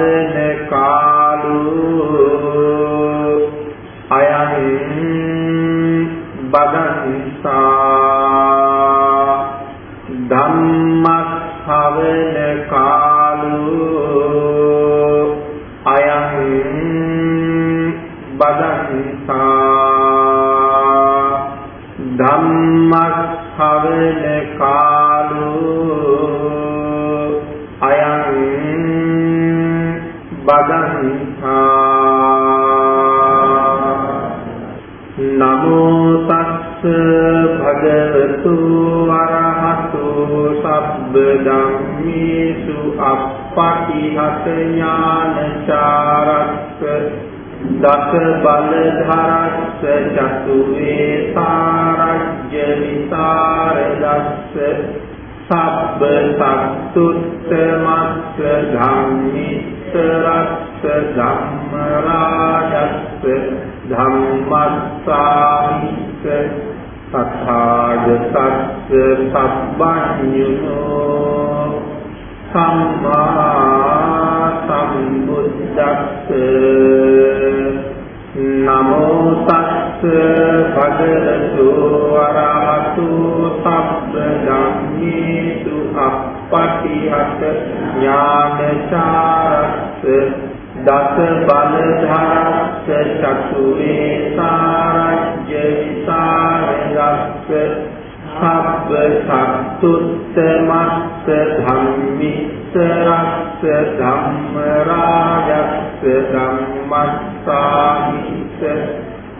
Avena ධරස්ස චතු වේසාරජ්‍ය විසරදස්ස සබ්බ සත්තුත්තමස්ස ධම්මේ රස්ස ධම්ම රාජස්ස ධම්මස්සාමිස්ස තථාගතස්ස සබ්බඤුනෝ සම්මා සම්බුද්දස්ස. නමෝ තස්ස භගවතු වරහතු සබ්බ ධම්මේසු අප්පටිහත ඥානචාරස්ස දස බල ධරස්ස චතු වේසාරජ්‍ය විසරදස්ස සබ්බ සත්තුත්තමස්ස ධම්මිස්ස රස්ස ධම්ම රාජස්ස ධම්මස්සාමිස්ස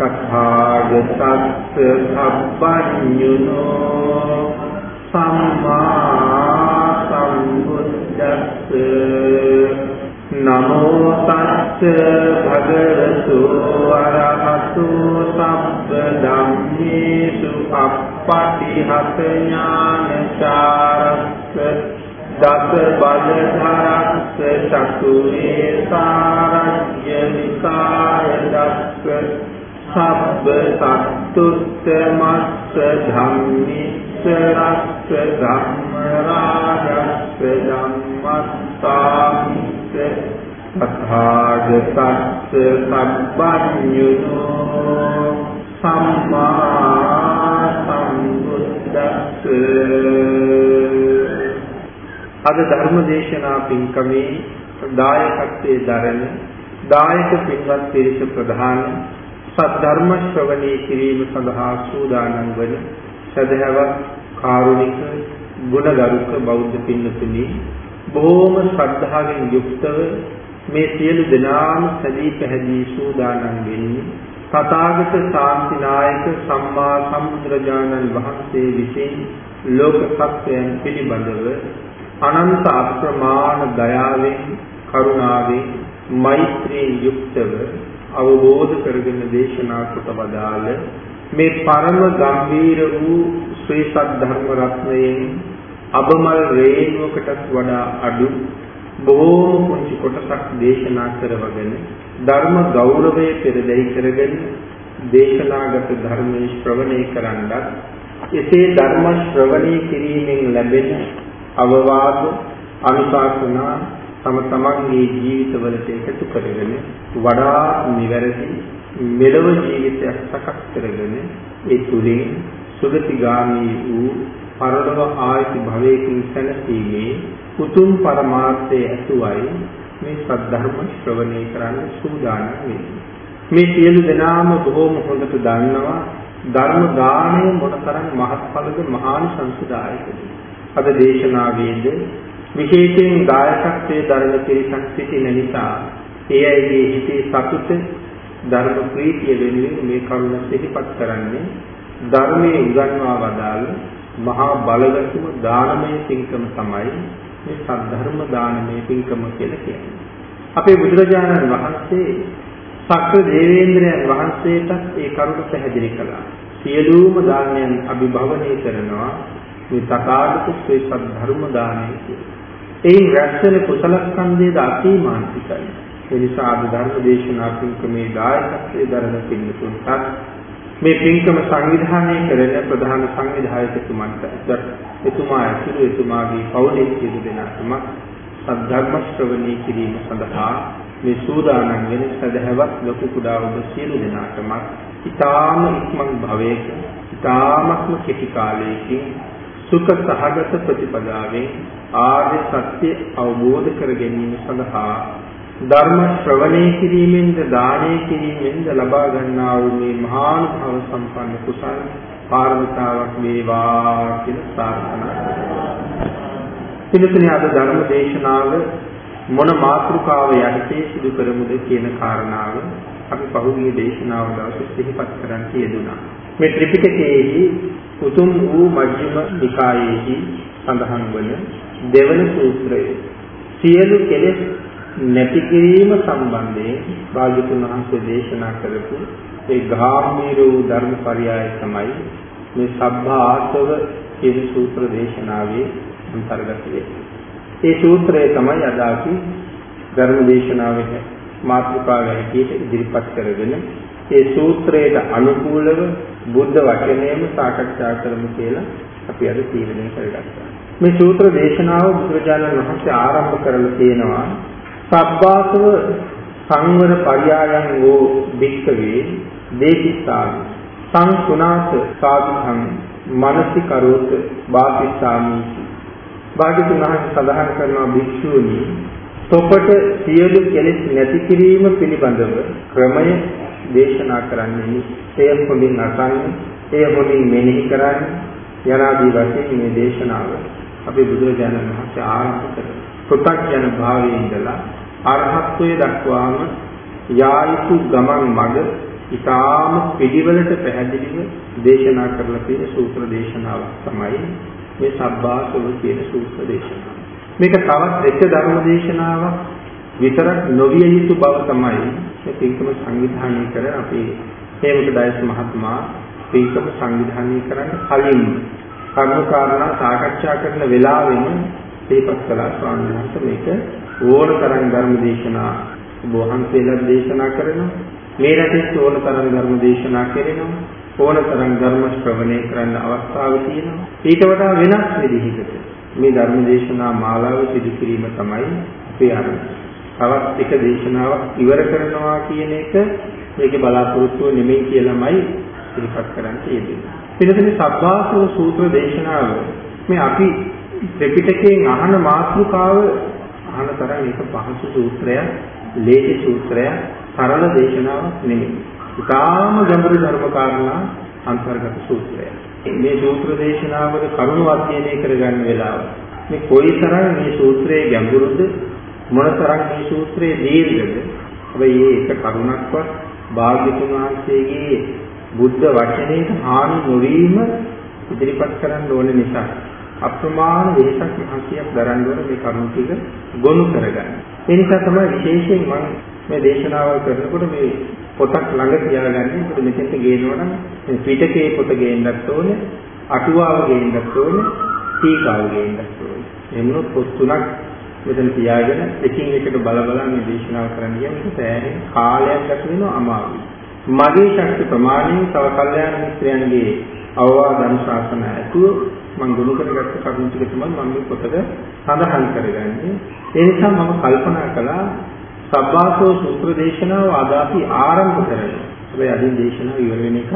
තථාගතස්ස සබ්බඤුනෝ සම්මා සම්බුද්දස්ස නමෝ තස්ස භගවතු වරහතු සම්බ ධම්මේසු අප්පටිහත ඥානචාරස්ස දස බල ධරස්ස චතු වේසාරජ්‍ය විකාය දස්ස සබ්බ සත්තුත්තමස්ස ධම්මිස්ස රස්ස ධම්ම රාජස්ස ධම්මස්සාමිස්ස තථාගතස්ස සබ්බඤුනෝ සම්මා සම්බුද්දස්ස අද ධර්ම දේශනා පින්කමේ දායකත්වයේ දරන දායක පින්වත් පිරිස ප්‍රධාන සද්ධර්ම ශ්‍රවණී කිරීම සඳහා සූදානම් වන සදහවත් කාරුණික ගුණගරුක බෞද්ධ පින්නතුනි බොහෝම ශ්‍රද්ධාවෙන් යුක්තව මේ සියලු දෙනාම සදී පැහැදී සූදානම් වෙන්නේ තථාගත ශාන්තිනායක සම්මා සම්බුදුරජාණන් වහන්සේ විසින් ලෝක සත්‍යයන් පිළිබඳව අනන්ත අප්‍රමාණ දයාවෙන් කරුණාවෙන් මෛත්‍රියෙන් යුක්තව අවබෝධ කරගෙන දේශනා කොට වදාළ මේ පරම ගම්භීර වූ ශ්‍රී සද්ධර්ම රත්නයෙන් අබමල් රේණුවකටත් වඩා අඩු බොහෝම පුංචි කොටසක් දේශනා කරවගෙන ධර්ම ගෞරවය පෙරදැයි කරගෙන දේශනාගත ධර්මයේ ශ්‍රවණය කරන්නත් එසේ ධර්ම ශ්‍රවණය කිරීමෙන් ලැබෙන අවවාද අනුශාසනා තම තමන්ගේ ජීවිතවලට එකතු කරගෙන වඩා නිවැරදි මෙලව ජීවිතයක් සකස් කරගෙන ඒ තුලින් සුගතිගාමී වූ පරලොව ආයති භවයකින් සැනසීමේ උතුම් පරමාර්ථයේ ඇතුවයි මේ සද්ධර්ම ශ්‍රවණය කරන්න සූදානම් වෙන්නේ. මේ සියලු දෙනාම බොහෝම හොඳට දන්නවා ධර්ම දාණය මොනතරම් මහත්ඵලද මහානිසංසදායකද. අද දේශනාවේද විශේෂයෙන් දායකත්වයේ ධර්ම පිරිසක් සිටින නිසා ඒ අයගේ හිතේ සතුට ධර්ම ප්‍රීතිය වෙනුවෙන් මේ කරුණ සිහිපත් කරන්නේ ධර්මයේ උගන්වා වදාළ මහා බලගතුම දානමය පින්කම තමයි මේ සද්ධර්ම දානමය පින්කම කියලා කියන්නේ. අපේ බුදුරජාණන් වහන්සේ සක්‍ර දේවේන්ද්‍රයන් වහන්සේටත් ඒ කරුණ පැහැදිලි කළා. සියලුම දානයන් අභිභවනය කරනවා මේ තථාගත ශ්‍රී සද්ධර්ම දානය කියලා. එයින් රැස්වෙන කුසල ස්කන්ධයේද අතිමාන්තිකයි. ඒ නිසා අද ධර්ම දේශනා පින්කමේ දායකත්වයේ දරන පින්තුන්ට මේ පින්කම සංවිධානය කරන ප්‍රධාන සංවිධායකතුමන්ට එතුමා ඇතුළු එතුමාගේ පවුලේ සියලු දෙනාටම සද්ධර්ම ශ්‍රවණී කිරීම සඳහා මේ සූදානම් වෙන සදහවත් ලොකු කුඩා ඔබ සියලු දෙනාටම ඊ타ම ඉක්මන් භවයක ඊ타මත්ම කෙටි කාලයකින් සුඛ සහගත ප්‍රතිපදාවෙන් ආර්ය සත්‍ය අවබෝධ කර ගැනීම සඳහා ධර්ම ශ්‍රවණය කිරීමෙන්ද දානය කිරීමෙන්ද ලබා ගන්නා වූ මේ මහානුභව සම්පන්න කුසල් පාරමිතාවක් වේවා කියලා ප්‍රාර්ථනා කරනවා. පිළිතුරේ අද ධර්ම දේශනාව මොන මාතෘකාව යටතේ සිදු කරමුද කියන කාරණාව අපි පහුගිය දේශනාව දවසේ සිහිපත් කරන් තියදුනා. මේ ත්‍රිපිටකයේහි උතුම් වූ මජ්ක්‍ධිම නිකායේහි සඳහන් වන දෙවන සූත්‍රය සියලු කෙලෙස් නැති කිරීම සම්බන්ධයෙන් භාග්‍යතුන් වහන්සේ දේශනා කරපු ඒ ගාම්භීර වූ ධර්මපරයය තමයි මේ සබ්බා ආසව කියන සූත්‍ර දේශනාවේ අන්තර්ගත වෙන්නේ. ඒ සූත්‍රය තමයි අද අපි ධර්ම දේශනාවේ මාතෘකාව හැටියට ඉදිරිපත් කරගෙන ඒ සූත්‍රයට අනුකූලව බුද්ධ වචනයම සාකච්ඡා කරමු කියලා අපි අද තීරණය කරගත්තා. මේ සූත්‍ර දේශනාව බුදුරජාණන් වහන්සේ ආරම්භ කරලා තියෙනවා. සබ්බාසව සංවර පරියායන් වූ භික්ඛවේ දේශිස්සාමි සංසුනාස සාධුං මනසි කරෝත වාපිස්සාමි භාග්‍යතුන් වහන්සේ සඳහන් කරනවා භික්ෂුවනි තොපට සියලු කෙලෙස් නැති කිරීම පිළිබඳව ක්‍රමය දේශනා කරන්නේ. එය හොඳින් අසන්නේ එය හොඳින් මෙනෙහි කරන්නේ. යනාදී වශයෙන් මේ දේශනාව. අපේ බුදුරජාණන් වහන්සේ ආරම්භ කරනවා. පෘථග්ජන භාවයේ ඉඳලා අරහත්ත්වයට දක්වාම යායුතු ගමන් මඟ ඊටාම පිළිවෙලට පැහැදිලිව දේශනා කරලා තියෙන සූත්‍ර දේශනාවක් තමයි මේ සබ්බාසව කියන සූත්‍ර දේශනාව. මේක තවත් එක ධර්ම දේශනාවක් විතරක් නොවිය යුතු බව තමයි මේ පින්කම සංවිධානය කර අපේ හේමක ඩයස් මහත්මයා පින්කම සංවිධානය කරන්න කලින් කරුණු කාරණා සාකච්ඡා කරන වෙලාවෙම ඒකත් කළා ස්වාමීන් වහන්සේ. මේක ඕන තරම් ධර්ම දේශනා ඔබ වහන්සේලා දේශනා කරනවා. මේ රටේ ඕන තරම් ධර්ම දේශනා කරනවා. ඕන තරම් ධර්ම ශ්‍රවණය කරන්න අවස්ථාව තියෙනවා. ඊට වඩා වෙනස් විදිහකට මේ ධර්ම දේශනා මාලාව සිදු කිරීම තමයි අපේ අරමුණ. තවත් එක දේශනාවක් ඉවර කරනවා කියන එක මේකේ බලාපොරොත්තුව නෙමෙයි කියලාමයි ඉතිපත් කරන්න තියෙන්නේ. ඊටතේ සබ්බාසව සූත්‍ර දේශනාව මේ අපි ත්‍රිපිටකයෙන් අහන මාතෘකාව අහන තරම් ඒක පහසු සූත්‍රයක්, ලේසි සූත්‍රයක්, සරල දේශනාවක් නෙමෙයි. ඉතාම ගැඹුරු ධර්ම කාරණා අන්තර්ගත සූත්‍රයක්. මේ සූත්‍ර දේශනාවල කරුණු අධ්‍යයනය කරගන්න වෙලාව මේ කොයිතරම් මේ සූත්‍රයේ ගැඹුරුද මොනතරම් මේ සූත්‍රයේ දීර්ඝද හැබැයි මේ එක කරුණක්වත් භාග්‍යතුන් වහන්සේගේ බුද්ධ වචනයේ හානි නොවීම ඉදිරිපත් කරන්න ඕන නිසා අප්‍රමාණ වෙහසක් මහන්සියක් දරන්න ඕන මේ කරුණ ටික ගොනු කරගන්න. ඒ නිසා තමයි විශේෂයෙන් මම මේ දේශනාව කරනකොට මේ පොතක් ළඟ තියාගන්නේ. මොකද මෙතෙන්ට ගේනවනම් මේ පිටකේ පොත ගේන්නත් ඕනේ, අටුවාව ගේන්නත් ඕනේ, ටීකාව ගේන්නත් ඕනේ. එමුණු පොත් තුනක් මෙතන තියාගෙන එකින් එකට බල බල මේ දේශනාව කරන්න කියන්නේ සෑහෙන කාලයක් ගත වෙනවා අමාරුයි. මගේ ශක්ති ප්‍රමාණයෙන් තව කල්යාණ මිත්‍රයන්ගේ අවවාද අනුශාසන ඇතුව මම ගොනු කරගත්ත කරුණු ටික තමයි මම මේ පොතක සඳහන් කරගන්නේ. ඒ නිසා මම කල්පනා කළා සබ්බාසෝ සූත්‍ර දේශනාව අද අපි ආරම්භ කරනවා. හැබැයි අදින් දේශනාව ඉවර වෙන එක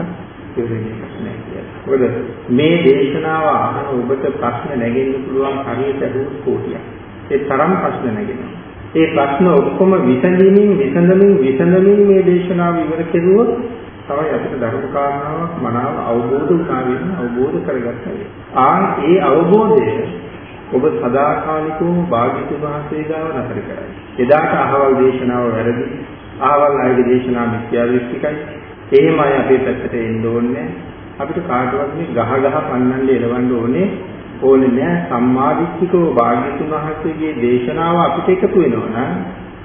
ඉවර වෙන එකක් නෑ කියලා. මොකද මේ දේශනාව අහන ඔබට ප්‍රශ්න නැගෙන්න පුළුවන් හරියට අහුවොත් කෝටියක්. ඒ තරම් ප්‍රශ්න නැගෙනවා. ඒ ප්‍රශ්න ඔක්කොම විසඳමින් විසඳමින් විසඳමින් මේ දේශනාව ඉවර කෙරුවොත් තමයි අපිට ධර්ම කාරණාවක් මනාව අවබෝධ වුණාගෙන අවබෝධ කරගත්තා. ආ ඒ අවබෝධය ඔබ සදාකාලිකවම භාග්‍යතුන් වහන්සේ ගාව නතර කරයි. එදාට අහවල් දේශනාව වැරදි. අහවල් අයගේ දේශනාව මිත්‍යා දෘෂ්ටිකයි. එහෙමයි අපේ පැත්තට එන්න ඕනේ. අපිට කාටවත් මේ ගහ ගහ පන්නන්න එලවන්න ඕනේ ඕනේ නෑ සම්මාදිට්ඨිකව භාග්‍යතුන් වහන්සේගේ දේශනාව අපිට එකතු වෙනවා නම්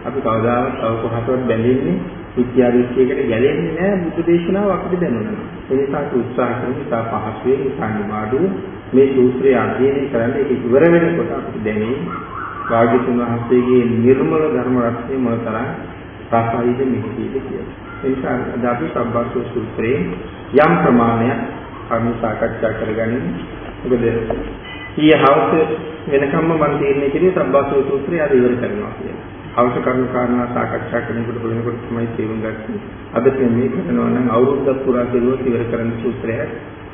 අපි කවදාවත් තව කොහටවත් බැඳෙන්නේ විද්‍යා දෘෂ්ටියකට ගැලෙන්නේ නෑ බුදු දේශනාව අපිට දැනුණා. ඒ නිසා උත්සාහ කරමු ඉතා පහසුවෙන් සංනිමාඩුව මේ සූත්‍රය අධ්‍යයනය කරන්න ඒක ඉවර වෙනකොට අපිට දැනේ භාග්‍යතුන් වහන්සේගේ නිර්මල ධර්ම රත්නය මොනතරම් රසයිද මිහිරිද කියලා. ඒ නිසා අද අපි සබ්බස්සෝ සූත්‍රයේ යම් ප්‍රමාණයක් කරුණු සාකච්ඡා කරගනිමු. මොකද ඊයේ හවස වෙනකම්ම මම තීරණය කළේ සබ්බස්සෝ සූත්‍රය අද ඉවර කරනවා කියලා. හවස කරුණු කාරණා සාකච්ඡා කරනකොට බලනකොට තමයි තේරුම් ගත්තේ. අද මේ කරනවා නම් අවුරුද්දක් පුරා කෙරුවොත් ඉවර කරන්න සූත්‍රය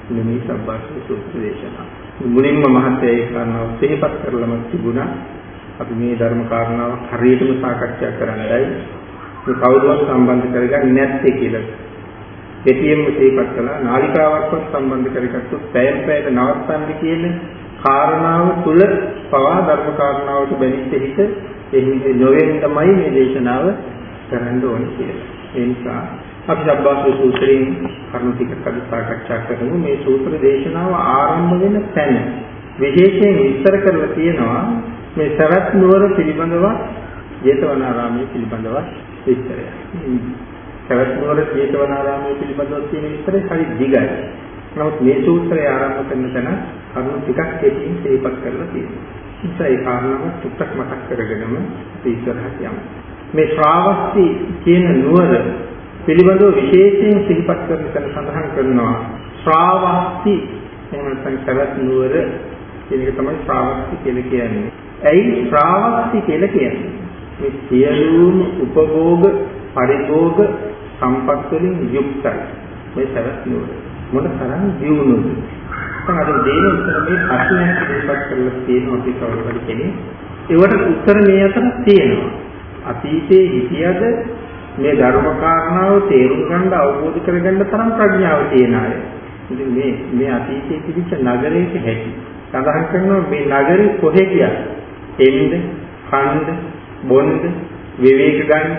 නෙමෙයි සබ්බස්සෝ සූත්‍ර දේශනාව. මුලින්ම මහත්ය ඒ කාරණාව තේපත් කරලම තිබුණා. අපි මේ ධර්ම කාරණාව හරියටම සාකච්ඡා කරන්නයි මේ කවුරුවත් සම්බන්ධ කරගන්නේ නැත්තේ කියලා. කෙටියෙන්ම තේපත් කළා නාලිකාවක්වත් සම්බන්ධ කරගත්තොත් පැයෙන් පැයට නවත්තන්න කියන කාරණාව තුල පවා ධර්ම කාරණාවට බැලිච්ච හිත එහිදී නොවෙන් තමයි මේ දේශනාව කරන්න ඕනේ කියලා. ඒ නිසා අපි සබ්බාසු සූත්‍රයෙන් කරුණු ටිකක් අද සාකච්ඡා කරමු. මේ සූත්‍ර දේශනාව ආරම්භ වෙන තැන විශේෂයෙන් විස්තර කරලා තියෙනවා මේ සරත් නුවර පිළිබඳව ජේතවනාරාමයේ පිළිබඳව විස්තරය. සරත් නුවර ජේතවනාරාමයේ පිළිබඳව තියෙන විස්තරය හරි දිගයි. නමුත් මේ සූත්‍රය ආරම්භ කරන තැන කරුණු ටිකක් කෙටියෙන් තේපත් කරලා තියෙනවා. නිසා ඒ කාරණාව ටිකක් මතක් කරගෙනම අපි ඉස්සරහට යමු. මේ ශ්‍රාවස්ති කියන නුවර පිළිබඳව විශේෂයෙන් සිහිපත් කරන තැන සඳහන් කරනවා ශ්‍රාවස්ති එහෙම නැත්නම් සරත් නුවර කියන එක තමයි ශ්‍රාවස්ති කියලා කියන්නේ. ඇයි ශ්‍රාවස්ති කියලා කියන්නේ? මේ සියලුම උපභෝග පරිභෝග සම්පත් වලින් යුක්තයි. මේ සරත් නුවර. මොන තරම් දියුණුවද? නැත්නම් අද දේන උත්තර මේ ප්‍රශ්නයක් ඉදිරිපත් කරලා තියෙනවා අපි කවුරුහරි කෙනෙක්. ඒවට උත්තර මේ අතර තියෙනවා. අතීතයේ හිටියද මේ ධර්ම කාරණාව තේරුම් ගන්න අවබෝධ කරගන්න තරම් ප්‍රඥාව තියෙන අය. ඉතින් මේ මේ අතීතයේ තිබිච්ච නගරයක හැටි සඳහන් කරනවා මේ නගරේ කොහෙ ගියත් එන්න, කන්න, බොන්න, විවේක ගන්න,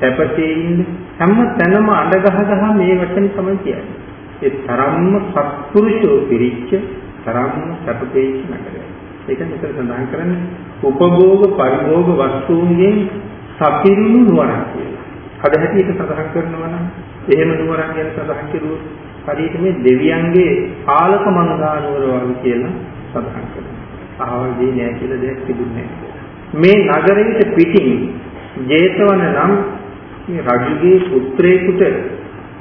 සැපසේ ඉන්න හැම තැනම අඬ ගහ ගහ මේ වචන තමයි කියන්නේ. ඒ තරම්ම සත්පුරුෂෝ පිරිච්ච තරම්ම සැපතේච්ච නගරය. ඒක මෙතන සඳහන් කරන්නේ උපභෝග පරිභෝග වස්තුන්ගෙන් සපිරුණු නුවරක් කියලා. අද හැටියට සඳහන් කරනවා නම් එහෙම නුවරක් ගැන සඳහන් කරුවොත් හරියට මේ දෙවියන්ගේ පාලක මංගා නුවර වගේ කියලා සඳහන් කරනවා. අහවල් දෙයක් නෑ කියලා දෙයක් තිබුණේ මේ නගරයේ පිටින් ජේතවන නම් මේ රජුගේ පුත්‍රයෙකුට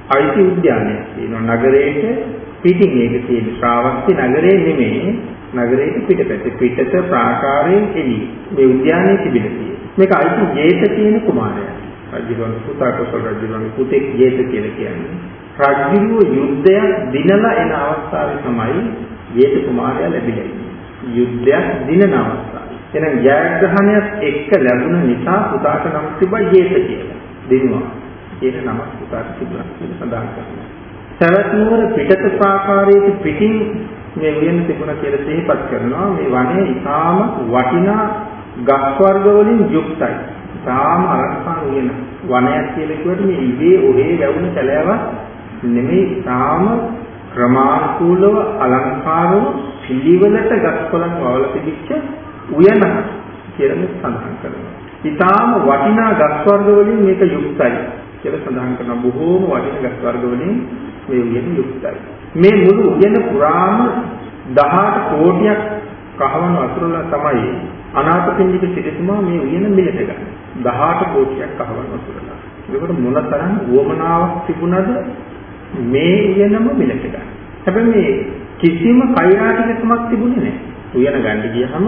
අයිති උද්‍යානයක් තියෙනවා. නගරයේට පිටින් ඒක තියෙන ශ්‍රාවස්ති නගරේ නෙමෙයි. නගරයේ පිටපැත්තේ පිටත ප්‍රාකාරයෙන් එළි මේ උද්‍යානයේ තිබිලා තියෙනවා. මේක අයිති ජේත කියන කුමාරයා. රජුගේ පුතා කොසල් රජුගේ පුතෙක් ජේත කියලා කියන්නේ. රජුගේ යුද්ධයක් දිනලා එන අවස්ථාවේ තමයි ජේත කුමාරයා ලැබිලා ඉන්නේ. යුද්ධයක් දිනන අවස්ථාවේ. එහෙනම් ජයග්‍රහණයක් එක්ක ලැබුණ නිසා පුතාට නම් තිබ්බා ජේත කියලා. දෙනවා කියන නම පුතාට තිබුණා කියලා සඳහන් කරනවා. සවැත් නුවර පිටත ප්‍රාකාරයේ පිටින් මේ උයන තිබුණා කියලා සිහිපත් කරනවා. මේ වනයේ ඊටාම වටිනා ගස් වර්ග වලින් යුක්තයි. ඊටාම අරක්කාන උයන වනයක් කියලා කිව්වට මේ ඉවේ ඔහේ වැවුන කැලෑවක් නෙමෙයි ඊටාම ක්‍රමානුකූලව අලංකාරව පිළිවෙලට ගස්කොළන් වවලා තිබිච්ච උයනක් කියලා මේ සඳහන් කරනවා. ඊටාම වටිනා ගස් වර්ග වලින් මේක යුක්තයි. කියලා සඳහන් කරන බොහෝම වටින ගස් වර්ග වලින් මේ උයන යුක්තයි. මේ මුළු උයන පුරාම 18 කෝටියක් කහවණු අතුරුලා තමයි අනාථපිණ්ඩික සිටුතුමා මේ උයන මිලට ගන්නේ. 18 කෝටියක් කහවණු අතුරුලා. ඒකට මොනතරම් උවමනාවක් තිබුණද මේ උයනම මිලට ගන්න. හැබැයි මේ කිසිම කෛරාටිකකමක් තිබුණේ නැහැ. උයන ගන්න ගියහම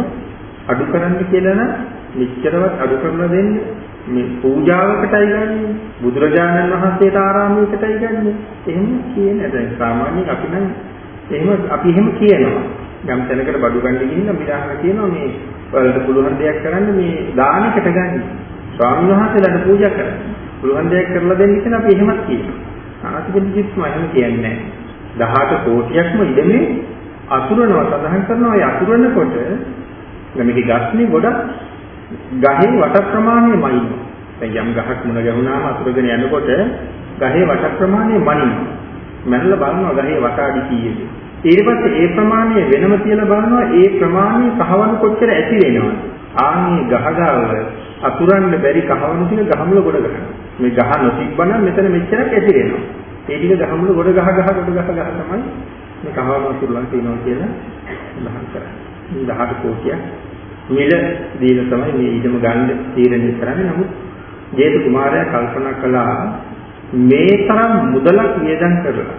අඩු කරන්න කියලා නම් මෙච්චරවත් අඩු කරලා දෙන්නේ. මේ පූජාවකටයි ගන්නෙ. බුදුරජාණන් වහන්සේට ආරාමයකටයි ගන්නෙ. එහෙම කියන්නේ දැන් සාමාන්‍යයෙන් අපි නම් එහෙම අපි එහෙම කියනවා. යම් තැනකට බඩු ගන්න ගිහින් මිලාහන කියනවා මේ වලට පුළුවන් දෙයක් කරන්න මේ දානකට ගන්න. ස්වාමීන් වහන්සේලාට පූජා කරන්න පුළුවන් දෙයක් කරලා දෙන්න කියලා අපි එහෙමත් කියනවා. අනාථපිණ්ඩිකම එහෙම කියන්නේ නැහැ. 18 කෝටියක්ම ඉදමේ අසුරනවා සඳහන් කරනවා. ඒ අසුරනකොට මේකේ ගස්නේ ගොඩක් ගහේ වට ප්‍රමාණය මනිනවා. දැන් යම් ගහක් මුණ ගැහුණාම අතුරුගෙන යනකොට ගහේ වට ප්‍රමාණය මනිනවා. මැනලා බලනවා ගහේ වට අඩි කීයද? ඊට පස්සේ ඒ ප්‍රමාණය වෙනම තියලා බලනවා ඒ ප්‍රමාණය කහවණු කොච්චර ඇති වෙනවද? ආන්නේ ගහගාවල අතුරන්න බැරි කහවණු ටික ගහමුල ගොඩ ගන්නවා. මේ ගහ නොතිබ්බනම් මෙතන මෙච්චරක් ඇති වෙනවා. ඒ ටික ගහමුල ගොඩ ගහ ගහ ගොඩ ගහ ගහ තමයි මේ කහවණු අතුරලන් තියෙනවා කියලා සඳහන් කරන්නේ. 18 කෝටියක් මිල දීලා තමයි මේ ඊටම ගන්න තීරණය කරන්නේ. නමුත් ජේතු කුමාරයා කල්පනා කළා මේ තරම් මුදලක් වියදම් කරලා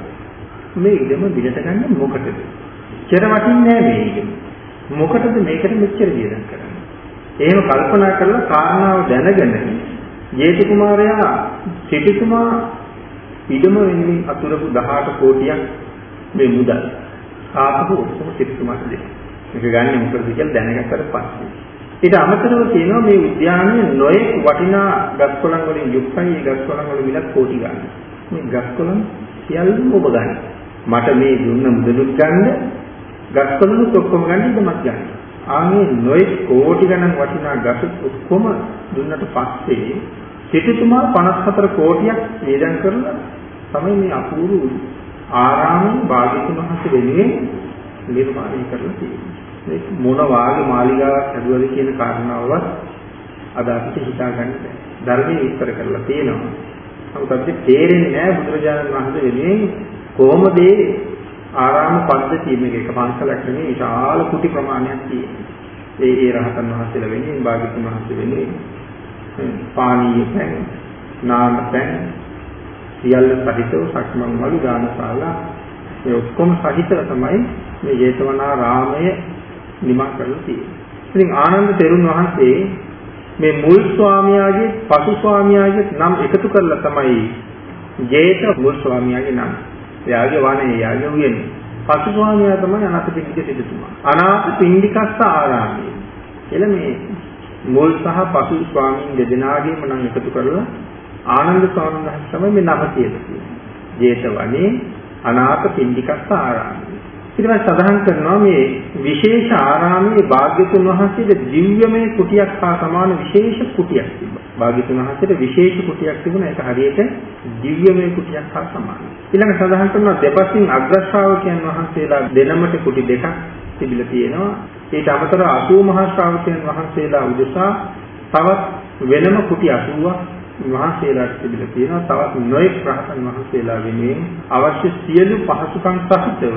මේ ඉඩම බිලට ගන්න මොකටද? චර වටින්නේ නැහැ මේ ඉඩම. මොකටද මේකට මෙච්චර වියදම් කරන්නේ? එහෙම කල්පනා කරලා කාරණාව දැනගෙන ජේතු කුමාරයා සිටුතුමා ඉඩම වෙනුවෙන් අතුරපු 18 කෝටියක් මේ මුදල් ආපහු ඔක්කොම සිටුතුමාට දෙන්න. මේක ගන්න මොකද කියලා දැනගත්තට පස්සේ ඊට අමතරව තියෙනවා මේ උද්‍යානයේ නොයෙක් වටිනා ගස් කොළන් වලින් යුක්තයි මේ ගස් කොළන් වල විලක් කෝටි ගන්න. මේ ගස් කොළන් සියල්ලම ඔබ ගන්න. මට මේ දුන්න මුදලුත් ගන්න ගස් කොළනුත් ඔක්කොම ගන්න ඉදමත් ගන්න. ආන්නේ නොයෙක් කෝටි ගණන් වටිනා ගස් ඔක්කොම දුන්නට පස්සේ සිටුතුමා 54 කෝටියක් වේදන් කරලා තමයි මේ අපූර්ව ආරාමයේ භාග්‍යතුන් වහන්සේ වෙනුවෙන් නිර්මාණය කරලා තියෙන්නේ. මොන වාගේ මාලිගාවක් හැදුවද කියන කාරණාවවත් අද අපිට හිතා ගන්න බැහැ. ධර්මයේ විස්තර කරලා තියෙනවා. නමුත් අපිට තේරෙන්නේ නැහැ බුදුරජාණන් වහන්සේ වෙනුවෙන් කොහොමද ආරාම පද්ධතිය මේක එක පන්සලක් නෙමෙයි විශාල කුටි ප්‍රමාණයක් තියෙනවා. ඒ ඒ රහතන් වහන්සේලා වෙනුවෙන් භාග්‍යතුන් වහන්සේ වෙනුවෙන් පානීය පැන්, නාන පැන් සියල්ල සහිතව සක්මන් වලු දානශාලා මේ ඔක්කොම සහිතව තමයි මේ ජේතවනාරාමය නිමා කරලා තියෙනවා. ඉතින් ආනන්ද තෙරුන් වහන්සේ මේ මුල් ස්වාමියාගේ පසු ස්වාමියාගේ නම් එකතු කරලා තමයි ජේත මුල් ස්වාමියාගේ නම. එයාගේ වනේ එයාගේ උයනේ. පසු ස්වාමියා තමයි අනාථපිණ්ඩික සිටුතුමා. අනාථපිණ්ඩිකස්ස ආරාමය. එළ මේ මුල් සහ පසු ස්වාමීන් දෙදෙනාගේම නම් එකතු කරලා ආනන්ද ස්වාමීන් වහන්සේ තමයි මේ නම කියලා තියෙන්නේ. ජේත වනේ අනාථපිණ්ඩිකස්ස ආරාමය. ඊට පස්සේ සඳහන් කරනවා මේ විශේෂ ආරාමයේ භාග්‍යතුන් වහන්සේට දිව්‍යමය කුටියක් හා සමාන විශේෂ කුටියක් තිබ්බා. භාග්‍යතුන් වහන්සේට විශේෂ කුටියක් තිබුණා ඒක හරියට දිව්‍යමය කුටියක් හා සමානයි. ඊළඟ සඳහන් කරනවා දෙපසින් අග්‍ර ශ්‍රාවකයන් වහන්සේලා දෙනමට කුටි දෙකක් තිබිලා තියෙනවා. ඊට අමතරව 80 මහා ශ්‍රාවකයන් වහන්සේලා උදෙසා තවත් වෙනම කුටි 80ක් වහන්සේලාට තිබිලා තියෙනවා තවත් නොයෙක් රහතන් වහන්සේලා වෙනුවෙන් අවශ්‍ය සියලු පහසුකම් සහිතව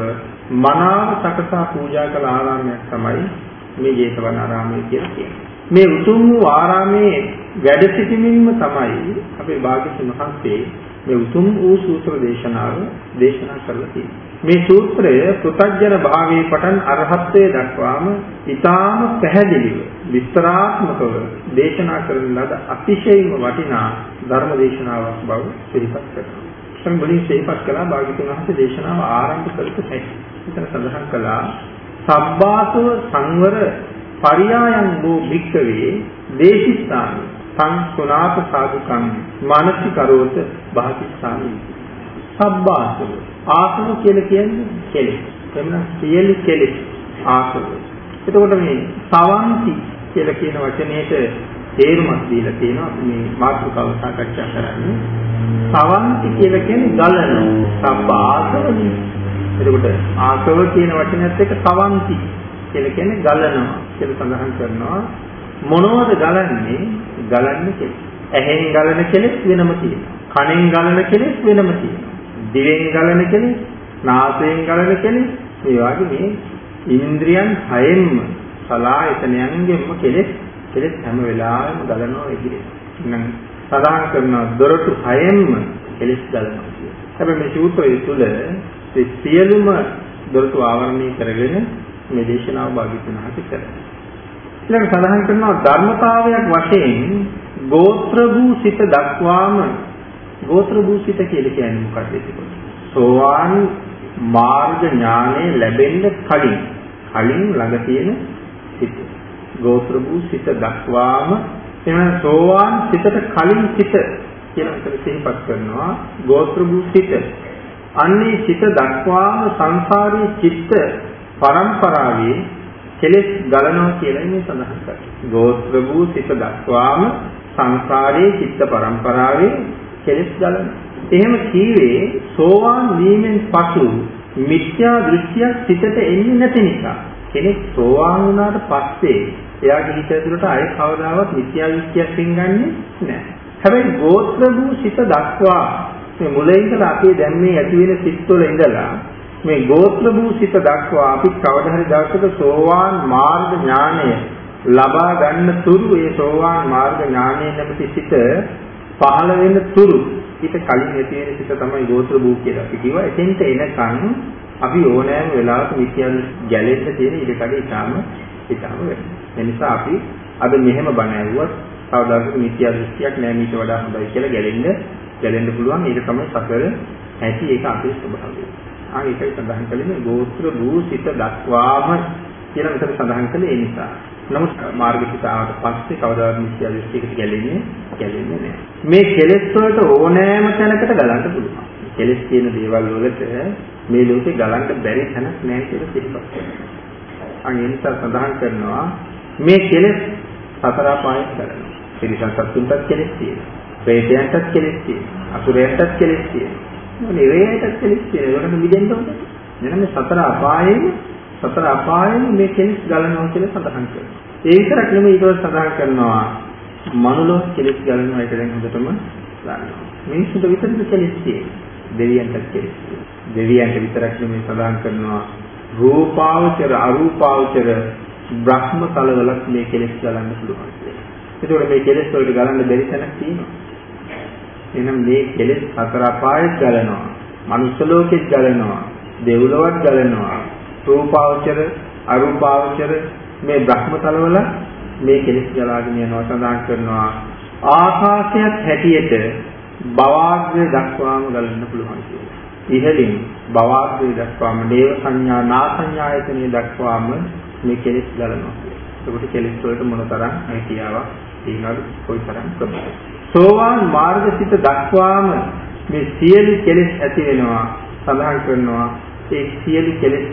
මනාව සකසා පූජා කළ ආරාමයක් තමයි මේ ජේතවනාරාමය කියලා කියන්නේ. මේ උතුම් වූ ආරාමයේ වැඩ සිටීමින්ම තමයි අපේ භාග්‍යතුන් වහන්සේ මේ උතුම් වූ සූත්‍ර දේශනාව දේශනා කරලා තියෙන්නේ. මේ සූත්‍රය පෘථජන භාවයේ පටන් අරහත්ත්වයට දක්වාම ඊටාම පැහැදිලිව විස්තරාත්මකව දේශනා කරන ලද අතිශයින්ම වටිනා ධර්ම දේශනාවක් බව සිහිපත් කරනවා. සම්බුලින් සිහිපත් කළා භාග්‍යතුන් වහන්සේ දේශනාව ආරම්භ කළත් හැටි. එතන සඳහන් කළා සබ්බාසව සංවර පරියායන් වූ භික්කවේ දේශිස්ථානි සංසුනාත සාදුකම් මානසිකරෝත භාතිස්සාමි සබ්බාසව ආසව කියලා කියන්නේ කෙලෙස්. එන්න සියලු කෙලෙස් ආසව එතකොට මේ සවන්ති කියලා කියන වචනයේට තේරුමක් දීලා තියෙනවා. මේ මාතෘකාව සාකච්ඡා කරන්නේ. සවන්ති කියලා කියන්නේ ගලන සබ්බ ආසවනි එතකොට ආසව කියන වචනයත් එක්ක සවන්ති කියලා කියන්නේ ගලනවා කියලා සඳහන් කරනවා. මොනවද ගලන්නේ ගලන්නේ කෙලෙස් ඇහෙන් ගලන කෙලෙස් වෙනම තියෙනවා කනෙන් ගලන කෙලෙස් වෙනම තියෙනවා දිවෙන් ගලන කෙලෙස් නාසයෙන් ගලන කෙලෙස් ඒ වගේ මේ ඉන්ද්‍රියන් හයෙන්ම සලායතනයන්ගෙන්ම කෙලෙස් කෙලෙස් හැම වෙලාවෙම ගලනවා ඉදිරියට. නම් සදාන් කරන දොරටු හයෙන්ම කෙලෙස් ගලනවා කියන්නේ. හැබැයි මේ සූත්‍රය තුළ ඒ සියලුම දොරටු ආවරණය කරගෙන මේ දේශනාව භාග්‍යතුන් හසු කරනවා. ඊළඟ සඳහන් කරනවා ධර්මතාවයක් වශයෙන් ගෝත්‍ර වූ සිත දක්වාම ගෝත්‍ර වූ සිත කියලා කියන්නේ මොකක්ද එතකොට? සෝවාන් මාර්ග ඥානය ලැබෙන්න කලින් කලින් ළඟ තියෙන සිත. ගෝත්‍ර වූ සිත දක්වාම එන සෝවාන් සිතට කලින් සිත කියන එක සිහිපත් කරනවා ගෝත්‍ර වූ සිත. අන්නේ සිත දක්වාම සංසාරී චිත්ත පරම්පරාවේ කෙලෙස් ගලනවා කියලා මේ සඳහන් කරන්නේ. ගෝත්‍ර වූ සිත දක්වාම සංසාරයේ චිත්ත පරම්පරාවේ කෙලෙස් ගලනවා. එහෙම කීවේ සෝවාන් වීමෙන් පසු මිත්‍යා දෘෂ්ටියක් සිතට එන්නේ නැති නිසා. කෙනෙක් සෝවාන් වුණාට පස්සේ එයාගේ හිත ඇතුළට අය කවදාවත් මිත්‍යා දෘෂ්ටියක් රින්ගන්නේ නැහැ. හැබැයි ගෝත්‍ර වූ සිත දක්වා මේ මුලින් ඉඳලා අපේ දැන් මේ ඇති වෙන සිත්වල ඉඳලා මේ ගෝත්‍ර වූ සිත දක්වා අපි කවදා හරි දවසක සෝවාන් මාර්ග ඥානය ලබා ගන්න තුරු ඒ සෝවාන් මාර්ග ඥානය නැමැති සිත පහළ වෙන තුරු ඊට කලින් ඇති වෙන සිත තමයි ගෝත්‍ර වූ කියලා අපි කිව්වා. එතෙන්ට එනකන් අපි ඕනෑම වෙලාවක මිත්‍යාව ගැලෙන්න තියෙන ඉඩ කඩ ඉතාම ඉතාම වෙනවා. ඒ නිසා අපි අද මෙහෙම බණ ඇහුවත් කවදාකවත් මිත්‍යා දෘෂ්ටියක් නෑ මීට වඩා හොඳයි කියලා ගැලෙන්න ගැලෙන්න පුළුවන්. ඒක තමයි සතර ඇති ඒක අපේ ස්වභාවය. ආ ඒකයි සඳහන් කළේ මේ ගෝත්‍ර භූසිත දක්වාම කියලා මෙතන සඳහන් කළේ ඒ නිසා. නමුත් මාර්ගික ආවට පස්සේ කවදාවත් මිත්‍යා දෘෂ්ටියකට ගැලෙන්නේ ගැලෙන්නේ නැහැ. මේ කෙලෙස් වලට ඕනෑම තැනකට ගලන්න පුළුවන්. කෙලෙස් කියන දේවල් වලට මේ ලෝකේ ගලන්න බැරි තැනක් නැහැ කියලා සිහිපත් කරනවා. අන් ඒ නිසා සඳහන් කරනවා මේ කෙලෙස් සතර පායෙන් කරනවා. තිරිසන් සත්තුන්ටත් කෙලෙස් තියෙනවා. ප්‍රේතයන්ටත් කෙලෙස් තියෙනවා. අසුරයන්ටත් කෙලෙස් තියෙනවා. නිරේයටත් කෙලෙස් තියෙනවා. ඒකට මිදෙන්න ඕනේ. එනම් මේ සතර අපායෙන් සතර අපායෙන් මේ කෙලෙස් ගලනවා කියලා සඳහන් කරනවා. ඒ විතරක් නෙමෙයි ඊට සඳහන් කරනවා මනුලෝ කෙලෙස් ගලනවා ඒක දැන් හොඳටම ගන්නවා. මිනිස්සුන්ට විතරද කෙලෙස් තියෙන්නේ. දෙවියන්ට කෙලෙස් දෙවියන්ට විතරක් නෙමෙයි සඳහන් කරනවා රූපාවචර අරූපාවචර බ්‍රහ්ම තලවලත් මේ කෙලෙස් ගලන්න පුළුවන් කියලා. ඒකෝට මේ කෙලෙස් වලට ගලන්න බැරි තැනක් තියෙනවා. එහෙනම් මේ කෙලෙස් හතර අපායෙත් ගලනවා. මනුස්ස ලෝකෙත් ගලනවා. දෙව්ලොවත් ගලනවා. රූපාවචර අරූපාවචර මේ බ්‍රහ්ම තලවල මේ කෙලෙස් ගලාගෙන යනවා සඳහන් කරනවා. ආකාශයක් හැටියට බවාග්‍රය දක්වාම ගලන්න පුළුවන් කියලා. ඉහළින් බවාග්‍රය දක්වාම දේව සංඥා නා සංඥායතනෙ දක්වාම මේ කෙලෙස් ගලනවා. ඒකට කෙලෙස් වලට මොනතරම් හැකියාවක් තියෙනවද කොයිතරම් ප්‍රබලද? සෝවාන් මාර්ගසිත දක්වාම මේ සියලු කෙලෙස් ඇති වෙනවා සඳහන් කරනවා ඒ සියලු කෙලෙස්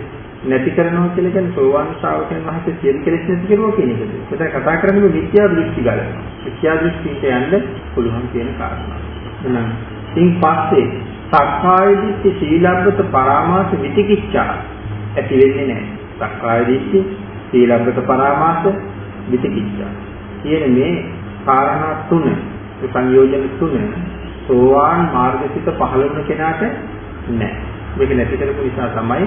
නැති කරනවා කියලා කියන්නේ සෝවාන් ශ්‍රාවකයන් වහන්සේ සියලු කෙලෙස් නැති කරුවා කියන එකද? ඒක කතා කරන්නේ මිත්‍යා දෘෂ්ටි ගලනවා. මිත්‍යා දෘෂ්ටියට යන්න පුළුවන් කියන කාරණා. එහෙනම් ඉන් පස්සේ සක්කාය දිට්ඨි සීලබ්බත පරාමාස විතිකිච්ඡා ඇති වෙන්නේ නැහැ. සක්කාය දිට්ඨි සීලබ්බත පරාමාස විතිකිච්ඡා. කියන මේ කාරණා තුන සංයෝජන තුන සෝවාන් මාර්ගසිත පහළ වුණ කෙනාට නැහැ. මේක නැති කරපු නිසා තමයි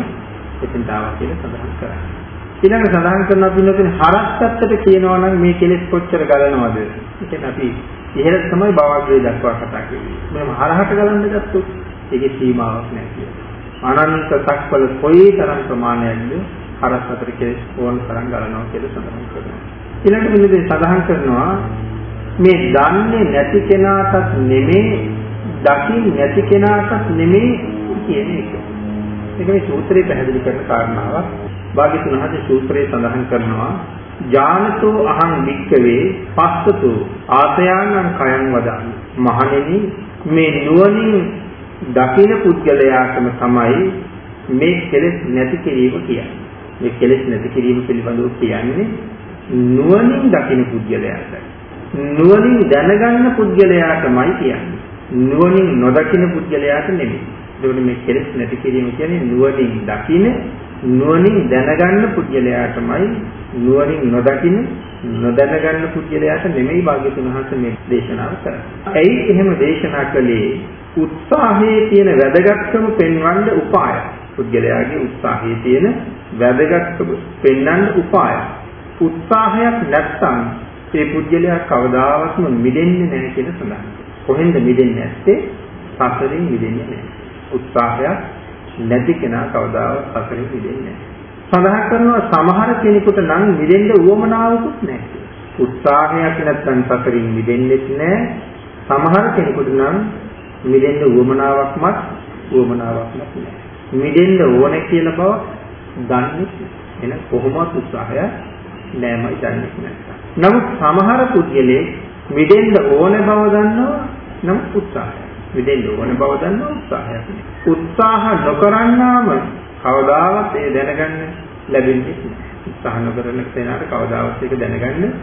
එතෙන් තාවා කියලා සඳහන් කරන්නේ. ඊළඟට සඳහන් කරනවා පින්නතුනේ හරස්සත්තට කියනවා නම් මේ කෙලෙස් කොච්චර ගලනවද? ඒ කියන්නේ අපි ඉහළ තමයි භවග්‍රේ දක්වා කතා කරන්නේ. මේ හරහට ගලන්න ගත්තොත් ඒකේ සීමාවක් නැහැ කියලා. අනන්ත සක්වල කොයි තරම් ප්‍රමාණයක්ද හරස් අතර කෙලෙස් ඕන තරම් ගලනවා කියලා සඳහන් කරනවා. ඊළඟට මෙන්න සඳහන් කරනවා මේ දන්නේ නැති කෙනාටත් නෙමෙයි දකින් නැති කෙනාටත් නෙමෙයි කියන එක. ඒක මේ සූත්‍රයේ පැහැදිලි කරන කාරණාවක්. භාග්‍යතුන් වහන්සේ සූත්‍රයේ සඳහන් කරනවා ඥානතෝ අහං වික්කවේ පස්සතු ආතයානං කයං වදාමි මහණෙනි මේ නුවණින් දකින පුද්ගලයාටම තමයි මේ කෙලෙස් නැති කිරීම කියන්නේ මේ කෙලෙස් නැති කිරීම පිළිබඳව කියන්නේ නුවණින් දකින පුද්ගලයාට නුවණින් දැනගන්න පුද්ගලයාටමයි කියන්නේ නුවණින් නොදකින පුද්ගලයාට නෙමෙයි ඒකට මේ කෙලෙස් නැති කිරීම කියන්නේ නුවණින් දකින නුවණින් දැනගන්න පුද්ගලයාටමයි නුවණින් නොදකින නොදැනගන්න පුද්ගලයාට නෙමෙයි භාග්‍යතුන් වහන්සේ මේ දේශනාව කරන්නේ. ඇයි එහෙම දේශනා කළේ? උත්සාහයේ තියෙන වැදගත්කම පෙන්වන්න උපාය. පුද්ගලයාගේ උත්සාහයේ තියෙන වැදගත්කම පෙන්වන්න උපාය. උත්සාහයක් නැත්නම් ඒ පුද්ගලයා කවදාවත්ම මිදෙන්නේ නැහැ කියලා සඳහන්. කොහෙන්ද මිදෙන්නේ නැත්තේ? සසරින් මිදෙන්නේ නැහැ. උත්සාහයක් නැති කෙනා කවදාවත් සසරින් මිදෙන්නේ නැහැ. සඳහන් කරනවා සමහර කෙනෙකුට නම් මිදෙන්න උවමනාවකුත් නැහැ. උත්සාහයක් නැත්නම් සතරින් මිදෙන්නෙත් නැහැ. සමහර කෙනෙකුට නම් මිදෙන්න උවමනාවක්මත් උවමනාවක්මත් නැහැ. මිදෙන්න ඕන කියලා බව දන්නේ එන කොහොමවත් උත්සාහය නෑමයි දන්නේ නැත්තම්. නමුත් සමහර පුද්ගලයේ මිදෙන්න ඕන බව දන්නවා නම් උත්සාහය. මිදෙන්න ඕන බව දන්නවා උත්සාහයක් නෑ. උත්සාහ නොකරන්නාම කවදාවත් ඒ දැනගන්න ලැබෙන්නේ නැහැ. උත්සාහ නොකරන කෙනාට කවදාවත් ඒක දැනගන්න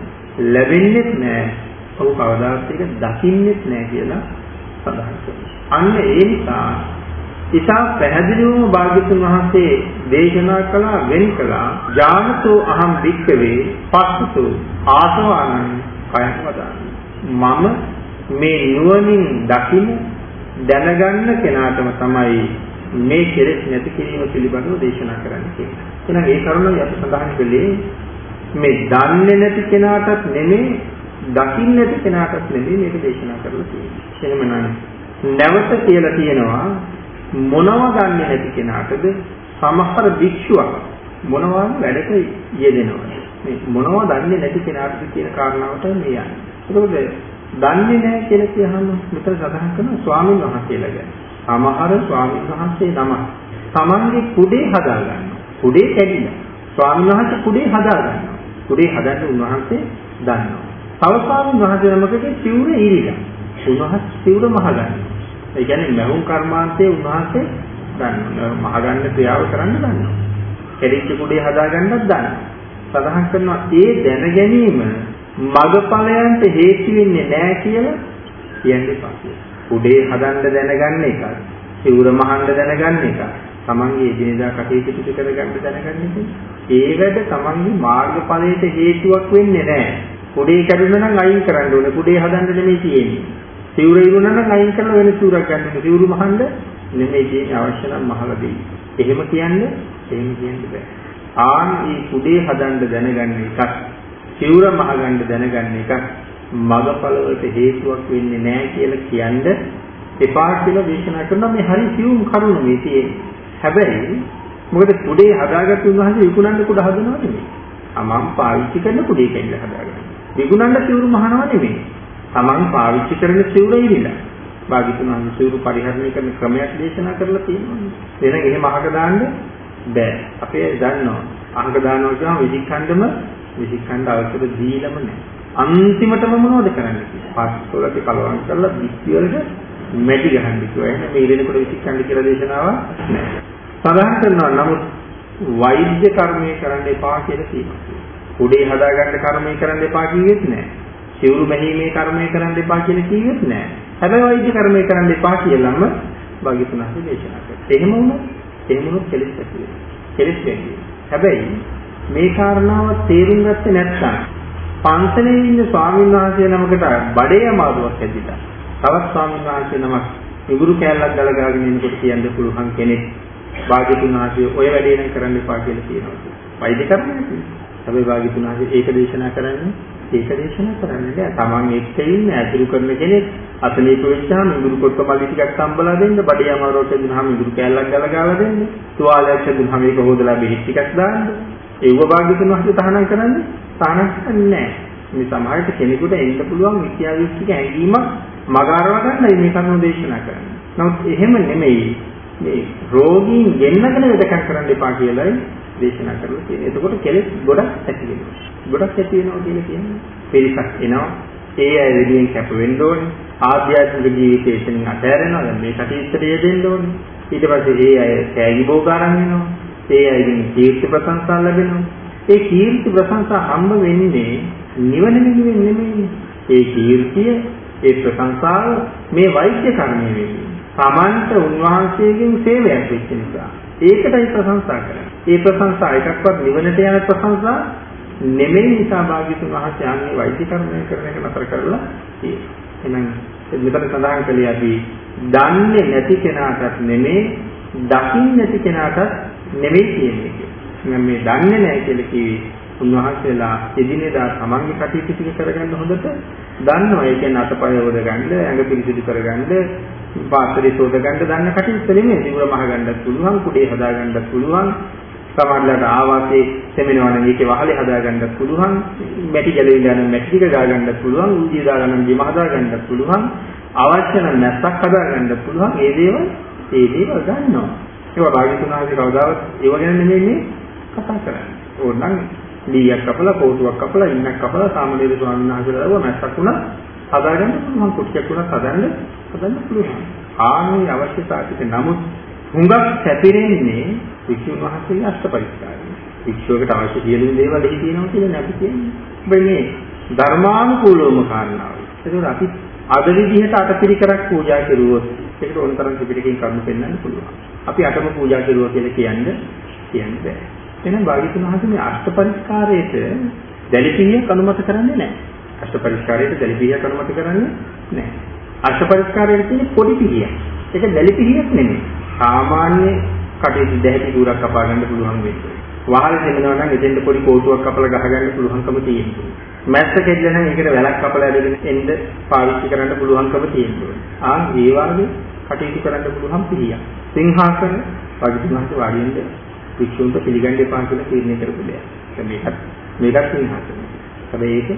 ලැබෙන්නේ නැහැ. ඔහු කවදාවත් ඒක දකින්නේ නැහැ කියලා සඳහන් කරනවා. අන්න ඒ නිසා ඉතා පැහැදිලිවම භාග්‍යතුන් වහන්සේ දේශනා කළා වෙන් කළා ඥානතෝ අහම් වික්කවේ පස්සතු ආසවානං කයං වදාමි මම මේ නුවණින් දකින දැනගන්න කෙනාටම තමයි මේ කෙලෙස් නැති කිරීම පිළිබඳව දේශනා කරන්න කියන්නේ. එහෙනම් ඒ කරුණයි අපි සඳහන් කළේ මේ දන්නේ නැති කෙනාටත් නෙමෙයි දකින්න නැති කෙනාටත් නෙමෙයි මේක දේශනා කරලා තියෙන්නේ. එහෙමනම් නැවත කියලා තියෙනවා මොනව දන්නේ නැති කෙනාටද සමහර භික්ෂුවක් මොනවා වැඩක යෙදෙනවද? මේ මොනව දන්නේ නැති කෙනාටද කියන කාරණාවට මේ යන්නේ. ඒකෝද දන්නේ නැහැ කියලා කියහම මෙතන සඳහන් කරන ස්වාමීන් වහන්සේලා ගැන. සමහර ස්වාමීන් වහන්සේ නම තමන්ගේ කුඩේ හදා ගන්නවා. කුඩේ කැඩිලා. ස්වාමීන් වහන්සේ කුඩේ හදා ගන්නවා. කුඩේ හදන්න උන්වහන්සේ දන්නවා. තව ස්වාමීන් වහන්සේ නමකගේ සිවුර ඉරිලා. උන්වහන්සේ සිවුර මහ ගන්නවා. ඒ කියන්නේ මහුම් කර්මාන්තයේ උන්වහන්සේ දන්නවා. මහ ගන්න ක්‍රියාව කරන්න දන්නවා. කැඩිච්ච කුඩේ හදා ගන්නත් දන්නවා. සඳහන් කරනවා ඒ දැන ගැනීම මගපලයන්ට හේතු වෙන්නේ නැහැ කියලා කියන්නේ පස්සේ. උඩේ හදන්න දැනගන්න එක. සිවුර මහන්න දැනගන්න එක. තමන්ගේ එදිනෙදා කටයුතු ටික කරගන්න දැනගන්න එක. ඒ වැඩ තමන්ගේ මාර්ගඵලයට හේතුවක් වෙන්නේ නැහැ. උඩේ කැඩුනා නම් අයින් කරන්න ඕනේ. උඩේ හදන්න නෙමෙයි තියෙන්නේ. සිවුර ඉරුණා නම් අයින් කරලා වෙන සිවුරක් ගන්න ඕනේ. සිවුරු මහන්න නෙමෙයි තියෙන්නේ අවශ්‍ය නම් මහලා දෙයි. එහෙම කියන්නේ එහෙම කියන්න බෑ. ආන් මේ උඩේ හදන්න දැනගන්න එකක් සිවුර මහගන්න දැනගන්න එකක් මගපලවලට හේතුවක් වෙන්නේ නැහැ කියලා කියන්න එපා කියලා දේශනා කරනවා මේ හරි සිවුම් කරුණ මේ තියෙන්නේ. හැබැයි මොකද කුඩේ හදාගත්තු උන්වහන්සේ විකුණන්න කුඩ හදනව නෙමෙයි. තමන් පාවිච්චි කරන කුඩේ කැල්ල හදාගන්න. විකුණන්න සිවුරු මහනව නෙමෙයි. තමන් පාවිච්චි කරන සිවුර ඉරිලා. භාග්‍යතුන් වහන්සේ සිවුරු පරිහරණය කරන ක්‍රමයක් දේශනා කරලා තියෙනවා. එන එහෙම අහක දාන්න බෑ. අපේ දන්නවා. අහක දානවා කියම විදික්ඛණ්ඩම විදික්ඛණ්ඩ අවශ්‍යද දීලම නැහැ. අන්තිමටම මොනවද කරන්නේ කියලා. පස්වලට කලවම් කරලා පිටි වලට මැටි ගහන්න කිව්වා. එහෙනම් මේ ඉරෙනකොට විසිකන්න කියලා දේශනාවක් නැහැ. සඳහන් කරනවා නමුත් වෛද්‍ය කර්මය කරන්න එපා කියලා කියනවා. උඩේ හදාගන්න කර්මය කරන්න එපා කිව්වෙත් නැහැ. සිවුරු මැහීමේ කර්මය කරන්න එපා කියලා කිව්වෙත් නැහැ. හැබැයි වෛද්‍ය කර්මය කරන්න එපා කියලාම භාග්‍යතුන්හි දේශනා කළා. එහෙම වුණොත් එහෙම වුණොත් කෙලෙස් ඇති වෙනවා. කෙලෙස් වෙන්නේ. හැබැයි මේ කාරණාව තේරුම් ගත්තේ නැත්නම් පන්සලේ ඉන්න ස්වාමීන් වහන්සේ නමකට බඩේ අමාරුවක් ඇතිලා. තවත් ස්වාමීන් වහන්සේ නමක් ඉගුරු කෑල්ලක් ගල ගහගෙන ඉන්නකොට කියන්න පුළුවන් කෙනෙක් භාග්‍යතුන් වහන්සේ ඔය වැඩේ නම් කරන්න එපා කියලා කියනවා. වෛද්‍ය කර්මයක්. හැබැයි භාග්‍යතුන් වහන්සේ ඒක දේශනා කරන්නේ ඒක දේශනා කරන්නේ නෑ. Taman එක්ක ඉන්න ඇතුළු කරන කෙනෙක් අතලීප වෙච්චාම ඉගුරු කොට්ට මල්ලි ටිකක් සම්බලා දෙන්න, බඩේ අමාරුවට දුන්නාම ඉගුරු කෑල්ලක් ගල ගාලා දෙන්න. තුවාලයක් දුන්නාම ඒක හොදලා බෙහෙත් ටිකක් දාන්න. ඒව භාග්‍යතුන් වහන්සේ තහනම් කරන්නේ තහනම් කරන්නේ නැහැ. මේ සමහරට කෙනෙකුට එන්න පුළුවන් මිත්‍යා දෘෂ්ටික හැඟීමක් මගහරව ගන්නයි මේ කරුණ දේශනා කරන්නේ. නමුත් එහෙම නෙමෙයි. මේ රෝගීන් ගෙන්නගෙන වැඩකම් කරන්න එපා කියලායි දේශනා කරලා තියෙන්නේ. එතකොට කෙලෙස් ගොඩක් ඇති වෙනවා. ගොඩක් ඇති වෙනවා කියලා කියන්නේ පිරිසක් එනවා. ඒ අය වෙනුවෙන් කැප වෙන්න ඕනේ. ආධ්‍යාත්මික ජීවිතේ එතනින් අතහැරෙනවා. දැන් මේ කටයුත්තට යෙදෙන්න ඕනේ. ඊට පස්සේ ඒ අය කෑගි බෝගාරම් වෙනවා. ඒ අයගෙන් කීර්ති ප්‍රශංසා ලැබෙනවා. ඒ කීර්ති ප්‍රශංසා හම්බ වෙන්නේ නිවන නිවෙන්නේ නෙමෙයි. ඒ කීර්තිය, ඒ ප්‍රශංසාව මේ වෛද්‍ය කර්මය වෙන්නේ. Tamanta උන්වහන්සේගෙන් සේවයක් වෙච්ච නිසා. ඒකටයි ප්‍රශංසා කරන්නේ. ඒ ප්‍රශංසා එකක්වත් නිවනට යන ප්‍රශංසා නෙමෙයි නිසා භාග්‍යතුන් වහන්සේ ආන්නේ වෛද්‍ය කර්මය කරන එක නතර කරලා එහෙනම් මෙතන සඳහන් කළේ අපි දන්නේ නැති කෙනාටත් නෙමෙයි දකින්න නැති කෙනාටත් නෙවෙයි කියන්නේ. මම මේ දන්නේ නැහැ කියලා කිව්වේ උන්වහන්සේලා එදිනෙදා තමන්ගේ කටයුතු ටික කරගන්න හොඳට දන්නවා. ඒ කියන්නේ අතපය හොද ගන්න, ඇඟ පිරිසිදු කරගන්න, පාත්‍රය සෝද ගන්න දන්න කටයුතු නෙමෙයි. සිවුර මහ ගන්නත් පුළුවන්, කුඩේ හදා ගන්නත් පුළුවන්. සමහරවිට ආවාසේ සෙමිනවන මේකේ වහලේ හදා ගන්නත් පුළුවන්. මැටි ගැලවිලා නම් මැටි ටික ගා ගන්නත් පුළුවන්. උන්දිය දා ගන්න බිම හදා ගන්නත් පුළුවන්. අවශ්‍ය නම් නැස්සක් හදා ගන්නත් පුළුවන්. ඒ දේවල් ඒ දේවල් ගන්නවා. ඒවා භාග්‍යතුන් වහන්සේ කවදාවත් ඒව ගැන නෙමෙයි මේ කතා කරන්නේ. ඕනනම් ලීයක් කපලා කෝටුවක් කපලා ඉන්නක් කපලා සාමණේර ස්වාමීන් වහන්සේලා ලව මැස්සක් උනා හදාගන්න පුළුවන් කුට්ටියක් උනත් හදන්න හදන්න පුළුවන්. ආන්නේ අවශ්‍යතාවයට නමුත් හුඟක් සැපිරෙන්නේ වික්ෂුන් වහන්සේගේ අෂ්ටපරිස්කාරය. වික්ෂුවකට අවශ්‍ය සියලු දේවල් එහි තියෙනවා කියලා නැති කියන්නේ. මේ ධර්මානුකූලවම කාරණාව. ඒකෝර අපි අද විදිහට අටපිරිකරක් පූජා කෙරුවොත් ඒකට ඕනතරම් ත්‍රිපිටකයෙන් කරුණු පෙන්වන්න පුළුවන්. අපි අටම පූජා කෙරුවා කියලා කියන්නේ කියන්නේ බෑ. එහෙනම් භාග්‍යතුන් වහන්සේ මේ අෂ්ට පරිස්කාරයේට දැලිපිහියක් අනුමත කරන්නේ නැහැ. අෂ්ට පරිස්කාරයට දැලිපිහියක් අනුමත කරන්නේ නැහැ. අෂ්ට පරිස්කාරයට තියෙන පොඩි පිහියක්. ඒක දැලිපිහියක් නෙමෙයි. සාමාන්‍ය කටයුතු දෙහැටි දුරක් කපා ගන්න පුළුවන් වෙන්නේ. වහල් දෙනවා නම් එතෙන්ට පොඩි කෝටුවක් කපලා ගහගන්න පුළුවන්කම තියෙනවා. මැස්ස කෙල්ල නම් ඒකට වැලක් කපලා ඇදගෙන එන්න පාවිච්චි කරන්න පුළුවන්කම තියෙනවා. ආ ඒ වගේ කටයුතු කරන්න පුළුවන් පිළියක්. සිංහාසන වගතුමහට වාඩිවෙන්න වික්ෂුන්ට පිළිගන්න එපා කියලා තීරණය කරපු දෙයක්. මේකත් මේකත් සිංහාසන. හැබැයි ඒක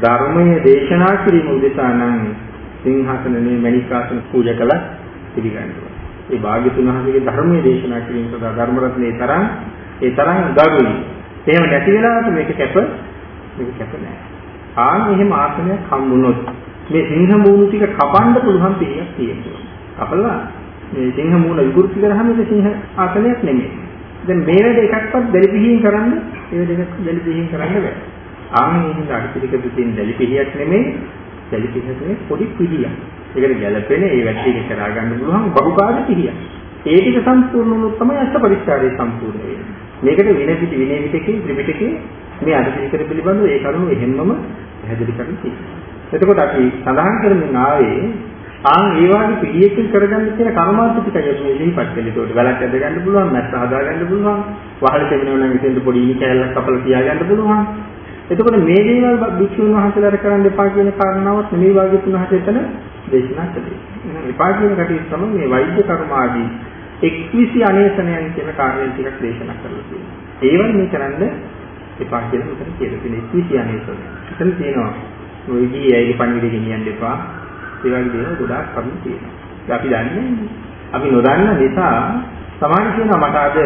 ධර්මයේ දේශනා කිරීම උදෙසා නම් සිංහාසනනේ මණිකාසන පූජා කළා පිළිගන්නවා. ඒ භාග්‍යතුන් වහන්සේගේ ධර්මයේ දේශනා කිරීම සඳහා ධර්ම රත්නේ තරම් ඒ තරම් ගරුයි. එහෙම නැති වෙලාවට මේක කැප මේක කැප නෑ. ආන් එහෙම ආසනයක් හම්බුනොත් මේ සිංහ මූණු ටික කපන්න පුළුවන් පිළියක් තියෙනවා. කපලා මේ සිංහ මූණ විකෘති කරාම ඒක සිංහ ආසනයක් නෙමෙයි. දැන් මේ වැඩ එකක්වත් දෙලිපිහින් කරන්න ඒ වැඩ එකක් දෙලිපිහින් කරන්න බෑ. ආන් එහෙම අඩිපිලිකද තියෙන දෙලිපිහියක් නෙමෙයි දෙලිපිහියේ පොඩි පිළියක්. ඒකට ගැළපෙන ඒ වැටි එක කරා ගන්න පුළුවන් බහුකාර්ය පිළියක්. ඒ ටික සම්පූර්ණ වුණොත් තමයි අෂ්ට පරිස්කාරය සම්පූර්ණ වෙන්නේ. මේකට විනය පිට විනය පිටකේ ත්‍රිපිටකේ මේ අධිශීකර පිළිබඳව ඒ කරුණු එහෙම්මම පැහැදිලි කරලා තියෙනවා. එතකොට අපි සඳහන් කරමින් ආවේ ආන් ඒ වගේ පිළියෙකින් කරගන්න තියෙන කර්මාන්ත ටිකයි අපි ඉලිහිපත් කළේ. ඒකට වැලක් ඇද ගන්න පුළුවන්, මැස්ස හදා ගන්න පුළුවන්, වහල තෙමනව නම් ඉතින් පොඩි ඉනි කැලලක් කපලා තියා ගන්න පුළුවන්. එතකොට මේ දේවල් භික්ෂුන් වහන්සේලාට කරන්න එපා කියන කාරණාවත් මේ වාගේ තුනකට එතන දේශනා කළේ. එහෙනම් එපා කියන කටියට තමයි මේ වෛද්‍ය කර්ම ආදී එක්විසි අනේසනයන් කියන කාරණේ ටිකක් දේශනා කරලා තියෙනවා. ඒවල මේ කරන්න එපා කියලා මෙතන කියලා තියෙන එක්විසි අනේසන. එතන තියෙනවා ඔයදී ඇයිගේ පණිවිඩ ගෙනියන්න එපා. ඒ වගේ දේවල් ගොඩාක් කරුණු තියෙනවා. අපි දන්නේ අපි නොදන්න නිසා සමාජ කියනවා මට අද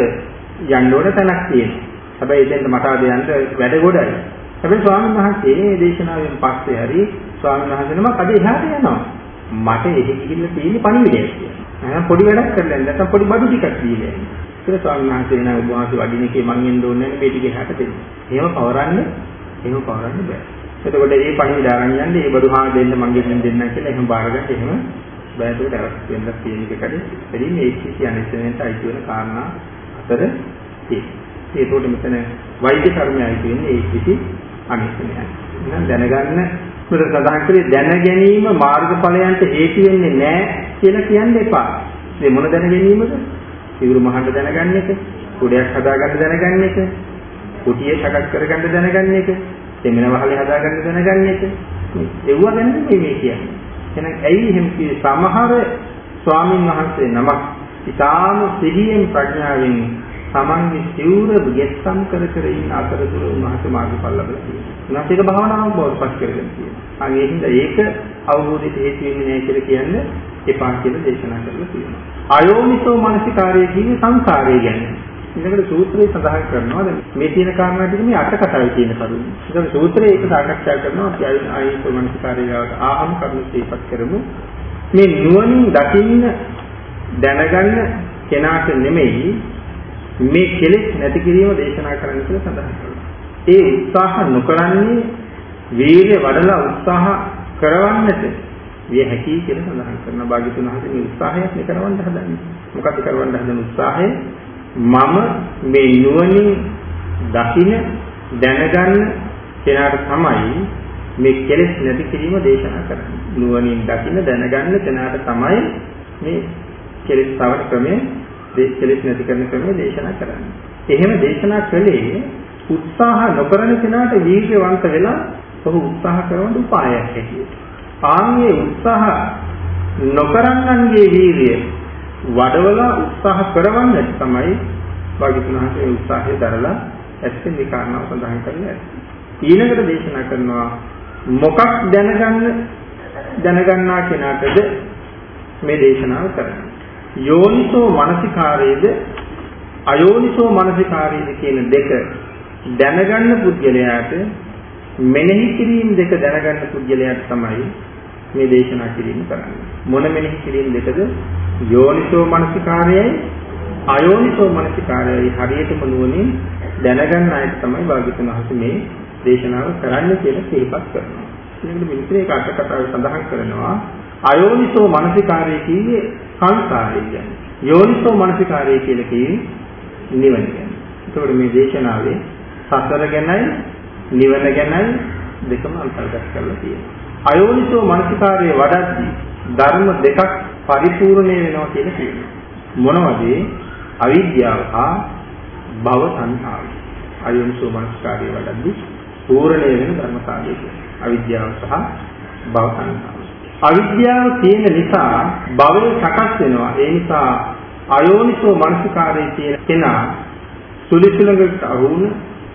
යන්න ඕන තැනක් තියෙනවා. හැබැයි එතෙන්ට මට අද යන්න වැඩ ගොඩයි. හැබැයි ස්වාමීන් වහන්සේ මේ දේශනාවෙන් පස්සේ හරි ස්වාමීන් වහන්සේ නමක් අද එහාට යනවා. මට එහෙ ගිහිල්ලා තියෙන පණිවිඩයක් කියලා. එහෙනම් පොඩි වැඩක් කරලා නැත්නම් පොඩි බඩු ටිකක් දීලා යන්න. කියලා ස්වාමීන් වහන්සේ නම ඔබ වහන්සේ වඩින එකේ මං එන්න ඕනේ නැහැ මේ ටික එහාට දෙන්න. එහෙම පවරන්න එහෙම පවරන්න බෑ. එතකොට මේ පණිවිඩ අරන් යන්නේ ඒ බඩු හා දෙන්න මං ගෙන් දෙන්න කියලා එහෙම බාරගන්න එහෙම බෑ ඒකට අර වෙනද තියෙන එකකදී එදින් මේ කිසි අනිශ්චිතයට අයිති වෙන කාරණා අතර තියෙනවා. ඒකෝට මෙතන වෛද්‍ය කර්මයයි කියන්නේ ඒ කිසි අනිශ්චිතයි. එහෙනම් දැනගන්න මෙතන සඳහන් කරේ දැන ගැනීම මාර්ගඵලයන්ට හේතු වෙන්නේ නැහැ කියලා කියන්න එපා. මේ මොන දැන ගැනීමද? සිවුරු මහන්න දැනගන්න එක, කුඩයක් හදාගන්න දැනගන්න එක, කුටිය සකස් කරගන්න දැනගන්න එක, දෙමන වහලේ හදාගන්න දැනගන්න එක. ඒව ගැන මේ කියන්නේ. එහෙනම් ඇයි එහෙම කියේ සමහර ස්වාමින් වහන්සේ නමක් ඊටාම සිහියෙන් ප්‍රඥාවෙන් තමන්ගේ සිවුර ගෙස්සම් කර කර ඉන්න අතරතුර උන්වහන්සේ මාර්ගඵල ලැබලා තියෙනවා. උන්වහන්සේ ඒක භාවනාවක් බවට පත් කරගෙන තියෙනවා. අන්න ඒකින්ද ඒක අවබෝධයට හේතු වෙන්නේ නැහැ කියලා කියන්නේ එපා කියලා දේශනා කරලා තියෙනවා. අයෝනිසෝ මනසිකාරය කියන්නේ සංසාරය ගැන. ඊළඟට සූත්‍රයේ සඳහන් කරනවා දැන් මේ තියෙන කාරණා ටික මේ අට කතාවේ තියෙන කරුණු. ඒකම සූත්‍රයේ ඒක සාකච්ඡා කරනවා අපි අයෝනිසෝ මනසිකාරය ගාවට ආහම කරුණු ඉස්පත් කරමු. මේ නුවණින් දකින්න දැනගන්න කෙනාට නෙමෙයි මේ කෙලෙස් නැති කිරීම දේශනා කරන්න කියලා සඳහන් කරනවා. ඒ උත්සාහ නොකරන්නේ වීර්ය වඩලා උත්සාහ කරවන්නට විය හැකි කියලා සඳහන් කරන භාග්‍යතුන් වහන්සේ මේ උත්සාහයක් මේ කරවන්න හදන්නේ. මොකද කරවන්න හදන උත්සාහය මම මේ නුවණින් දකින දැනගන්න කෙනාට තමයි මේ කෙලෙස් නැති කිරීම දේශනා කරන්නේ. නුවණින් දකින දැනගන්න කෙනාට තමයි මේ කෙලෙස් තවන ක්‍රමයේ කෙලෙස් නැති කරන ක්‍රමයේ දේශනා කරන්නේ. එහෙම දේශනා කළේ උත්සාහ නොකරන කෙනාට වීර්යවන්ත වෙලා ඔහු උත්සාහ කරන උපායක් හැටියට. ආන්ගේ උත්සාහ නොකරන්නන්ගේ වීර්යය වඩවලා උත්සාහ කරවන්නට තමයි භාග්‍යතුන්හසේ උත්සාහය දරලා ඇත්තේ මේ කාරණාව සඳහන් කරන්නේ. ඊළඟට දේශනා කරනවා මොකක් දැනගන්න දැනගන්නා කෙනාටද මේ දේශනාව කරන්නේ. යෝනිසෝ මනසිකාරයේද අයෝනිසෝ මනසිකාරයේද කියන දෙක දැනගන්න පුද්ගලයාට මෙනෙහි කිරීම දෙක දැනගන්න පුද්ගලයාට තමයි මේ දේශනා කිරීම කරන්නේ. මොන මෙනෙහි කිරීම දෙකද? යෝනිසෝ මනසිකාරයයි අයෝනිසෝ මනසිකාරයයි හරියටම නුවණින් දැනගන්න අයට තමයි භාග්‍යතුන් වහන්සේ මේ දේශනාව කරන්න කියලා සිහිපත් කරනවා. ඒකට මිත්‍රේ කාට කතාව සඳහන් කරනවා අයෝනිසෝ මනසිකාරය කියන්නේ සංසාරය කියන්නේ. යෝනිසෝ මනසිකාරය කියලා කියන්නේ නිවන කියන්නේ. ඒකෝට මේ දේශනාවේ සතර ගැනයි නිවන ගැනයි දෙකම අන්තර්ගත කරලා තියෙනවා. අයෝනිසෝ මනසිකාරයේ වඩද්දී ධර්ම දෙකක් පරිපූර්ණය වෙනවා කියලා කියනවා. මොනවද? අවිද්‍යාව හා භව සංහාව. අයෝනිසෝ මනසිකාරයේ වඩද්දී පූර්ණය වෙන ධර්මතාවය කියනවා. අවිද්‍යාව සහ භව සංහාව. අවිද්‍යාව තියෙන නිසා භවය සකස් වෙනවා. ඒ නිසා අයෝනිසෝ මනසිකාරයේ තියෙන කෙනා සුලිසුලකට අහුන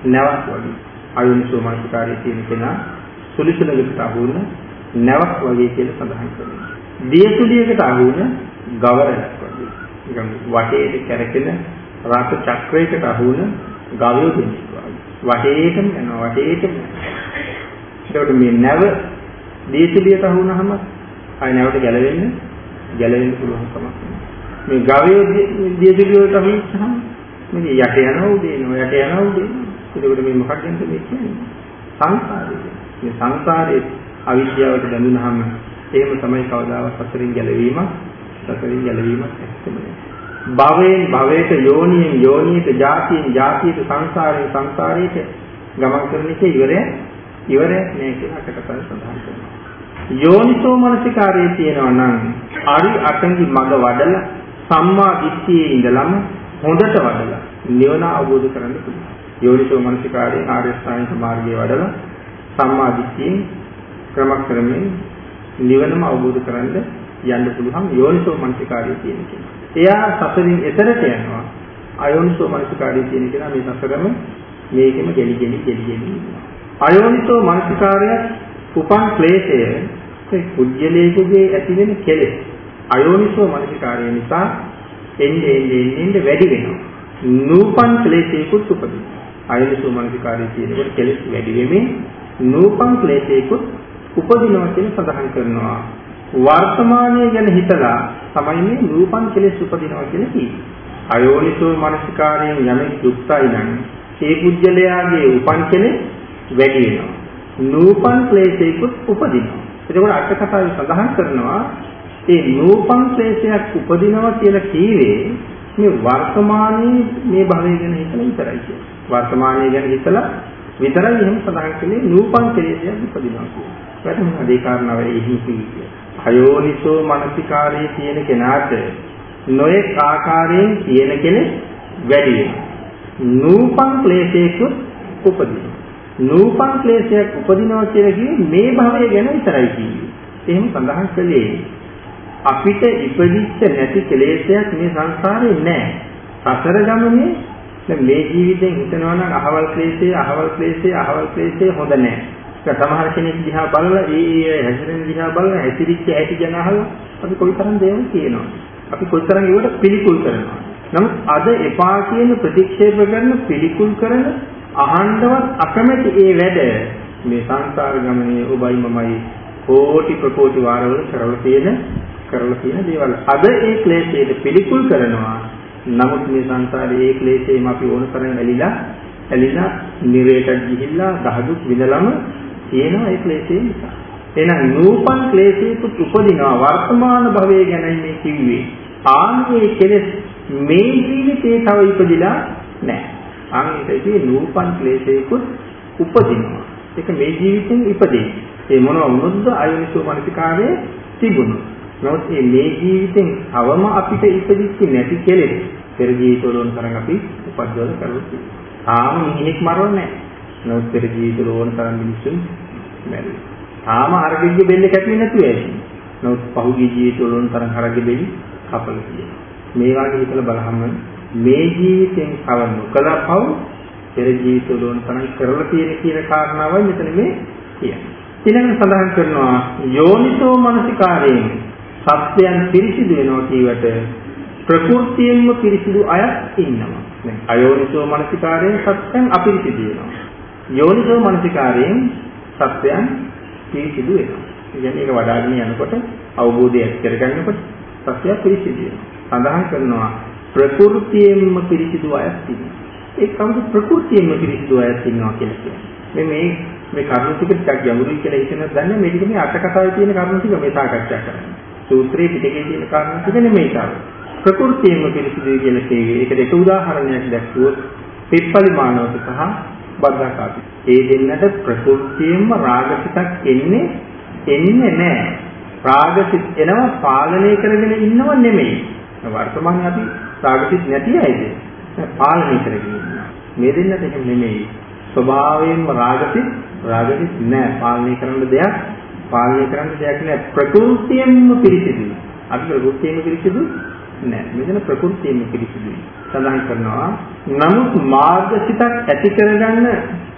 නැවක් වගේ. අයෝනිසෝ මනසිකාරයේ තියෙන කෙනා සුලිසුලකට අහුන නැවක් වගේ කියලා සඳහන් කරනවා. දියසුලියකට අහුන ගවරයක් වගේ. නිකන් වටේට කැරකෙන රාස චක්‍රයකට අහුන ගවයෝ දෙන්නේ වගේ. වටේටම යනවා වටේටම. ඒකට මේ නැව දීසුලියට අහුනහම ආය නැවට ගැලවෙන්න ගැලවෙන්න පුළුවන් කමක් මේ ගවයේ දීසුලියට අහුනහම මේ යට යනවා උදේ නෝ යට යනවා උදේ ඒකට මේ මොකක්ද මේ කියන්නේ? සංසාරය. මේ සංසාරයේ අවිද්‍යාවට බැඳුනහම එහෙම තමයි කවදාවත් සසරින් ගැලවීම සසරින් ගැලවීමක් ඇත්තම භවයෙන් භවයට යෝනියෙන් යෝනියට ජාතියෙන් ජාතියට සංසාරයෙන් සංසාරයට ගමන් කරන එක ඉවරය ඉවරයක් නෑ කියලා අටකපල් සඳහන් කරනවා යෝනිසෝ මනසිකාරයේ තියෙනවා නම් අරි අටංගි මග වඩලා සම්මා දිට්ඨියේ ඉඳලම හොඳට වඩලා නිවන අවබෝධ කරගන්න පුළුවන්. යෝනිසෝ මනසිකාරයේ ආර්ය ශ්‍රාණික මාර්ගයේ වඩලා සම්මා දිට්ඨියෙන් ක්‍රමක්‍රමයෙන් නිවනම අවබෝධ කරගන්න යන්න පුළුවන් යෝනිසෝ මනසිකාරයේ තියෙන කෙනා. එයා සසරින් එතරට යනවා. අයෝනිසෝ මනසිකාරයේ තියෙන කෙනා මේ සසරම මේකෙම ගෙලි ගෙලි ගෙලි ගෙලි ඉන්නවා. අයෝනිසෝ මනසිකාරය උපන් ක්ලේශය ඒ කුජලයේගේ ඇතිවෙන කෙලෙස් අයෝනිසෝ මනසිකාරය නිසා එන්නේ එන්නේ එන්නේ වැඩි වෙනවා. නූපන් ක්ලේශයකුත් උපදිනවා. අයෝනිසෝ මනසිකාරය කියනකොට කෙලෙස් වැඩි වෙමින් නූපන් ක්ලේශයකුත් උපදිනවා කියලා සඳහන් කරනවා. වර්තමානයේ ගැන හිතලා තමයි මේ නූපන් කෙලෙස් උපදිනවා කියලා කියන්නේ. අයෝනිසෝ මනසිකාරයෙන් යමෙක් යුක්තයි නම් ඒ කුජලයාගේ උපන් කෙලෙස් වැඩි වෙනවා. නූපන් ක්ලේශයකුත් උපදිනවා. එතකොට අට කතාවේ සඳහන් කරනවා ඒ නූපන් ක්ලේශයක් උපදිනවා කියලා කීවේ මේ වර්තමානයේ මේ භවය ගැන හිතලා විතරයි කියන්නේ. වර්තමානයේ ගැන හිතලා විතරයි එහෙම සඳහන් කළේ නූපන් ක්ලේශයක් උපදිනවා කියන්නේ. වැටහෙනවද ඒ කාරණාව එහි කිව්වේ. අයෝනිසෝ මනසිකාරයේ තියෙන කෙනාට නොයෙක් ආකාරයෙන් තියෙන කෙලෙස් වැඩි වෙනවා. නූපන් ක්ලේශයකුත් උපදිනවා. නූපන් ක්ලේශයක් උපදිනවා කියලා කිව්වේ මේ භවය ගැන විතරයි කිව්වේ. එහෙම සඳහන් කළේ අපිට ඉපදිච්ච නැති ක්ලේශයක් මේ සංසාරේ නැහැ. සතර ගමනේ දැන් මේ ජීවිතෙන් හිතනවා නම් අහවල් ක්ලේශය, අහවල් ක්ලේශය, අහවල් ක්ලේශය හොඳ නැහැ. ඒක සමහර කෙනෙක් දිහා බලලා ඒ ඒ හැසිරෙන දිහා බලලා හැසිරිච්ච ඇති ගැන අහලා අපි කොයිතරම් දේවල් කියනවා. අපි කොයිතරම් ඒවට පිළිකුල් කරනවා. නමුත් අද එපා කියන ප්‍රතික්ෂේප කරන පිළිකුල් කරන අහන්නවත් අකමැති ඒ වැඩ මේ සංසාර ගමනේ ඔබයි මමයි කෝටි ප්‍රකෝටි වාරවල කරලා තියෙන කරලා තියෙන දේවල්. අද ඒ ක්ලේශයට පිළිකුල් කරනවා. නමුත් මේ සංසාරයේ ඒ ක්ලේශයෙන් අපි ඕන තරම් ඇලිලා ඇලිලා නිරේට ගිහිල්ලා දහදුක් විඳලම තියෙනවා ඒ ක්ලේශය නිසා. එහෙනම් නූපන් ක්ලේශයකුත් උපදිනවා වර්තමාන භවයේ ගැනයි මේ කිව්වේ. ආන්ගේ කෙලෙස් මේ ජීවිතේ තව ඉපදිලා නැහැ. ආන්ගිතේ නූපන් ක්ලේශයකුත් උපදිනවා. ඒක මේ ජීවිතෙන් ඉපදේ. ඒ මොනවා වුණොත්ද අයෝනිසෝ මනසිකාරයේ තිබුණු. නමුත් මේ මේ ජීවිතෙන් අවම අපිට ඉපදිච්ච නැති කෙලෙස් පෙර ජීවිතවල තරම් අපි උපද්දවල කරලා තියෙනවා. තාම මිනිහෙක් මරන්නේ නැහැ. නමුත් පෙර ජීවිතවල ඕන තරම් මිනිස්සුන් මැරුවා. තාම හරගෙගේ බෙල්ල කැපෙන්නේ නැතුව ඇති. නමුත් පහුගිය ජීවිතවල ඕන තරම් හරගෙ බෙලි කපලා තියෙනවා. මේ වගේ හිතලා බලහම මේ ජීවිතෙන් කව නොකල පව් පෙර ජීවිතවල ඕන තරම් කරලා තියෙන කියන කාරණාවයි මෙතන මේ කියන්නේ. ඊළඟ සඳහන් කරනවා යෝනිසෝ මනසිකාරයෙන් සත්‍යයන් පිරිසිදු වෙනවා කියවට ප්‍රകൃතියෙන්ම පිරිසිදු අයත් ඉන්නවා. දැන් අයෝනිසෝ මනසිකාරයෙන් සත්‍යයන් අපිරිසිදු වෙනවා. යෝනිසෝ මනසිකාරයෙන් සත්‍යයන් පිරිසිදු වෙනවා. කියන්නේ ඒක වඩාගෙන යනකොට අවබෝධය ඇති කරගන්නකොට සත්‍යය පිරිසිදු වෙනවා. සඳහන් කරනවා ප්‍රകൃතියෙන්ම පිරිසිදු අයත් ඉන්නවා. ඒ කවුද ප්‍රകൃතියෙන්ම පිරිසිදු අයත් ඉන්නවා කියලා කියන්නේ. මේ මේ කර්ම ටික ටිකක් ගැඹුරුයි කියලා හිතන දන්නේ මේක මේ අට කතාවේ තියෙන කර්ම ටික මේ සාකච්ඡා කරන්නේ. සූත්‍රයේ පිටකේ තියෙන කරුණු ටික නෙමෙයි තාම. ප්‍රകൃතියෙම පිළිසිදුයි කියලා කියවේ. ඒකට එක උදාහරණයක් දැක්වුවොත් පිප්පලි මානවක සහ බද්ධකාපි. ඒ දෙන්නට ප්‍රകൃතියෙම රාගසිතක් එන්නේ එන්නේ නැහැ. රාගසිත එනවා පාලනය කරගෙන ඉන්නව නෙමෙයි. වර්තමානයේ අපි රාගසිත නැති අයද පාලනය කරගෙන ඉන්නවා. මේ දෙන්නට එහෙම නෙමෙයි. ස්වභාවයෙන්ම රාගසිත රාගසිත නැහැ. පාලනය කරන්න දෙයක් පාලනය කරන්න දෙයක් නැහැ. ප්‍රകൃතියෙන්ම පිරිසිදුයි. අපි ප්‍රകൃතියෙන්ම පිරිසිදු නැහැ. මෙතන ප්‍රകൃතියෙන්ම පිරිසිදුයි. සඳහන් කරනවා නමුත් මාර්ගසිතක් ඇති කරගන්න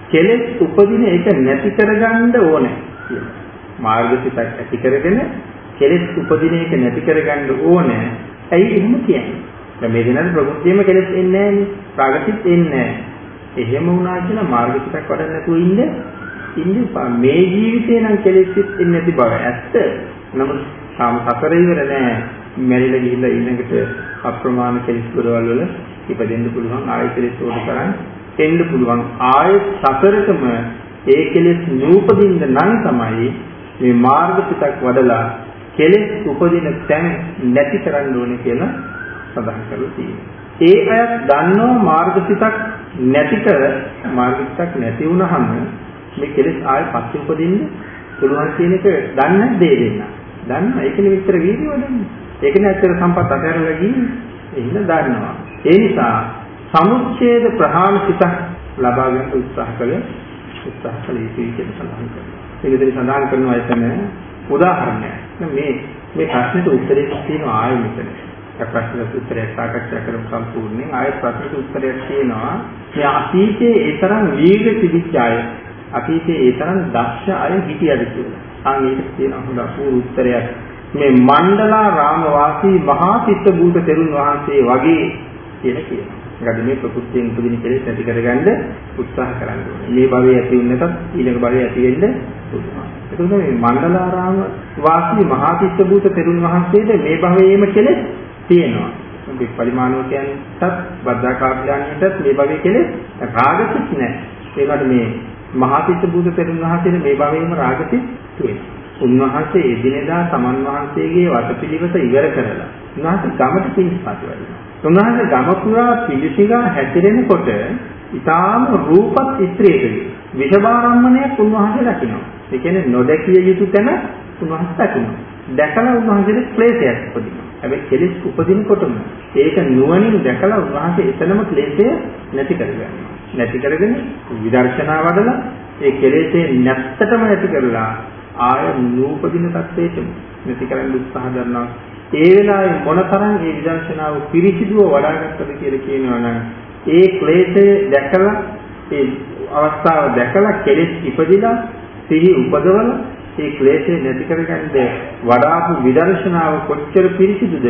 කෙලෙස් උපදින ඒක නැති කරගන්න ඕනේ කියලා. මාර්ගසිතක් ඇති කරගෙන කෙලෙස් උපදින එක නැති කරගන්න ඕනේ. ඇයි එහෙම කියන්නේ? දැන් මේ දිනවල ප්‍රകൃතියෙම කෙලෙස් එන්නේ නැහැ නේ. ප්‍රාගතිත් එන්නේ නැහැ. එහෙම වුණා කියලා මාර්ගසිතක් වඩන්න නැතුව ඉන්නේ ඉන්නේ මේ ජීවිතේ නම් කෙලෙස් එන්නේ නැති බව ඇත්ත. නමුත් තාම සතර ඉවර නෑ. මැරිලා ගිහිල්ලා ඊළඟට අප්‍රමාණ කෙලෙස් වල වල ඉපදෙන්න පුළුවන් ආයෙ කෙලෙස් වල තරම් එන්න පුළුවන් ආයෙ සතරකම ඒ කෙලෙස් නූපදින්න නම් තමයි මේ මාර්ග පිටක් වඩලා කෙලෙස් උපදින තැන් නැති කරන්න ඕනේ කියලා සඳහන් කරලා තියෙනවා. ඒ අයත් දන්නවා මාර්ග පිටක් නැති කර මාර්ග පිටක් නැති වුනහම මේ කෙලෙස් ආයෙ පස්සේ උපදින්න පුළුවන් කියන එක දන්නේ නැද්ද ඒ දෙන්න? දන්නවා. ඒකනේ විතර වීර්යය වඩන්නේ. ඒකනේ ඇත්තට සම්පත් අතහැරලා ගියේ. එහෙනම් දන්නවා. ඒ නිසා සමුච්ඡේද ප්‍රහාණ සිතක් ලබා ගන්න උත්සාහ කළ උත්සාහ කළ යුතුයි කියලා සඳහන් කරනවා. ඒකෙදි සඳහන් කරනවා එතන උදාහරණයක්. මේ මේ ප්‍රශ්නෙට උත්තරයක් තියෙනවා ආයෙ මෙතන. ඒ ප්‍රශ්නෙට උත්තරයක් සාකච්ඡා කරමු සම්පූර්ණයෙන්. ආයෙ ප්‍රශ්නෙට උත්තරයක් තියෙනවා. මේ අතීතයේ ඒ තරම් වීර්ය තිබිච්ච අය අතීතයේ ඒ තරම් දක්ෂ අය හිටියද කියලා. අන්න ඒක තියෙන හොඳ අපූර්ව උත්තරයක්. මේ මණ්ඩලා රාම වාසී මහා චිත්ත භූත තෙරුන් වහන්සේ වගේ කියලා කියනවා. ඒකද මේ ප්‍රකෘතියෙන් උපදින කෙලෙස් ඇති කරගන්න උත්සාහ කරන්න ඕනේ. මේ භවයේ ඇති වෙන්නේ නැතත් ඊළඟ භවයේ ඇති වෙන්න පුළුවන්. එතකොට මේ මණ්ඩලාරාම වාසී මහා චිත්ත භූත තෙරුන් වහන්සේට මේ භවයේම කෙලෙස් තියෙනවා. මේ පරිමාණෝකයන්ටත් බද්ධාකාර්යයන්ටත් මේ භවයේ කෙලෙස් රාගසිත නැහැ. ඒකට මේ මහාතිස්ස බුදු තෙරුන් වහන්සේට මේ භවයේම රාගසිත තියෙනවා. උන්වහන්සේ එදිනෙදා සමන් වහන්සේගේ වටපිළිවෙත ඉවර කරලා උන්වහන්සේ ගමට පිළිපත් වෙනවා. උන්වහන්සේ ගම පුරා පිළිසිගා හැතිරෙනකොට ඊටාම රූපත් ස්ත්‍රියකගේ විෂබාරම්මණයක් උන්වහන්සේ දකිනවා. ඒ කියන්නේ නොදැකිය යුතු තැන උන්වහන්සේ දකිනවා. දැකලා උන්වහන්සේට ක්ලේශයක් උපදිනවා. හැබැයි කෙලෙස් උපදිනකොටම ඒක නුවණින් දැකලා උන්වහන්සේ එතනම ක්ලේශය නැති කරගන්නවා. නැති කරගෙන විදර්ශනා වඩලා ඒ කෙලෙසේ නැත්තටම නැති කරලා ආය නූපදින තත්ත්වයට නැති කරන්න උත්සාහ කරනවා. ඒ වෙලාවේ මොනතරම් ඒ විදර්ශනාව පිරිසිදුව වඩාගත්තද කියලා කියනවා නම් ඒ ක්ලේශය දැකලා ඒ අවස්ථාව දැකලා කෙලෙස් ඉපදිලා සිහි උපදවලා ඒ ක්ලේශය නැති කරගන්න වඩාපු විදර්ශනාව කොච්චර පිරිසිදුද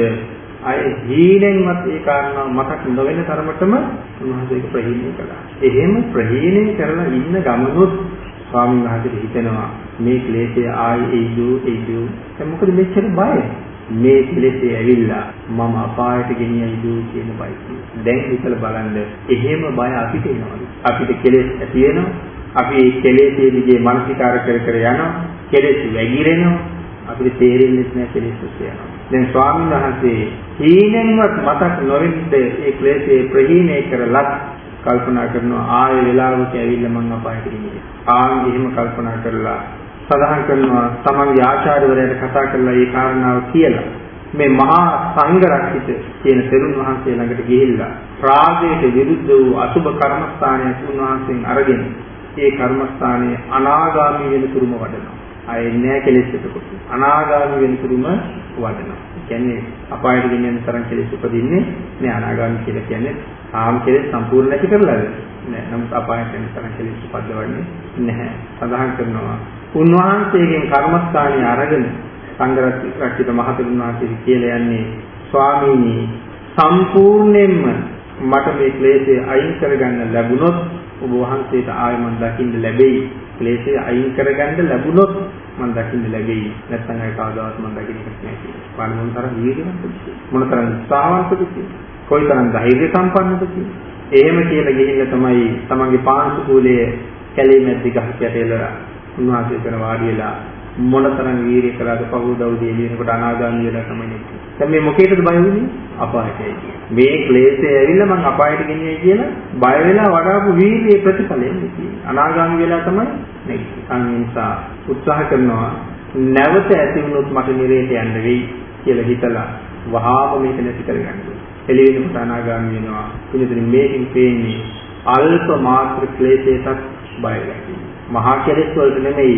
අය හීනෙන්වත් ඒ කාරණාව මතක් නොවන තරමටම උන්වහන්සේක ප්‍රහීණය කළා. එහෙම ප්‍රහීණය කරලා ඉන්න ගමනොත් ස්වාමීන් වහන්සේට හිතෙනවා මේ ක්ලේශය ආයි එයිදු එයිදු. දැන් මොකද මෙච්චර බය? මේ ක්ලේශය ඇවිල්ලා මම අපායට ගෙනියයිදු කියන බය. දැන් හිතලා බලන්න එහෙම බය අපිට එනවද? අපිට කෙලෙස් ඇති වෙනවා. අපි මේ කෙලෙස්යේ දිගේ මානසිකාර කර කර යනවා. කෙලෙස් වැగిරෙනවා. අපිට තේරෙන්නේ නැහැ කෙලෙස් යනවා. දැන් ස්වාමීන් වහන්සේ හීනෙන්වත් මතක් නොවෙන්න ඒ ක්ලේශේ ප්‍රහීණය කරලත් කල්පනා කරනවා ආයෙ වෙලාවක ඇවිල්ලා මං අපායට ගිහින්. ආන් එහෙම කල්පනා කරලා සඳහන් කරනවා තමන්ගේ ආචාර්යවරයාට කතා කරලා මේ කාරණාව කියලා මේ මහා සංඝ රක්ෂිත කියන තෙරුන් වහන්සේ ළඟට ගිහිල්ලා රාගයට විරුද්ධ වූ අසුබ කර්මස්ථානයක් උන්වහන්සේෙන් අරගෙන ඒ කර්මස්ථානයේ අනාගාමී වෙන තුරුම වඩනවා. ආයේ නෑ කෙලෙස් එතකොට. අනාගාමී වෙන තුරුම වඩනවා. කියන්නේ අපායට ගෙනියන තරම් කෙලෙස් උපදින්නේ නෑ අනාගාමී කියලා කියන්නේ ආම් කෙලෙස් සම්පූර්ණ නැති කරලාද? නෑ. නමුත් අපායට යන තරම් කෙලෙස් උපදවන්නේ නැහැ. සඳහන් කරනවා උන්වහන්සේගෙන් කර්මස්ථානීය අරගෙන සංඝරත්න මහතුන් වහන්සේ කියලා යන්නේ ස්වාමීනි සම්පූර්ණයෙන්ම මට මේ ක්ලේශය අයින් කරගන්න ලැබුණොත් ඔබ වහන්සේට ආයෙ මම දකින්න ලැබෙයි. ක්ලේශය අයින් කරගන්න ලැබුණොත් මම දකින්න ලැබෙයි. නැත්නම් ඒ කවදාවත් මම දකින්න නැහැ කියලා. බලන්න මොනතරම් වීර්යවන්තද මොනතරම් උත්සාහවන්තද කොයිතරම් ධෛර්ය සම්පන්නද එහෙම කියලා ගිහිල්ලා තමයි තමන්ගේ පාංශු කූලයේ කැලේ මැද්ද ගහක් යට එළලා උන්වහන්සේ කරන වාඩි වෙලා මොනතරම් වීරිය කළාද පහුදව් දෙලිනකොට අනාගාමී වෙලා තමයි නෙන්නේ. දැන් මේ මොකේද බය වුනේ? අපායටයි. මේ ක්ලේශය ඇවිල්ලා මං අපායට ගෙනියයි කියලා බය වෙලා වඩාපු වීරියේ ප්‍රතිඵලයෙන් අනාගාමී වෙලා තමයි නෙන්නේ. අන්න නිසා උත්සාහ කරනවා නැවත ඇති වුණොත් මට නිරේට යන්න වෙයි කියලා හිතලා වහාම මේක නැති කරගන්න. එළිවෙනකොට අනාගාමී වෙනවා. පිළිතුරු මේකෙන් පේන්නේ අල්ප මාත්‍ර ක්ලේශයකට බය වෙලා. මහා කෙලෙස් වලට නෙමෙයි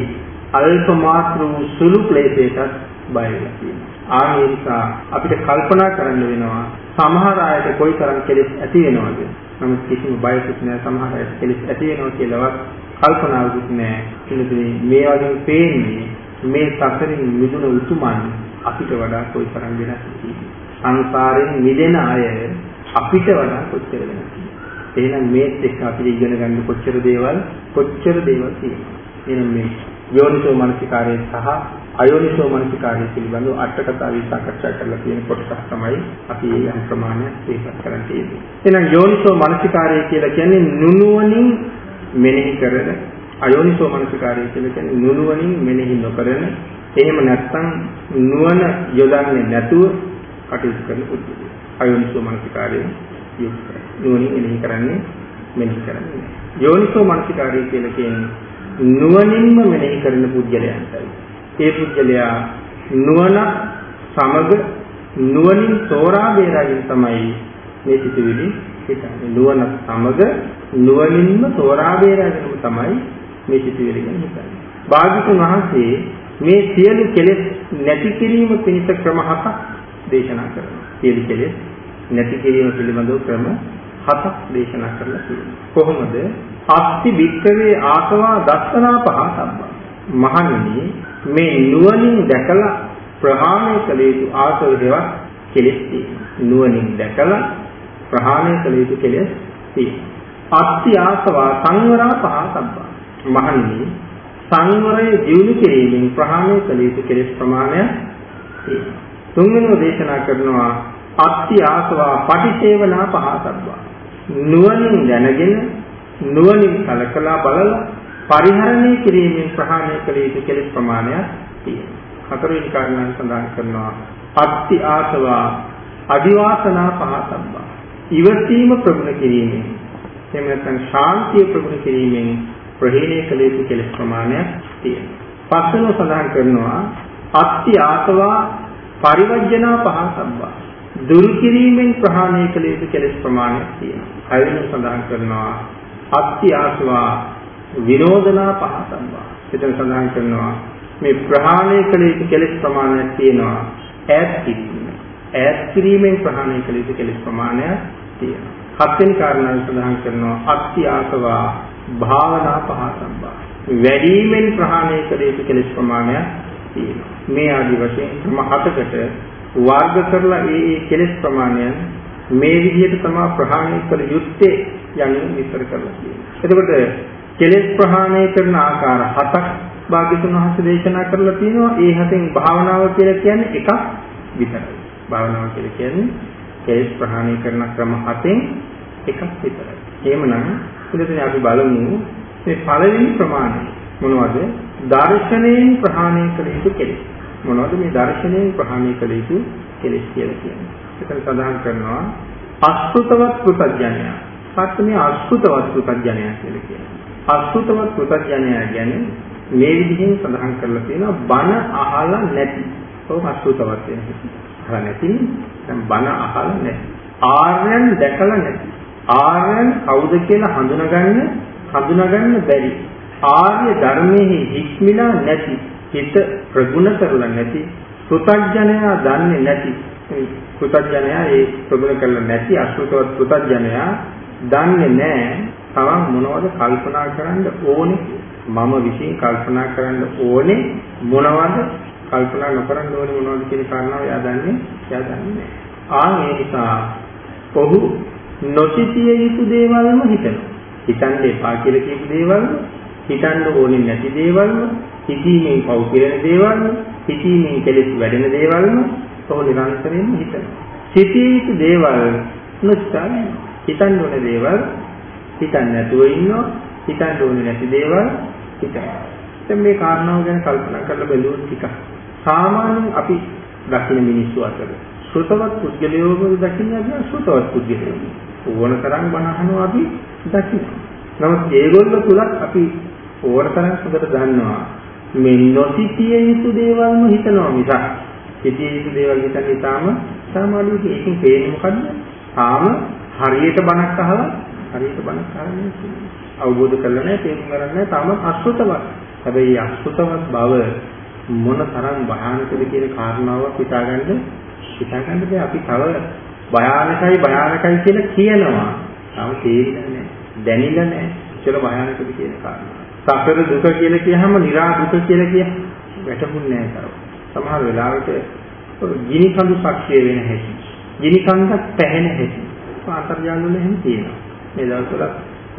අල්ප මාත්‍ර වූ සුළු ක්ලේශයකට බය වෙලා තියෙනවා. ආ නිසා අපිට කල්පනා කරන්න වෙනවා සමහර අයට කොයිතරම් කෙලෙස් ඇති වෙනවද? නමුත් කිසිම බයකුත් නැහැ සමහර අයට කෙලෙස් ඇති වෙනවා කියලාවත් කල්පනාවකුත් නැහැ. ඉතින් මේ වගේ පේන්නේ මේ සසරින් මිදුණ උතුමන් අපිට වඩා කොයිතරම් වෙනස්ද සංසාරයෙන් මිදෙන අය අපිට වඩා කොච්චර වෙනස්ද? එහෙනම් මේත් එක්ක අපිට ඉගෙන ගන්න කොච්චර දේවල් කොච්චර දේවල් තියෙනවා. එහෙනම් මේ යෝනිසෝ මනසිකාරය සහ අයෝනිසෝ මනසිකාරය පිළිබඳව අට කතාවේ සාකච්ඡා කරලා තියෙන කොටස තමයි අපි යම් ප්‍රමාණයක් ඒකත් කරන් තියෙන්නේ. එහෙනම් යෝනිසෝ මනසිකාරය කියලා කියන්නේ නුනුවණින් මෙනෙහි කරන අයෝනිසෝ මනසිකාරය කියලා කියන්නේ නුනුවණින් මෙනෙහි නොකරන එහෙම නැත්නම් නුවණ යොදන්නේ නැතුව කටයුතු කරන පුද්ගලයා. අයෝනිසෝ මනසිකාරය යුක්ත. නුවණින් මෙනෙහි කරන්නේ මෙනෙහි කරන්නේ. යෝනිසෝ මනසිකාරය කියලා කියන්නේ නුවණින්ම මෙනෙහි කරන පුද්ගලයන්ටයි. ඒ පුද්ගලයා නුවණ සමග නුවණින් තෝරා බේරගෙන තමයි මේ සිතුවිලි හිතන්නේ. නුවණ සමග නුවණින්ම තෝරා බේරගෙන තමයි මේ සිතුවිලි ගැන හිතන්නේ. භාග්‍යතුන් වහන්සේ මේ සියලු කෙලෙස් නැති කිරීම පිණිස ක්‍රම හතක් දේශනා කරනවා. සියලු කෙලෙස් නැති කිරීම පිළිබඳව ක්‍රම හතක් දේශනා කරලා තියෙනවා. කොහොමද? අස්ති වික්කවේ ආසවා දස්සනා පහසම්බා. මහණෙනි මේ නුවණින් දැකලා ප්‍රහාණය කළ යුතු ආසව දෙවක් කෙලෙස් තියෙනවා. නුවණින් දැකලා ප්‍රහාණය කළ යුතු කෙලෙස් තියෙනවා. අස්ති ආසවා සංවරා පහසම්බා. මහණෙනි සංවරය ජීවු කිරීමෙන් ප්‍රහාණය කළ යුතු කෙලෙස් ප්‍රමාණය තියෙනවා. තුන්වෙනිව දේශනා කරනවා අත්ති ආසවා පටිසේවනා පහසබ්බා නුවණින් දැනගෙන නුවණින් කලකලා බලලා පරිහරණය කිරීමෙන් ප්‍රහාණය කළ යුතු කෙලෙස් ප්‍රමාණයක් තියෙනවා. හතරවෙනි කාරණාව සඳහන් කරනවා අත්ති ආසවා අදිවාසනා පහසබ්බා. ඉවසීම ප්‍රගුණ කිරීමෙන් එහෙම නැත්නම් ශාන්තිය ප්‍රගුණ කිරීමෙන් ප්‍රහීණය කළ යුතු කෙලෙස් ප්‍රමාණයක් තියෙනවා. පස්වෙනි සඳහන් කරනවා අත්ති ආසවා පරිවර්ජනා පහසබ්බා. දුරු කිරීමෙන් ප්‍රහාණය කළ යුතු කෙලෙස් ප්‍රමාණයක් තියෙනවා. හයවෙනි සඳහන් කරනවා අත්ති ආසවා විනෝදනා පහසම්වා. එතන සඳහන් කරනවා මේ ප්‍රහාණය කළ යුතු කෙලෙස් ප්‍රමාණයක් තියෙනවා. ඈත් කිරීම. ඈත් කිරීමෙන් ප්‍රහාණය කළ යුතු කෙලෙස් ප්‍රමාණයක් තියෙනවා. හත්වෙනි කාරණාව සඳහන් කරනවා අත්ති ආසවා භාවනා පහසම්වා. වැඩිමෙන් ප්‍රහාණය කළ යුතු කෙලෙස් ප්‍රමාණයක් තියෙනවා. මේ ආදි වශයෙන් ක්‍රම හතකට වර්ග කරලා ඒ ඒ කෙලෙස් ප්‍රමාණයන් මේ විදිහට තමයි ප්‍රහාණය කළ යුත්තේ යන්නේ විස්තර කරලා තියෙනවා. එතකොට කෙලෙස් ප්‍රහාණය කරන ආකාර හතක් භාග්‍යතුන් වහන්සේ දේශනා කරලා තියෙනවා. ඒ හතෙන් භාවනාව කියලා කියන්නේ එකක් විතරයි. භාවනාව කියලා කියන්නේ කෙලෙස් ප්‍රහාණය කරන ක්‍රම හතෙන් එකක් විතරයි. එහෙමනම් ඉතින් අපි බලමු මේ පළවෙනි ප්‍රමාණය මොනවද? දර්ශනයෙන් ප්‍රහාණය කළ යුතු කෙලෙස්. මොනවද මේ දර්ශනයෙන් ප්‍රහාණය කළ යුතු කෙලෙස් කියලා කියන්නේ. එතන සඳහන් කරනවා අසුතවත් පුතඥය. සත්‍ය මේ අසුතවත් පුතඥය කියලා කියනවා. අසුතවත් පුතඥය කියන්නේ මේ විදිහෙන් සඳහන් කරලා තියෙනවා බණ අහලා නැති. ඔව් අසුතවත් වෙනවා. අහලා නැති දැන් බණ අහලා නැති. ආර්යයන් දැකලා නැති. ආර්යයන් කවුද කියලා හඳුනගන්න හඳුනගන්න බැරි. ආර්ය ධර්මයේ හික්මිලා නැති හිත ප්‍රගුණ කරලා නැති කෘතඥයා දන්නේ නැති කෘතඥයා ඒ ප්‍රගුණ කරලා නැති අසුතවත් කෘතඥයා දන්නේ නැහැ තමන් මොනවද කල්පනා කරන්න ඕනේ. මම විශ්ින් කල්පනා කරන්න ඕනේ මොනවද කල්පනා නොකරන්න ඕනේ මොනවද කියන කාරණාව එයා දන්නේ එයා දන්නේ නැහැ ආන් ඒ නිසා ඔහු නොසිතිය යුතු දේවල්ම හිතනවා. හිතන්නේ එපා කියලා කියපු දේවල්ම හිතන්න ඕනේ නැති දේවල්ම හිතීමෙන් පව් කෙරෙන දේවල්ම, හිතීමෙන් කෙලෙස් වැඩෙන දේවල්ම ඔහු නිරන්තරයෙන්ම හිතනවා. සිතී යුතු දේවල් නොස්තන හිතන්න ඕන දේවල් හිතන්නේ නැතුව ඉන්නවා. හිතන්න ඕනේ නැති දේවල් හිතනවා. දැන් මේ කාරණාව ගැන කල්පනා කරලා බැලුවොත් ටිකක් සාමාන්‍යයෙන් අපි දකින මිනිස්සු අතර ශ්‍රතවත් පුද්ගලයෝම දකින්නේ අපි ශ්‍රතවත් පුද්ගලයෝ. ඕන තරම් බණ අහනවා අපි දකිනවා. නමුත් ඒගොල්ලෝ තුලත් අපි ඕන තරම් හොඳට දන්නවා මේ නොසිතිය යුතු දේවල්ම හිතනවා මිසක් සිතිය යුතු දේවල් හිතන්නේ තාම සාමාන්‍යයෙන් ඒකෙන් පේන්නේ මොකද්ද? තාම හරියට බණක් අහලා හරියට බණක් අහන්නේ අවබෝධ කරලා නැහැ තේරුම් ගන්න නැහැ තාම අසුතවත්. හැබැයි අසුතවත් බව මොන තරම් භයානකද කියන කාරණාවක් හිතාගන්න හිතාගන්න බෑ අපි තව භයානකයි භයානකයි කියලා කියනවා. තාම තේරෙන්නේ නැහැ. දැනෙලා නැහැ. කියලා භයානකද කියන කාරණා. සතර දුක කියලා කියහම නිරා දුක කියලා කිය වැටහුන්නේ නැහැ තරව. සමහර වෙලාවට ගිනි කඳු සක්‍රිය වෙන හැටි. ගිනි කන්දක් පැහැෙන හැටි. අන්තර්ජාල වල එහෙම තියෙනවා. මේ දවස්වල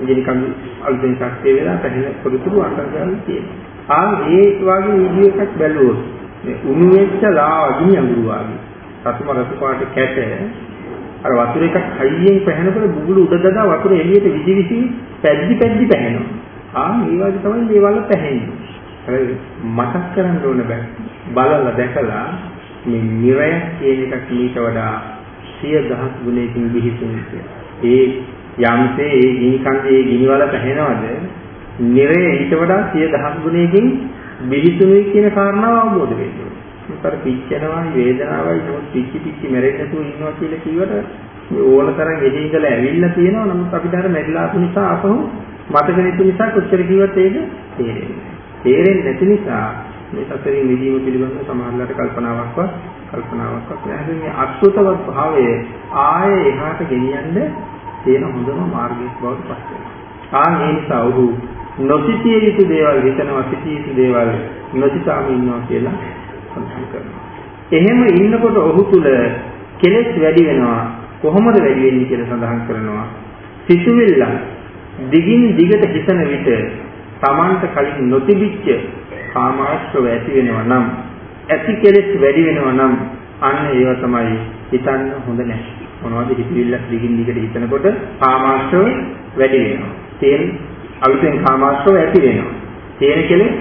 ගිනි කඳු අලුතෙන් සක්‍රිය වෙලා පැහැෙන පොදුතුරු අන්තර්ජාල තියෙනවා. ආ ඒ වගේ වීඩියෝ එකක් බැලුවොත් මේ උණු වෙච්ච ලාව ගිනි අඟුරු වගේ. සතුම රතු පාට කැට අර වතුර එකක් හයියෙන් පැහැෙනකොට බුබුලු උඩ දදා වතුර එළියට විදි විසි පැද්දි පැද්දි පැහැෙනවා. ආ මේ වගේ තමයි මේ වල පැහැෙන්නේ. හරි මතක් කරන්න ඕන බෑ. බලලා දැකලා මේ නිරය කියන එකක් ඊට වඩා සිය දහස් ගුණයකින් බිහිසුන ඒ යම්සේ ඒ ගිනි කන්දේ ඒ ගිනි වල පැහැෙනවද නිරය ඊට වඩා සිය දහස් ගුණයකින් බිහිසුනුයි කියන කාරණාව අවබෝධ වෙන්න ඕනේ. මොකද පිච්චෙනවා වේදනාවයි නමුත් පිච්චි පිච්චි මැරෙන්නේ නැතුව ඉන්නවා කියලා කිව්වට මේ ඕන තරම් එදී ඉඳලා ඇවිල්ලා තියෙනවා නමුත් අපිට අර මැරිලා නිසා අපහු මතක නැති නිසා කොච්චර කිව්වත් ඒක තේරෙන්නේ නැහැ. තේරෙන්නේ නැති නිසා මේ සතරින් නිදීම පිළිබඳව සමහරවිට කල්පනාවක්වත් කල්පනාවක්වත් නැහැ. මේ අසුතවත් භාවය ආයේ එහාට ගෙනියන්න තියෙන හොඳම මාර්ගයක් බවට පත් වෙනවා. ආ මේ නිසා ඔහු නොසිතිය යුතු දේවල් හිතනවා සිටිය යුතු දේවල් නොසිතාම ඉන්නවා කියලා සඳහන් කරනවා. එහෙම ඉන්නකොට ඔහු තුල කෙලෙස් වැඩි වෙනවා. කොහොමද වැඩි වෙන්නේ කියලා සඳහන් කරනවා. සිතුවිල්ල දිගින් දිගට හිතන විට Tamanta කලින් නොතිබිච්ච කාමාශ්‍රව ඇති වෙනවා නම් ඇති කෙලෙස් වැඩි වෙනවා නම් අන්න ඒව තමයි හිතන්න හොඳ නැහැ. මොනවද හිතවිල්ල දිගින් දිගට හිතනකොට කාමාශ්‍රව වැඩි වෙනවා. තේන් අලුතෙන් කාමාශ්‍රව ඇති වෙනවා. තේන කෙලෙස්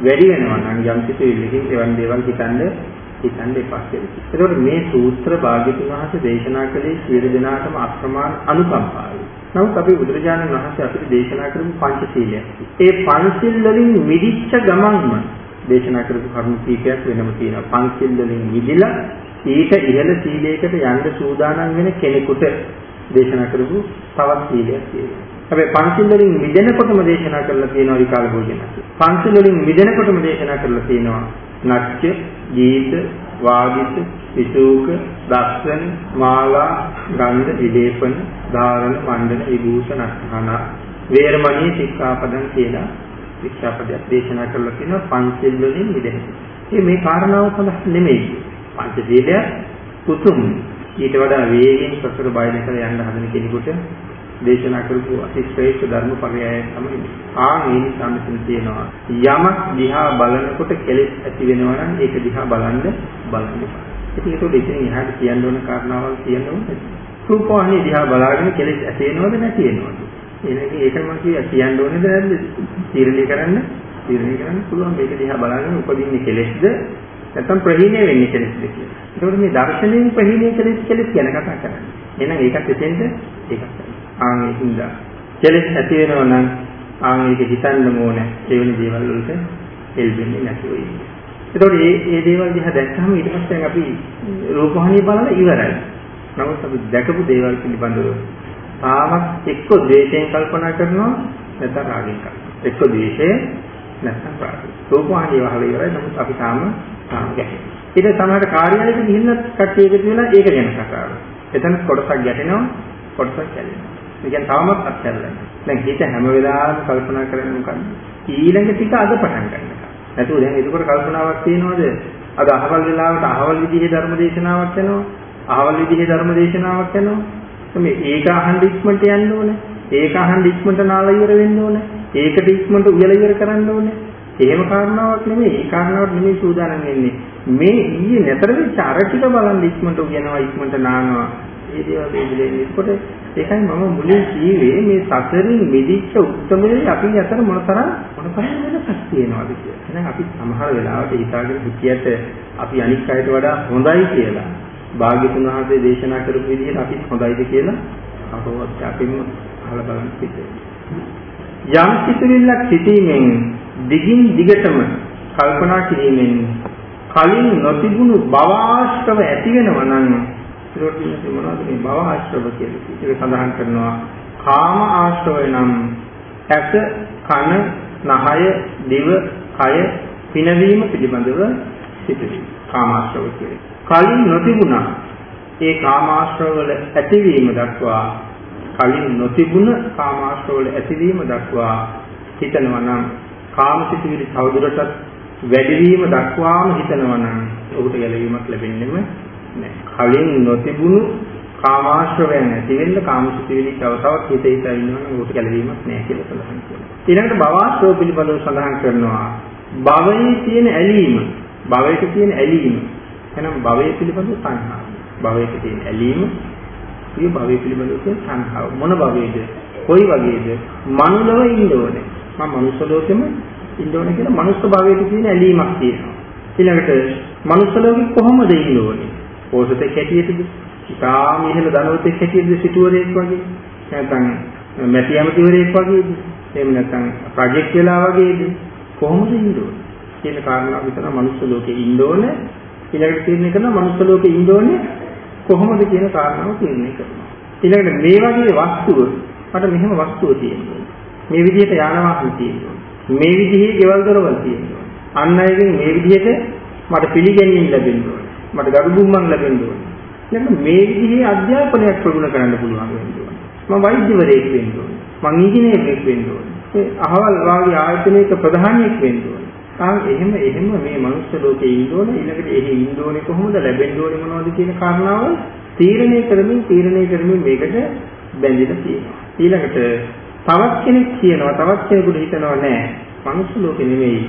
වැඩි වෙනවා නම් යම් කිසි විලකින් එවන් දේවල් හිතන්න හිතන්න එපා කියලා. ඒකෝට මේ සූත්‍ර භාග්‍යතුන් වහන්සේ දේශනා කළේ සියලු දෙනාටම අප්‍රමාණ අනුකම්පාවයි. නමුත් අපි බුදුරජාණන් වහන්සේ අපිට දේශනා කරපු පංචශීලය. ඒ පංචශීල වලින් මිදිච්ච ගමන්ම දේශනා කරපු කරුණු කීපයක් වෙනම තියෙනවා. පංචශීල වලින් මිදිලා ඊට ඉහළ සීලයකට යන්න සූදානම් වෙන කෙනෙකුට දේශනා කරපු තවත් සීලයක් තියෙනවා. හැබැයි පංචශීල වලින් මිදෙනකොටම දේශනා කරලා තියෙනවා විකාල භෝජන. පංචශීල වලින් මිදෙනකොටම දේශනා කරලා තියෙනවා නච්ච, ගීත, වාදිත, විසූක, දස්සන, මාලා, ගන්ධ, විදේපන, ධාරණ, මණ්ඩන, විභූෂණ, අස්හන, වේරමණී ශික්ෂාපදං කියලා ශික්ෂාපදයක් දේශනා කරලා තියෙනවා පංචශීල වලින් මිදෙන්න. මේ කාරණාව සඳහා නෙමෙයි. පංචශීලය උතුම් ඊට වඩා වේගෙන් සසර බය දැකලා යන්න හදන කෙනෙකුට දේශනා කරපු අතිශ්‍රේෂ්ඨ ධර්ම පරයය තමයි. ආ මේ නිසා මෙතන තියෙනවා යමක් දිහා බලනකොට කෙලෙස් ඇති වෙනවා නම් ඒක දිහා බලන්න බලන්න. ඉතින් ඒක දෙකෙන් එහාට කියන්න ඕන කාරණාවල් තියෙනවා. රූපවාහිනිය දිහා බලාගෙන කෙලෙස් ඇති වෙනවද නැති වෙනවද? එහෙනම් ඒක මම කියන්න ඕනේද නැද්ද? තීරණය කරන්න තීරණය කරන්න පුළුවන් මේක දිහා බලාගෙන උපදින්නේ කෙලෙස්ද නැත්නම් ප්‍රහීණය වෙන්නේ කෙලෙස්ද කියලා. ඒකෝට මේ දර්ශනයෙන් ප්‍රහීණය කෙලෙස් කෙලෙස් ගැන කතා කරන්නේ. එහෙනම් ඒකත් එතෙන්ද ඒකත් ආන් ඒකින්ද කෙලෙස් ඇති වෙනවා නම් ආන් ඒක හිතන්න ඕනේ ඒ වෙන දේවල් වලට එල්බෙන්නේ නැතුව ඉන්න. ඒතකොට මේ මේ දේවල් දිහා දැක්කම ඊට පස්සේ අපි රූපහානිය බලලා ඉවරයි. නමුත් අපි දැකපු දේවල් පිළිබඳව තාමත් එක්ක ද්වේෂයෙන් කල්පනා කරනවා නැත්නම් රාගයෙන් කරනවා. එක්ක ද්වේෂය නැත්නම් රාගය. රූපහානිය වහලා ඉවරයි. නමුත් අපි තාම තාම ගැටෙනවා. ඊට සමහර කාර්යාලයක ගිහිල්ලා කට්ටිය එකතු වෙලා ඒක ගැන කතා කරනවා. එතන කොටසක් ගැටෙනවා කොටසක් කැඩෙනවා. ඒ කියන්නේ තවමත් අත්හැරලා දැන් හිත හැම වෙලාවෙම කල්පනා කරන්නේ මොකක්ද? ඊළඟ ටික අද පටන් ගන්නවා. නැතුව දැන් ඒකට කල්පනාවක් තියෙනවද? අද අහවල් වෙලාවට අහවල් විදිහේ ධර්ම දේශනාවක් යනවා. අහවල් විදිහේ ධර්ම දේශනාවක් යනවා. මේ ඒක අහන්න ඉක්මනට යන්න ඕනේ. ඒක අහන්න ඉක්මනට නාලා ඉවර වෙන්න ඕනේ. ඒකට ඉක්මනට උයලා ඉවර කරන්න ඕනේ. එහෙම කාරණාවක් නෙමෙයි. ඒ කාරණාවක් නෙමෙයි සූදානම් වෙන්නේ. මේ ඊයේ නැතර වෙච්ච අර ටික බලන් ඉක්මනට උයනවා ඉක්මනට නානවා ඒ දේවල් දෙන්නේ. ඒකට ඒකයි මම මුලින් කිව්වේ මේ සසරින් මිදිච්ච උත්තරමනේ අපි අතර මොනතරම් මොනතරම් වෙනසක් තියෙනවද කියලා. එහෙනම් අපි සමහර වෙලාවට හිතාගෙන හිටියට අපි අනික් අයට වඩා හොඳයි කියලා. භාග්‍යතුන් වහන්සේ දේශනා කරපු විදිහට අපි හොඳයිද කියලා අපවත් අපිම අහලා බලන්න පිටේ. යම් සිතුවිල්ලක් සිටීමෙන් දිගින් දිගටම කල්පනා කිරීමෙන් කලින් නොතිබුණු භව ආශ්‍රව ඇති වෙනවා නම් ඒකට මොනවද මේ භව ආශ්‍රව කියලා කියන්නේ? ඒක සඳහන් කරනවා කාම ආශ්‍රවය නම් ඇස, කන, නහය, දිව, කය පිනවීම පිළිබඳව සිටිනවා. කාම ආශ්‍රව කියන්නේ. කලින් නොතිබුණා ඒ කාමාශ්‍රව වල ඇතිවීම දක්වා කලින් නොතිබුණ කාමාශ්‍රව වල ඇතිවීම දක්වා හිතනවා නම් කාමසිතුවිලි තවදුරටත් වැඩිවීම දක්වාම හිතනවා නම් ඔහුට ගැලවීමක් ලැබෙන්නේම නැහැ. කලින් නොතිබුණු කාමාශ්‍රවයන් ඇති වෙන්න කාමසිතුවිලි තව තවත් හිත හිත ඉන්නවා නම් ඔහුට ගැලවීමක් නැහැ කියලා සඳහන් කරනවා. ඊළඟට භවආශ්‍රව පිළිබඳව සඳහන් කරනවා. භවයේ තියෙන ඇලීම, භවයට තියෙන ඇලීම. එහෙනම් භවය පිළිබඳව සංහාව. භවයට තියෙන ඇලීම, ඒ භවය පිළිබඳව තියෙන සංහාව. මොන භවයේද? කොයි වගේද? මනුලව ඉන්න ඕනේ. මම මනුස්ස ලෝකෙම ඉන්න ඕනේ කියලා මනුස්ස භවයට තියෙන ඇලීමක් තියෙනවා. ඊළඟට මනුස්ස ලෝකෙ කොහොමද ඉන්න ඕනේ? පෝසතෙක් හැටියටද? ඉතාම ඉහළ ධනවතෙක් හැටියටද සිටුවරයෙක් වගේ? නැත්නම් මැටි ඇමතිවරයෙක් වගේද? එහෙම නැත්නම් ප්‍රොජෙක්ට් වෙලා වගේද? කොහොමද ඉන්න ඕනේ? කියන කාරණා විතර මනුස්ස ලෝකෙ ඉන්න ඕනේ. ඊළඟට තීරණය කරනවා මනුස්ස ලෝකෙ ඉන්න ඕනේ කොහොමද කියන කාරණාව තීරණය කරනවා. ඊළඟට මේ වගේ වස්තුව මට මෙහෙම වස්තුව තියෙනවා. මේ විදිහට යාන වාහන තියෙනවා. මේ විදිහේ ගෙවල් දොරවල් තියෙනවා. අන් අයගෙන් මේ විදිහට මට පිළිගැනීම ලැබෙන්න ඕනේ. මට ගරු බුම්මන් ලැබෙන්න ඕනේ. නැත්නම් මේ විදිහේ අධ්‍යාපනයක් ප්‍රගුණ කරන්න පුළුවන් වෙන්න ඕනේ. මම වෛද්‍යවරයෙක් වෙන්න ඕනේ. මම ඉංජිනේරයෙක් වෙන්න ඕනේ. ඒ අහවල් වාගේ ආයතනයක ප්‍රධානියෙක් වෙන්න ඕනේ. ආ එහෙම එහෙම මේ මනුස්ස ලෝකේ ඉන්න ඕනේ ඊළඟට එහෙ ඉන්න ඕනේ කොහොමද ලැබෙන්න ඕනේ මොනවද කියන කාරණාව තීරණය කරමින් තීරණය කරමින් මේකට බැඳිලා තියෙනවා. ඊළඟට තවත් කෙනෙක් කියනවා තවත් කෙනෙකුට හිතනවා නෑ මනුස්ස ලෝකෙ නෙමෙයි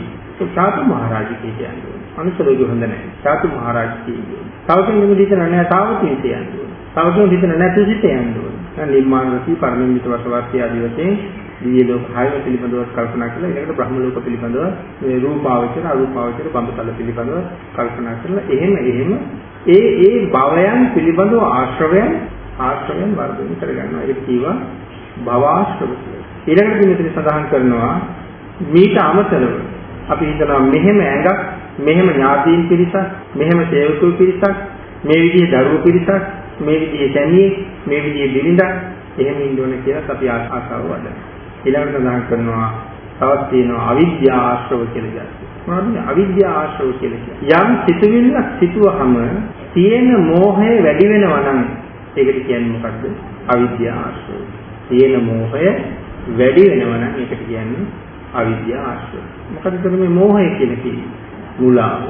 චාතු මහරජා කියන්නේ. මනුස්ස ලෝකෙ හොඳ නෑ. චාතු මහරජා කියන්නේ. තව කෙනෙකුට හිතනවා නෑ තාවතින් කියන්නේ. තව කෙනෙකුට හිතනවා නෑ තුසිත යන්නේ. නිර්මාණ රසී පරිණිමිත වසවාර්ථය ආදී වශයෙන් දිව්‍ය ලෝක හයව පිළිබඳව කල්පනා කළා ඊළඟට බ්‍රහ්ම ලෝක පිළිබඳව මේ රූපාවචර අරූපාවචර බඹතල පිළිබඳව කල්පනා කරලා එහෙම එහෙම ඒ ඒ භවයන් පිළිබඳව ආශ්‍රවයන් ආශ්‍රවයන් වර්ධනය කරගන්නවා. ඒක කීවා භවආශ්‍රව කියලා. ඊළඟට මෙතන සඳහන් කරනවා මීට අමතරව අපි හිතනවා මෙහෙම ඇඟක් මෙහෙම ඥාතීන් පිරිසක් මෙහෙම සේවකයෝ පිරිසක් මේ විදිහේ දරුවෝ පිරිසක් මේ විදිහේ සැමියෙක් මේ විදිහේ බිරිඳක් එහෙම ඉන්න ඕන කියලා අපි ආශාව වඩනවා. ඊළඟට සඳහන් කරනවා තවත් තියෙනවා අවිද්‍යා ආශ්‍රව කියලා කියන්නේ. මොනවද අවිද්‍යා ආශ්‍රව කියලා කියන්නේ? යම් සිතුවිල්ලක් සිතුවහම තියෙන මෝහය වැඩි වෙනවා නම් ඒකට කියන්නේ මොකද්ද? අවිද්‍යා ආශ්‍රව. තියෙන මෝහය වැඩි වෙනවා නම් ඒකට කියන්නේ අවිද්‍යා ආශ්‍රව. මොකද මේ මෝහය කියලා කියන්නේ? මුලාව.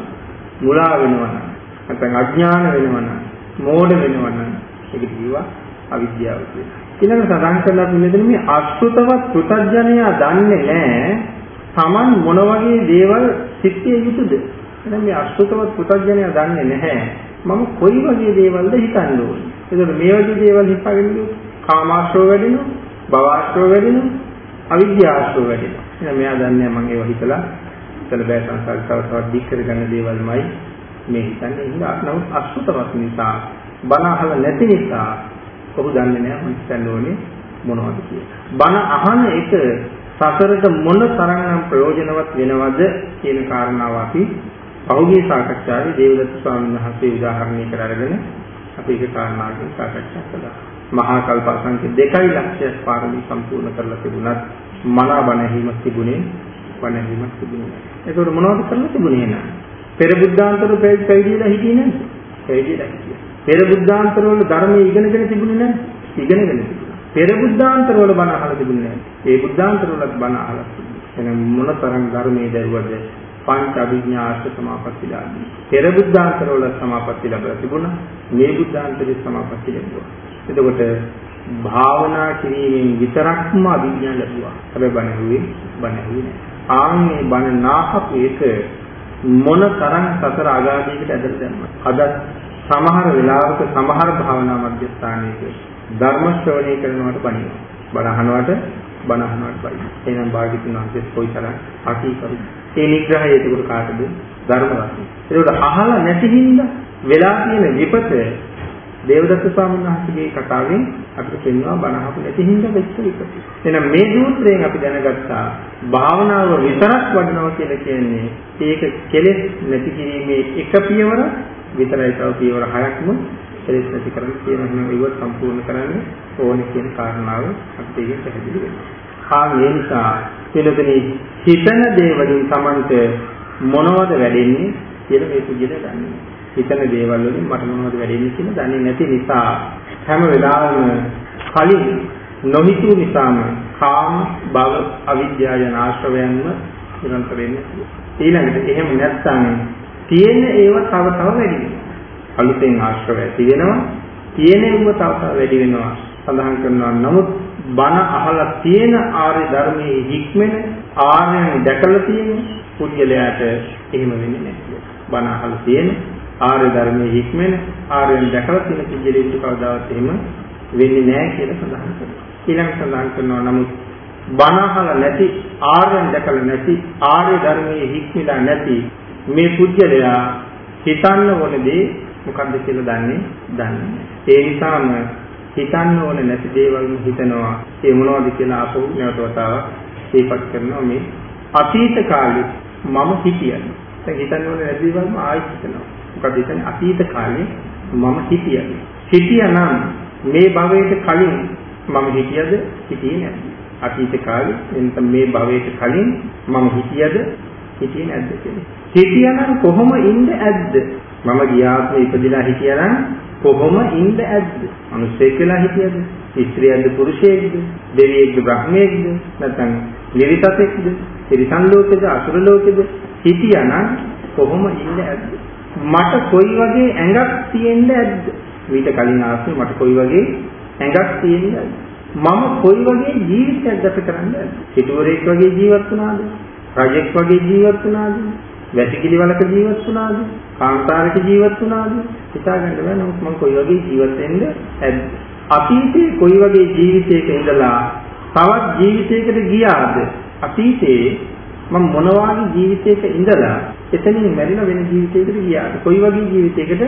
මුලා වෙනවා නම් නැත්නම් අඥාන වෙනවා නම් මෝඩ වෙනවා නම් ඒක කියවා අවිද්‍යාව කියලා. ඊළඟ සඳහන් කරලා මෙතන මේ අසෘතවත් පුතඥයා දන්නේ නැහැ. Taman මොන වගේ දේවල් සිත්යේ යුතුද? එහෙනම් මේ අසෘතවත් පුතඥයා දන්නේ නැහැ. මම කොයි වගේ දේවල්ද හිතන්න ඕනේ? එතකොට මේ වගේ දේවල් හිතාගෙන කාමාශ්‍රව වැඩෙනවා භවආශ්‍රව වැඩෙනවා අවිද්‍යාශ්‍රව වැඩෙනවා. එහෙනම් මෙයා දන්නේ මම ඒව හිතලා. ඉතල බෑ සංසාර තව තවත් දික් කරගන්න දේවල්මයි මේ හිතන්නේ. ඉතින් නමුත් අසෘතවත් නිසා බණ අහලා නැති නිසා ඔහු දන්නේ නැහැ මම හිතන්න ඕනේ මොනවද කියලා. බණ අහන එක සසරට මොන තරම්නම් ප්‍රයෝජනවත් වෙනවද කියන කාරණාව අපි පෞද්ගලික සාකච්ඡාවේ දේවදත්ත ස්වාමීන් වහන්සේ උදාහරණය කරගෙන අපි ඒක කාරණාවකින් සාකච්ඡා කළා. මහා කල්ප සංඛ්‍ය 2 ලක්ෂයක් පාරමී සම්පූර්ණ කරලා තිබුණත් මනා බණ ඇහිමක් තිබුණේ බණ ඇහිමක් තිබුණේ නැහැ. ඒකෝර මොනවද කරලා තිබුණේ නෑ. පෙර බුද්ධාන්තර පැවිදිලා හිටියේ නේද? පැවිදිලා හිටියා. පෙර බුද්ධාන්තර වල ධර්මයේ ඉගෙනගෙන තිබුණේ නැහැ. ඉගෙනගෙන තිබුණා. පෙර බුද්ධාන්තර වල බණ අහලා තිබුණේ නැහැ. ඒ බුද්ධාන්තර වලත් බණ අහලා තිබුණා. එහෙනම් මොන තරම් ධර්මයේ දරුවද පංච අභිඥා ආශ්‍ර සමාපත්තිලාදී. පෙර බුද්ධාන්තර වල සමාපatti ලැබලා තිබුණා. මේ බුද්ධාන්තරේ සමාපatti ලැබුවා. එතකොට භාවනා කිරීමෙන් විතරක්ම අභිඥා ලැබුවා. හැබැයි බණ ඇහුවේ බණ ඇහුවේ නැහැ. ආන්නේ බණ නාහපු එක මොන තරම් සතර අගාධයකට ඇදලා දැම්මද? අද සමහර වෙලාවක සමහර භාවනා මධ්‍යස්ථානයක ධර්ම ශ්‍රවණය කරනවට බණිනවා. බණ අහනවට බණ අහනවට බයි. එහෙනම් භාග්‍යතුන් වහන්සේ කොයිතරම් අකීකරු. ඒ නිග්‍රහය ඒකට කාටද? ධර්ම රත්නය. ඒකට අහලා නැති හින්දා වෙලා තියෙන විපත දේවදත්ත ස්වාමීන් වහන්සේගේ කතාවෙන් අපිට පෙන්වනවා බණහපු නැති හින්දා වෙච්ච විපත. එහෙනම් මේ සූත්‍රයෙන් අපි දැනගත්තා භාවනාව විතරක් වඩනවා කියලා කියන්නේ ඒක කෙලෙස් නැති කිරීමේ එක පියවර විතරයි තව පියවර හයක්ම කෙලෙස් නැති කරන්න කියන හැම ඉවත් සම්පූර්ණ කරන්න ඕනේ කියන කාරණාව අපිට ඒක පැහැදිලි වෙනවා. ආ මේ නිසා පිළිතුරේ හිතන දේ වලින් Tamante මොනවද වැඩෙන්නේ කියලා මේ පුජිත දන්නේ. හිතන දේවල් වලින් මට මොනවද වැඩෙන්නේ කියලා දන්නේ නැති නිසා හැම වෙලාවෙම කලින් නොහිතූ නිසාම කාම භව අවිද්‍යාව යන ආශ්‍රවයන්ම නිරන්තර වෙන්නේ. ඊළඟට එහෙම නැත්නම් තියෙන ඒවා තව තව වැඩි වෙනවා. අලුතෙන් ආශ්‍රව ඇති වෙනවා. තියෙන ඒවා තව තව වැඩි වෙනවා. සඳහන් කරනවා නමුත් බණ අහලා තියෙන ආර්ය ධර්මයේ හික්මෙන ආර්යයන් දැකලා තියෙන පුද්ගලයාට එහෙම වෙන්නේ නැහැ. බණ අහලා තියෙන ආර්ය ධර්මයේ හික්මෙන ආර්යයන් දැකලා තියෙන පුජ්‍යලෙට කවදාවත් එහෙම වෙන්නේ නැහැ කියලා සඳහන් කරනවා. ඊළඟ සඳහන් කරනවා නමුත් බණ අහලා නැති ආර්යයන් දැකලා නැති ආර්ය ධර්මයේ හික්මිලා නැති මේ පුජ්‍යලයා හිතන්න ඕන දේ මොකද්ද කියලා දන්නේ දන්නේ. ඒ නිසාම හිතන්න ඕන නැති දේවල්ම හිතනවා. ඒ මොනවද කියලා ආපහු නැවත වතාවක් ඒපත් කරනවා මේ අතීත කාලේ මම හිතියන. දැන් හිතන්න ඕන නැති දේවල්ම ආයෙත් හිතනවා. මොකද එතන අතීත කාලේ මම හිතියද හිතියනම් මේ භවයට කලින් මම හිතියද හිතියේ නැද්ද අතීත කාලේ එතන මේ භවයට කලින් මම හිතියද හිතියේ නැද්ද කියන්නේ හිතියනම් කොහොම ඉන්න ඇද්ද මම ගියාත්ම ඉපදිලා හිතියනම් කොහොම ඉන්න ඇද්ද මිනිස්සෙක් වෙලා හිතියද ස්ත්‍රියක්ද පුරුෂයෙක්ද දෙවියෙක්ද බ්‍රහ්මයෙක්ද නැත්නම් නිරිතතෙක්ද තිරිසන් ලෝකෙද අසුර ලෝකෙද හිතියනම් කොහොම ඉන්න ඇද්ද මට කොයි වගේ ඇඟක් තියෙන්න ඇද්ද? මීට කලින් ආස්සේ මට කොයි වගේ ඇඟක් තියෙන්න ඇද්ද? මම කොයි වගේ ජීවිතයක් ගත කරන්න ඇද්ද? සිටුවරෙක් වගේ ජීවත් වුණාද? රජෙක් වගේ ජීවත් වුණාද? වැසිකිලි වලක ජීවත් වුණාද? කාන්තාරක ජීවත් වුණාද? හිතාගන්න බෑ නමුත් මම කොයි වගේ ජීවත් වෙන්න ඇද්ද? අතීතේ කොයි වගේ ජීවිතයක ඉඳලා තවත් ජීවිතයකට ගියාද? අතීතේ මම මොනවාගේ ජීවිතයක ඉඳලා එතනින් මැරිලා වෙන ජීවිතයකට ගියාද? කොයි වගේ ජීවිතයකට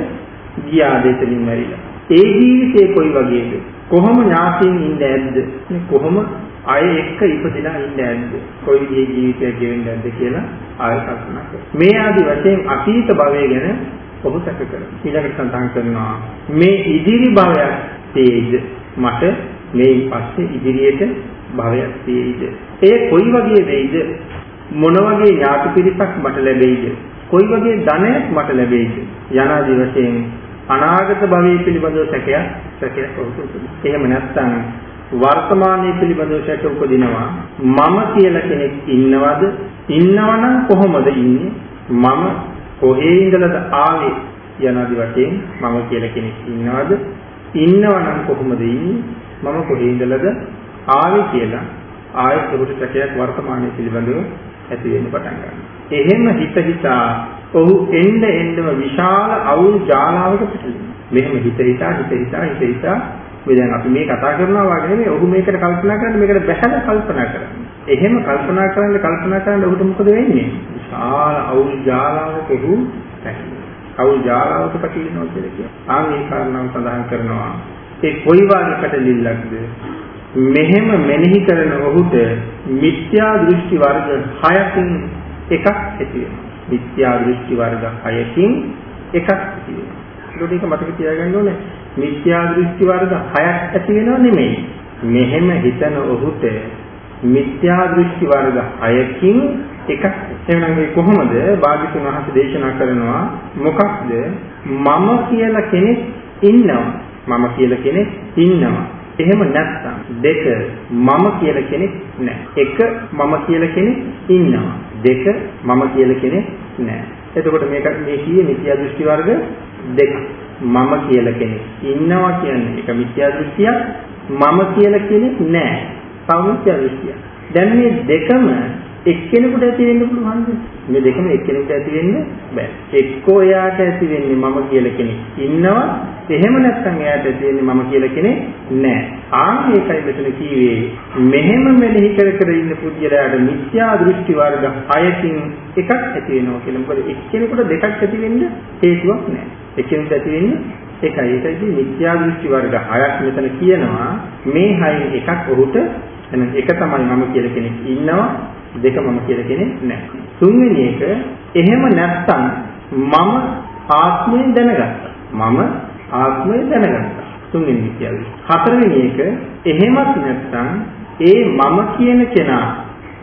ගියාද එතනින් මැරිලා? ඒ ජීවිතේ කොයි වගේද? කොහොම ඥාතියින් ඉඳ ඇද්ද? කොහොම අය එක්ක ඉපදලා ඉඳ ඇද්ද? කොයි විදිහේ ජීවිතයක් ගෙවෙන්න ඇද්ද කියලා ආය කල්පනා කරනවා. මේ ආදි වශයෙන් අතීත භවය ගැන ඔහු සැක කරනවා. ඊළඟට සඳහන් කරනවා මේ ඉදිරි භවයක් තේජ මට මේ පස්සේ ඉදිරියට භවයක් තේජ. ඒ කොයි වගේ වෙයිද? මොන වගේ ඥාති පිරිසක් මට ලැබෙයිද? කොයි වගේ ධනයක් මට ලැබෙයිද? යනාදී වශයෙන් අනාගත භවයේ පිළිබඳව සැකයක් සැකයක් උපදිනවා. එහෙම නැත්නම් වර්තමානයේ පිළිබඳව සැක උපදිනවා. මම කියලා කෙනෙක් ඉන්නවද? ඉන්නවනම් කොහොමද ඉන්නේ? මම කොහේ ඉඳලාද ආවේ? යනාදී වශයෙන් මම කියලා කෙනෙක් ඉන්නවද? ඉන්නවනම් කොහොමද ඉන්නේ? මම කොහේ ඉඳලාද ආවේ කියලා ආයෙත් ඔහුට සැකයක් වර්තමානයේ පිළිබඳව ඇති වෙන්න පටන් ගන්නවා. එහෙම හිත හිතා ඔහු එන්න එන්නම විශාල අවුල් ජාලාවක පිටිනවා. මෙහෙම හිත හිතා හිත හිතා හිත හිතා මේ දැන් අපි මේ කතා කරනවා වගේ නෙමෙයි ඔහු මේකට කල්පනා කරන්නේ මේකට බැහැලා කල්පනා කරන්නේ. එහෙම කල්පනා කරන්න කල්පනා කරන්න ඔහුට මොකද වෙන්නේ? විශාල අවුල් ජාලාවක ඔහු පැහැදිලි. අවුල් ජාලාවක පැටලෙනවා කියලා කියනවා. ආ මේ කාරණාව සඳහන් කරනවා. ඒ කොයි වගේ පැටලිල්ලක්ද? මෙහෙම මෙනෙහි කරන ඔහුට මිත්‍යා දෘෂ්ටි වර්ග 6කින් එකක් ඇති වෙනවා. මිත්‍යා දෘෂ්ටි වර්ග 6කින් එකක් ඇති වෙනවා. ඒක මතක තියාගන්න ඕනේ. මිත්‍යා දෘෂ්ටි වර්ග 6ක් ඇති වෙනව නෙමෙයි. මෙහෙම හිතන ඔහුට මිත්‍යා දෘෂ්ටි වර්ග 6කින් එකක් එහෙනම් මේ කොහොමද භාග්‍යතුන් වහන්සේ දේශනා කරනවා මොකක්ද මම කියලා කෙනෙක් ඉන්නවා මම කියලා කෙනෙක් ඉන්නවා එහෙම නැත්නම් දෙක මම කියලා කෙනෙක් නැහැ. එක මම කියලා කෙනෙක් ඉන්නවා. දෙක මම කියලා කෙනෙක් නැහැ. එතකොට මේක මේ කීයේ මිත්‍යා දෘෂ්ටි වර්ග දෙක. මම කියලා කෙනෙක් ඉන්නවා කියන්නේ ඒක මිත්‍යා දෘෂ්ටියක්. මම කියලා කෙනෙක් නැහැ. තව මිත්‍යා දෘෂ්ටියක්. දැන් මේ දෙකම එක්කෙනෙකුට ඇති වෙන්න පුළුවන්ද? මේ දෙකම එක්කෙනෙකුට ඇති වෙන්න බෑ. එක්කෝ එයාට ඇති වෙන්නේ මම කියලා කෙනෙක් ඉන්නවා. එහෙම නැත්නම් එයාට ඇති වෙන්නේ මම කියලා කෙනෙක් නෑ. ආන් ඒකයි මෙතන කීවේ මෙහෙම මෙනෙහි කර කර ඉන්න පුද්ගලයාට මිත්‍යා දෘෂ්ටි වර්ග 6කින් එකක් ඇති වෙනවා කියලා. මොකද එක්කෙනෙකුට දෙකක් ඇති වෙන්න හේතුවක් නෑ. එක්කෙනෙකුට ඇති වෙන්නේ එකයි. ඒකයි මිත්‍යා දෘෂ්ටි වර්ග 6ක් මෙතන කියනවා. මේ 6 එකක් ඔහුට එහෙනම් එක තමයි මම කියලා කෙනෙක් ඉන්නවා දෙක මම කියලා කෙනෙක් නැහැ. තුන්වෙනි එක එහෙම නැත්තම් මම ආත්මය දැනගත්තා. මම ආත්මය දැනගත්තා. තුන්වෙනි විදියයි. හතරවෙනි එක එහෙමත් නැත්තම් ඒ මම කියන කෙනා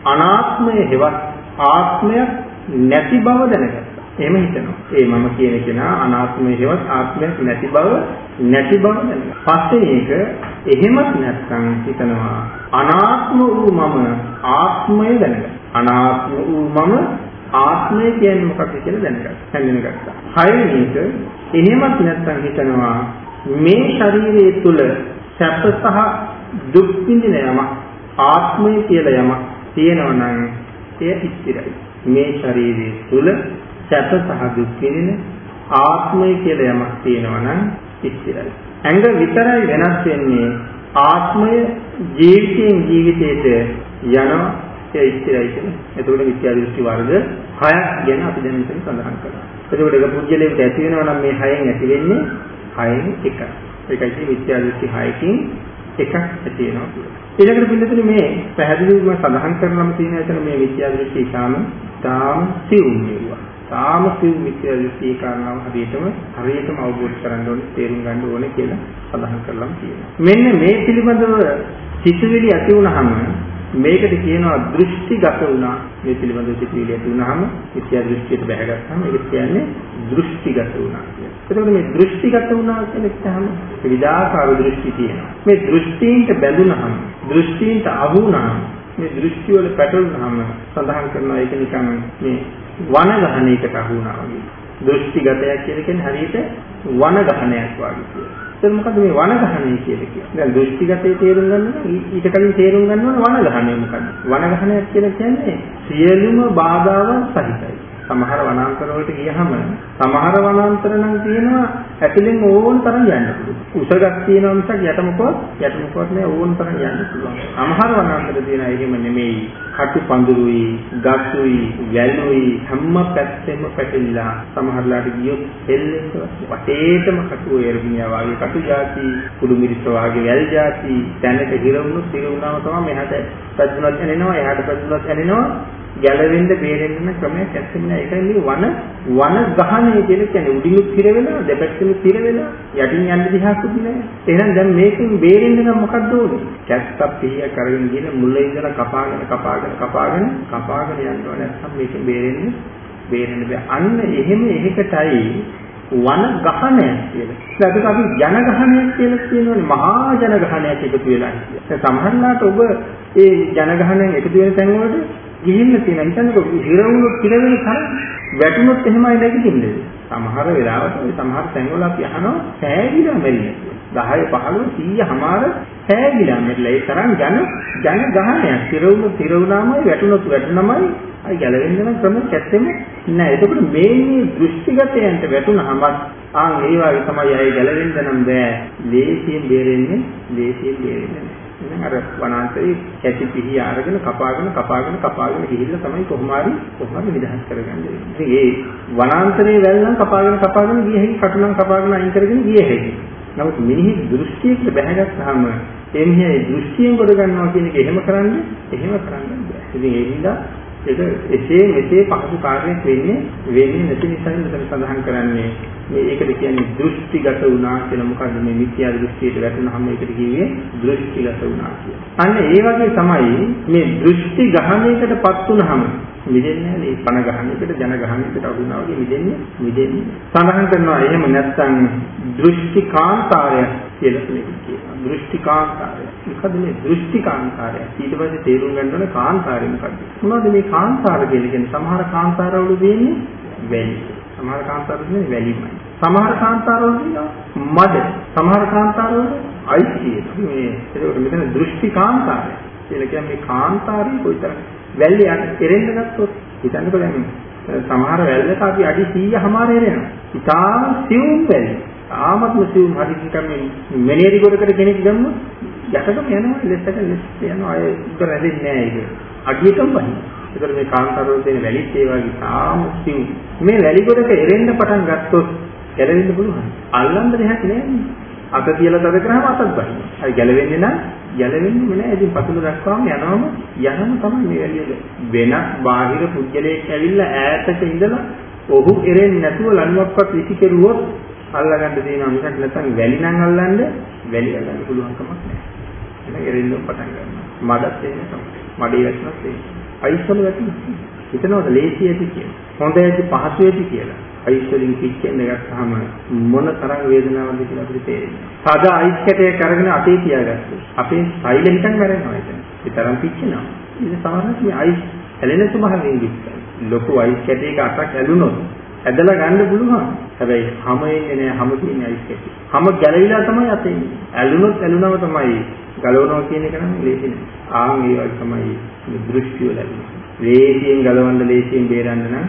අනාත්මය හෙවත් ආත්මයක් නැති බව දැනගත්තා. එහෙම හිතනවා. ඒ මම කියන කෙනා අනාත්මය හෙවත් ආත්මයක් නැති බව නැති බව දැනගන්නවා. පස්සේ ඒක එහෙමත් නැත්නම් හිතනවා අනාත්ම වූ මම ආත්මය දැනගන්නවා. අනාත්ම වූ මම ආත්මය කියන්නේ මොකක්ද කියලා දැනගත්තා. හැඳිනගත්තා. හයවෙනි එක එහෙමත් නැත්නම් හිතනවා මේ ශරීරයේ තුල සැප සහ දුක් විඳින යමක් ආත්මය කියලා යමක් තියෙනවා නම් එය ස්ථිරයි. මේ ශරීරයේ තුල සැප සහ දුක් විඳින ආත්මය කියලා යමක් තියෙනවා නම් ස්ථිරයි. ඇඟ විතරයි වෙනස් වෙන්නේ ආත්මය ජීවිතයෙන් ජීවිතයට යනවා ඒ ස්ථිරයි කියන්නේ. එතකොට මිත්‍යා දෘෂ්ටි වර්ග හයක් ගැන අපි දැන් මෙතන සඳහන් කරනවා. එතකොට එක පුජ්‍යලයකට ඇති වෙනවා නම් මේ හයෙන් ඇති වෙන්නේ හයෙන් එකයි. ඒකයි කියන්නේ මිත්‍යා දෘෂ්ටි හයකින් එකක් ඇති වෙනවා කියලා. ඊළඟට පිළිතුරු මේ පැහැදිලිවම සඳහන් කරනම තියෙන එතන මේ මිත්‍යා දෘෂ්ටි ඊටාම තාම සිවුම් වේවා. තාම සිව් මිත්‍යා දෘෂ්ටි කාරණාව හරියටම හරියටම අවබෝධ කරගන්න ඕනේ තේරුම් ගන්න ඕනේ කියලා සඳහන් කරලා තියෙනවා. මෙන්න මේ පිළිබඳව සිතුවිලි ඇති වුනහම මේකට කියනවා දෘෂ්ටිගත වුණා මේ පිළිබඳව සිතුවිලි ඇති වුනහම මිත්‍යා දෘෂ්ටියට බැහැගත්තාම ඒක කියන්නේ දෘෂ්ටිගත වුණා කියලා. එතකොට මේ දෘෂ්ටිගත වුණා කියන එකම විවිධාකාර දෘෂ්ටි තියෙනවා. මේ දෘෂ්ටීන්ට බැඳුනහම දෘෂ්ටීන්ට අහු වුණාම මේ දෘෂ්ටි වල පැටලුනහම සඳහන් කරනවා ඒක නිකන් මේ වන ගහණයකට අහු වුණා වගේ. දෘෂ්ටිගතයක් කියලා කියන්නේ හරියට වන ගහණයක් වගේ කියලා. එතන මොකද මේ වන ගහණය කියලා කියන්නේ? දැන් දෘෂ්ටිගතේ තේරුම් ගන්න ඊට කලින් තේරුම් ගන්න ඕන වන ගහණය මොකද්ද? වන ගහණයක් කියලා කියන්නේ සියලුම බාධාවන් සහිතයි. සමහර වනාන්තර වලට ගියහම සමහර වනාන්තර නම් තියෙනවා ඇතුලෙන් ඕන තරම් යන්න පුළුවන්. උසගක් තියෙනවා මිසක් යට මොකවත් යට මොකවත් නෑ ඕන තරම් යන්න පුළුවන්. සමහර වනාන්තර තියෙන එහෙම නෙමෙයි. කටු පඳුරුයි, ගස්ුයි, වැලුයි හැම පැත්තෙම පැටලිලා සමහරලාට ගියොත් හෙල්ලෙන්නවත් වටේටම කටු එරගිනියා වගේ කටු જાති, කුඩු මිරිස් වගේ වැල් જાති දැනට හිර වුණොත් හිර වුණාම තමයි මෙහාට පැද්දුනත් ඇනෙනවා, එහාට පැද්දුනත් ඇනෙනවා. ගැලවෙන්න බේරෙන්න ක්‍රමයක් ඇත්තම නෑ. ඒකයි මේ වන වන ගහණය කියලා කියන්නේ උඩිනුත් හිර වෙලා දෙපැත්තෙනුත් හිර වෙලා යටින් යන්න දිහාකුත් නෑ. එහෙනම් දැන් මේකෙන් බේරෙන්න නම් මොකක්ද ඕනේ? කැස්සක් පිහිය කරගෙන ගිහින් මුල ඉඳලා කපාගෙන කපාගෙන කපාගෙන කපාගෙන යන්න ඕනේ. නැත්නම් මේකෙන් බේරෙන්න බේරෙන්න බෑ. අන්න එහෙම එහෙකටයි වන ගහණයක් කියලා. ඒකට අපි ජන ගහණයක් කියලා කියනවනේ මහා ජන ගහණයක් එකතු වෙලා කියලා. සමහරවිට ඔබ ඒ ජන ගහණයෙන් එකතු වෙන තැන් වලට ගිහින්න තියෙන හිතන්නකො හිර වුණොත් හිර වෙන තරම් වැටුනොත් එහෙමයි නැගිටින්නේ. සමහර වෙලාවට මේ සමහර තැන්වල අපි අහනවා සෑගිලා මෙරිය. 10 15 100 හමාර සෑගිලා මෙරිලා ඒ තරම් ජන ජන ගහනයක්. හිර වුණොත් හිර වුණාමයි වැටුනොත් වැටුනමයි අය ගැලවෙන්න නම් ක්‍රමයක් ඇත්තෙම නෑ. එතකොට මේ මේ දෘෂ්ටිගතයන්ට වැටුනහම ආන් ඒ වගේ තමයි අය ගැලවෙන්න නම් බෑ. ලේසියෙන් බේරෙන්නේ ලේසියෙන් බේරෙන්නේ නෑ. ඉතින් අර වනාන්තරේ කැටි පිහි අරගෙන කපාගෙන කපාගෙන කපාගෙන ගිහිල්ලා තමයි කොහොම හරි කොහොම හරි නිදහස් කරගන්නේ. ඉතින් ඒ වනාන්තරේ වැල් නම් කපාගෙන කපාගෙන ගිය හැකි කටුනම් කපාගෙන අයින් කරගෙන ගිය හැකි. නමුත් මිනිහි දෘෂ්ටියකට බැහැගත්තාම එන්නේ දෘෂ්ටියෙන් කොට ගන්නවා කියන එක එහෙම කරන්නේ එහෙම කරන්නේ බෑ. ඉතින් ඒ හින්දා ඒක එසේ මෙසේ පහසු කාර්යයක් වෙන්නේ වෙන්නේ නැති නිසා මෙතන සඳහන් කරන්නේ මේ ඒකද කියන්නේ දෘෂ්ටිගත වුණා කියලා මොකද්ද මේ මිත්‍යා දෘෂ්ටියට වැටුනහම ඒකට කිව්වේ දෘෂ්ටිගත වුණා කියලා. අන්න ඒ වගේ තමයි මේ දෘෂ්ටි ගහණයකටපත් වුනහම මිදෙන්නේ නැහැ මේ පණ ගහන්නේකට ජන ගහන්නේකට අහුණා වගේ මිදෙන්නේ මිදෙන්නේ. සඳහන් කරනවා එහෙම නැත්නම් දෘෂ්ටි කාන්තාරය කියලා කියනවා. දෘෂ්ටි කාන්තාරය. මොකද මේ දෘෂ්ටි කාන්තාරය? ඊට පස්සේ තේරුම් ගන්න ඕනේ කාන්තාරය මොකද්ද? මොනවද මේ කාන්තාර කියලා කියන්නේ? සමහර කාන්තාරවල දෙන්නේ වැලි. සමහර කාන්තාරවල දෙන්නේ වැලිමයි. සමහර කාන්තාරවල දෙනවා මඩ. සමහර කාන්තාරවල අයිතිය. මේ ඒකට මෙතන දෘෂ්ටි කාන්තාරය. කියලා කියන්නේ මේ කාන්තාරේ කොයිතරම් වැල්ලේ යට එරෙන්න ගත්තොත් හිතන්නකෝ දැන් සමහර වැල්ලක අපි අඩි 100 හමාර එරෙනවා. ඉතාම සිවුම් වැල්ල. ආමත්ම සිවුම් හරි නිකන් මේ මෙනේරි ගොඩකට කෙනෙක් ගම්මොත් යටටම යනවා ලෙස්සට ලෙස්ස යනවා අය උඩ රැඳෙන්නේ නැහැ ඒක. අඩියටම බහින. ඒතර මේ කාන්තාරවල තියෙන වැලිත් ඒ වගේ තාම සිවුම්. මේ වැලි ගොඩක එරෙන්න පටන් ගත්තොත් ගැලවෙන්න පුළුවන්. අල්ලන්න දෙයක් නෑ. අත තියලා තද කරාම අතත් බහින. හරි ගැලවෙන්නේ නම් ගැලවෙන්නේ නෑ. ඉතින් පතුල දක්වාම යනවම යනම තමයි මේ වැලිය. වෙන බාහිර පුද්ගලයෙක් ඇවිල්ලා ඈතක ඉඳලා ඔහු එරෙන්නේ නැතුව ලණුවක්වත් විසි කෙරුවොත් අල්ලගන්න දෙනවා මිසක් නැත්නම් වැලි නම් අල්ලන්න වැලි අල්ලන්න පුළුවන් කමක් නැහැ. එහෙනම් එරෙන්න පටන් ගන්නවා. මඩත් එහෙම තමයි. මඩේ වැටුණත් එහෙම. අයිස් වල වැටුණා. හිතනවාද ලේසි ඇති කියලා. හොඳ ඇති පහසු ඇති කියලා. අයිස් වලින් පිච්චෙන්න ගත්තාම මොන තරම් වේදනාවක්ද කියලා අපිට තේරෙනවා. සාදා අයිස් කැටයක් අරගෙන අතේ තියාගත්තොත් අපේ සෛල හිටන් මැරෙනවා එතන. ඒ තරම් පිච්චෙනවා. ඉතින් සමහරවිට මේ අයිස් ඇලෙන ස්වභාවයෙන් යුක්තයි. ලොකු අයිස් කැටයක අතක් ඇලුනොත් ඇදලා ගන්න පුළුවන්. හැබැයි හැම එන්නේ නෑ හැම තියෙන අයිස් කැටි. හැම ගැලවිලා තමයි අතේ ඉන්නේ. ඇලුනොත් ඇලුනම තමයි ගලවනවා කියන එක නම් ලේසි නෑ. ආන් ඒ වගේ තමයි දෘෂ්ටිය ලැබෙන්නේ. ලේසියෙන් ගලවන්න ලේසියෙන් බේරන්න නම්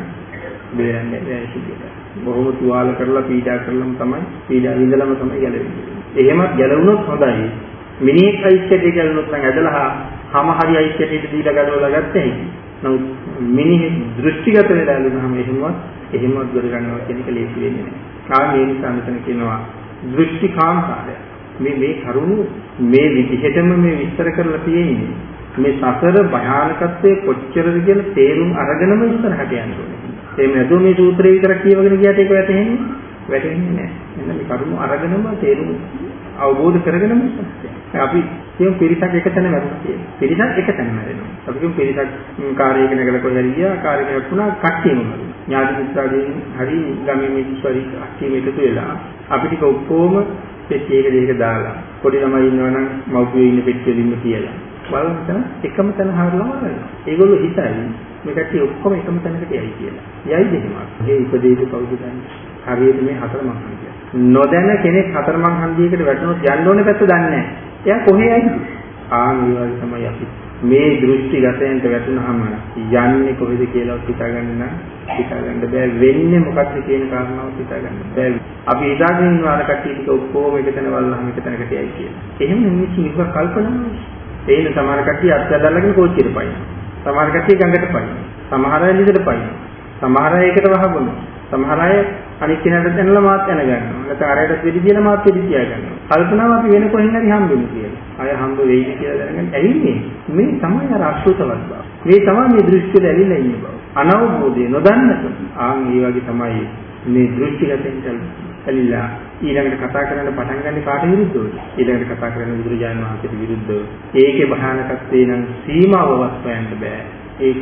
බේරන්න බැහැ බොහොම තුවාල කරලා පීඩා කරලම තමයි පීඩා විඳලම තමයි ගැලවෙන්නේ. එහෙමත් ගැලවුණොත් හොඳයි. මිනිහෙක් අයිස් කැටේ ගැලුණොත් නම් ඇදලා හැම හරි අයිස් කැටේට දීලා ගලවලා ගත්තේ. නමුත් මිනිහෙක් දෘෂ්ටිගත වෙලා ඇලුනහම එහෙමවත් එහෙමවත් ගොඩ ගන්නවා කියන එක ලේසි වෙන්නේ නැහැ. ආ මේ නිසා මෙතන කියනවා දෘෂ්ටි කාමකාරය. මේ මේ කරුණු මේ විදිහටම මේ විස්තර කරලා තියෙන්නේ. මේ සසර භයානකත්වයේ කොච්චරද කියන තේරුම් අරගෙනම ඉස්සරහට යන්න ඕනේ. එහෙම නැතුව මේ සූත්‍රය විතරක් කියවගෙන ගියාට ඒක වැටහෙන්නේ වැටහෙන්නේ නැහැ. එන්න මේ කරුණු අරගෙනම තේරුම් අවබෝධ කරගෙනම අපි කියමු පිරිසක් එකතැන මැරුණා කියලා. පිරිසක් එකතැන මැරෙනවා. අපි කියමු පිරිසක් කාර්යයක නැගලා කොහේ හරි ගියා කාර්යයක් වුණා කට්ටියම මැරුණා. ඥාති මිත්‍රාදීන් හරි ගමේ මිත්‍රාදී කට්ටියම එකතු වෙලා අපි ටික ඔක්කොම පෙට්ටියක දෙයක දාලා පොඩි ළමයි ඉන්නවනම් මව්පියෝ ඉන්න පෙට්ටියෙදින්ම තියලා බලන්න එකම තැන හරලා වරනවා. ඒගොල්ලෝ හිතයි මේ කට්ටිය ඔක්කොම එකම තැනකට යයි කියලා. යයිද එහෙම? ඒ ඉපදෙයිද කවුද දන්නේ? හරියට මේ හතරමං හන්දිය. නොදැන කෙනෙක් හතරමං හන්දියකට වැටුණොත් යන්න ඕනේ පැත්ත දන්නේ නැහැ. එයා කොහේ යයිද? ආන් ඒ වගේ තමයි අපි මේ දෘෂ්ටිගතයන්ට වැටුනහම යන්නේ කොහෙද කියලා හිතාගන්න නම් හිතාගන්න බෑ. වෙන්නේ මොකක්ද කියන කාරණාව හිතාගන්න බෑ. අපි හිතාගෙන ඉන්න අර කට්ටිය ටික ඔක්කොම එකතන වල්ලාම එකතැනකට යයි කියලා. එහෙම මිනිස්සු ඉව කල්පනා තේින සමහර කට්ටිය අත්දැකලාගෙන කෝච්චියට පයින් සමහර කට්ටිය ගඟට පයින් සමහර අය ලිඳට පයින් සමහර අය එකට වහගුණ සමහර අය අනිත් කෙනාට දැනලා මාත් යන ගන්නවා. නැත්නම් අරයට පිළි දින මාත් පිළි තියා ගන්නවා. කල්පනාව අපි වෙන කොහෙන් හරි හම්බෙන්නේ කියලා. අය හම්බ වෙයිද කියලා දැනගන්න ඇවින්නේ. මේ තමයි අර අසුතවත් බව. මේ තමයි මේ දෘෂ්ටිවල ඇවිල්ලා ඉන්නේ බව. අනවබෝධය නොදන්නකම. ආන් ඒ වගේ තමයි මේ දෘෂ්ටිගතෙන් ඇලිලා ඊළඟට කතා කරන්න පටන් ගන්න කාට විරුද්ධවද? ඊළඟට කතා කරන්න බුදුරජාණන් වහන්සේට විරුද්ධව. ඒකේ භයානකත්වේ නම් සීමාවවත් හොයන්න බෑ. ඒ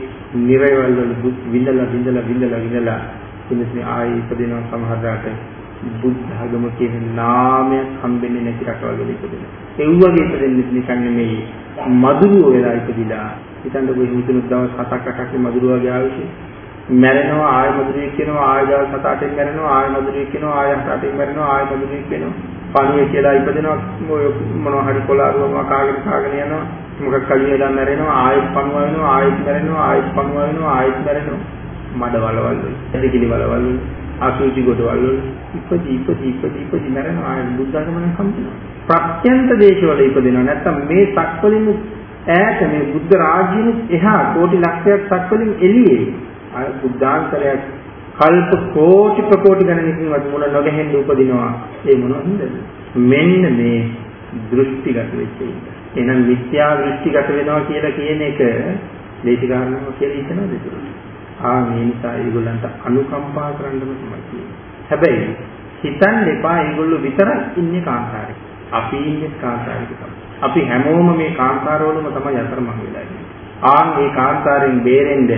නිරයවල දුක් විඳලා විඳලා විඳලා විඳලා පිළිස්නේ ආයේ ඉපදෙනවා සමහරකට බුද්ධ ආගම කියන නාමයක් හම්බෙන්නේ නැති රටවල් වල ඉපදෙන. ඒ වගේ ඉපදෙන්නේ නිකන් නෙමෙයි මදුරුව වෙලා ඉපදිලා. හිතන්න ඔබ හිතන දවස් හතක් අටක් මදුරුවා ගාවිසි. මැරෙනවා ආය මදුරුවෙක් කියනවා ආය දවස් හත අටෙන් මැරෙනවා ආය මදුරුවෙක් කියනවා ආය හත අටෙන් මැරෙනවා ආය මදුරුවෙක් කියනවා. පණුවේ කියලා ඉපදෙනවා ඔය මොනවා හරි කොලාරුවම කාගෙන කාගෙන යනවා. මොකක් කලියලා මැරෙනවා ආයෙත් පණුව වෙනවා ආයෙත් මැරෙනවා ආයෙත් පණුව වෙනවා ආයෙත් මැරෙනවා මඩ වලවල් වල ඇදගිලි වලවල් වල අසුචි ගොඩවල් වල ඉපදි ඉපදි ඉපදි ඉපදි මරනවා. ආය බුද්ධාගමන හම්බෙනවා ප්‍රත්‍යන්ත දේශවල ඉපදිනවා. නැත්තම් මේ සක්වලින් ඈත මේ බුද්ධ රාජ්‍යෙ එහා කෝටි ලක්ෂයක් සක්වලින් එළියේ ආය බුද්ධාන්තරයක් කල්ප කෝටි ප්‍රකෝටි ගණනකින්වත් මුල නොගැහෙන්න උපදිනවා. ඒ මොනවද මෙන්න මේ දෘෂ්ටිගත වෙච්ච එක. එහෙනම් විද්‍යා දෘෂ්ටිගත වෙනවා කියලා කියන එක දේශ කාරණාවක් කියලා හිතනවද? ඒක? ආ මේ නිසා ඒගොල්ලන්ට අනුකම්පා කරන්නම තමයි තියෙන්නේ. හැබැයි හිතන්න එපා ඒගොල්ලෝ විතරක් ඉන්නේ කාන්තාරේ. අපි ඉන්නේ කාන්තාරේ තමයි. අපි හැමෝම මේ කාන්තාරවලම තමයි අතරමං වෙලා ඉන්නේ. ආන් මේ කාන්තාරෙන් බේරෙන්න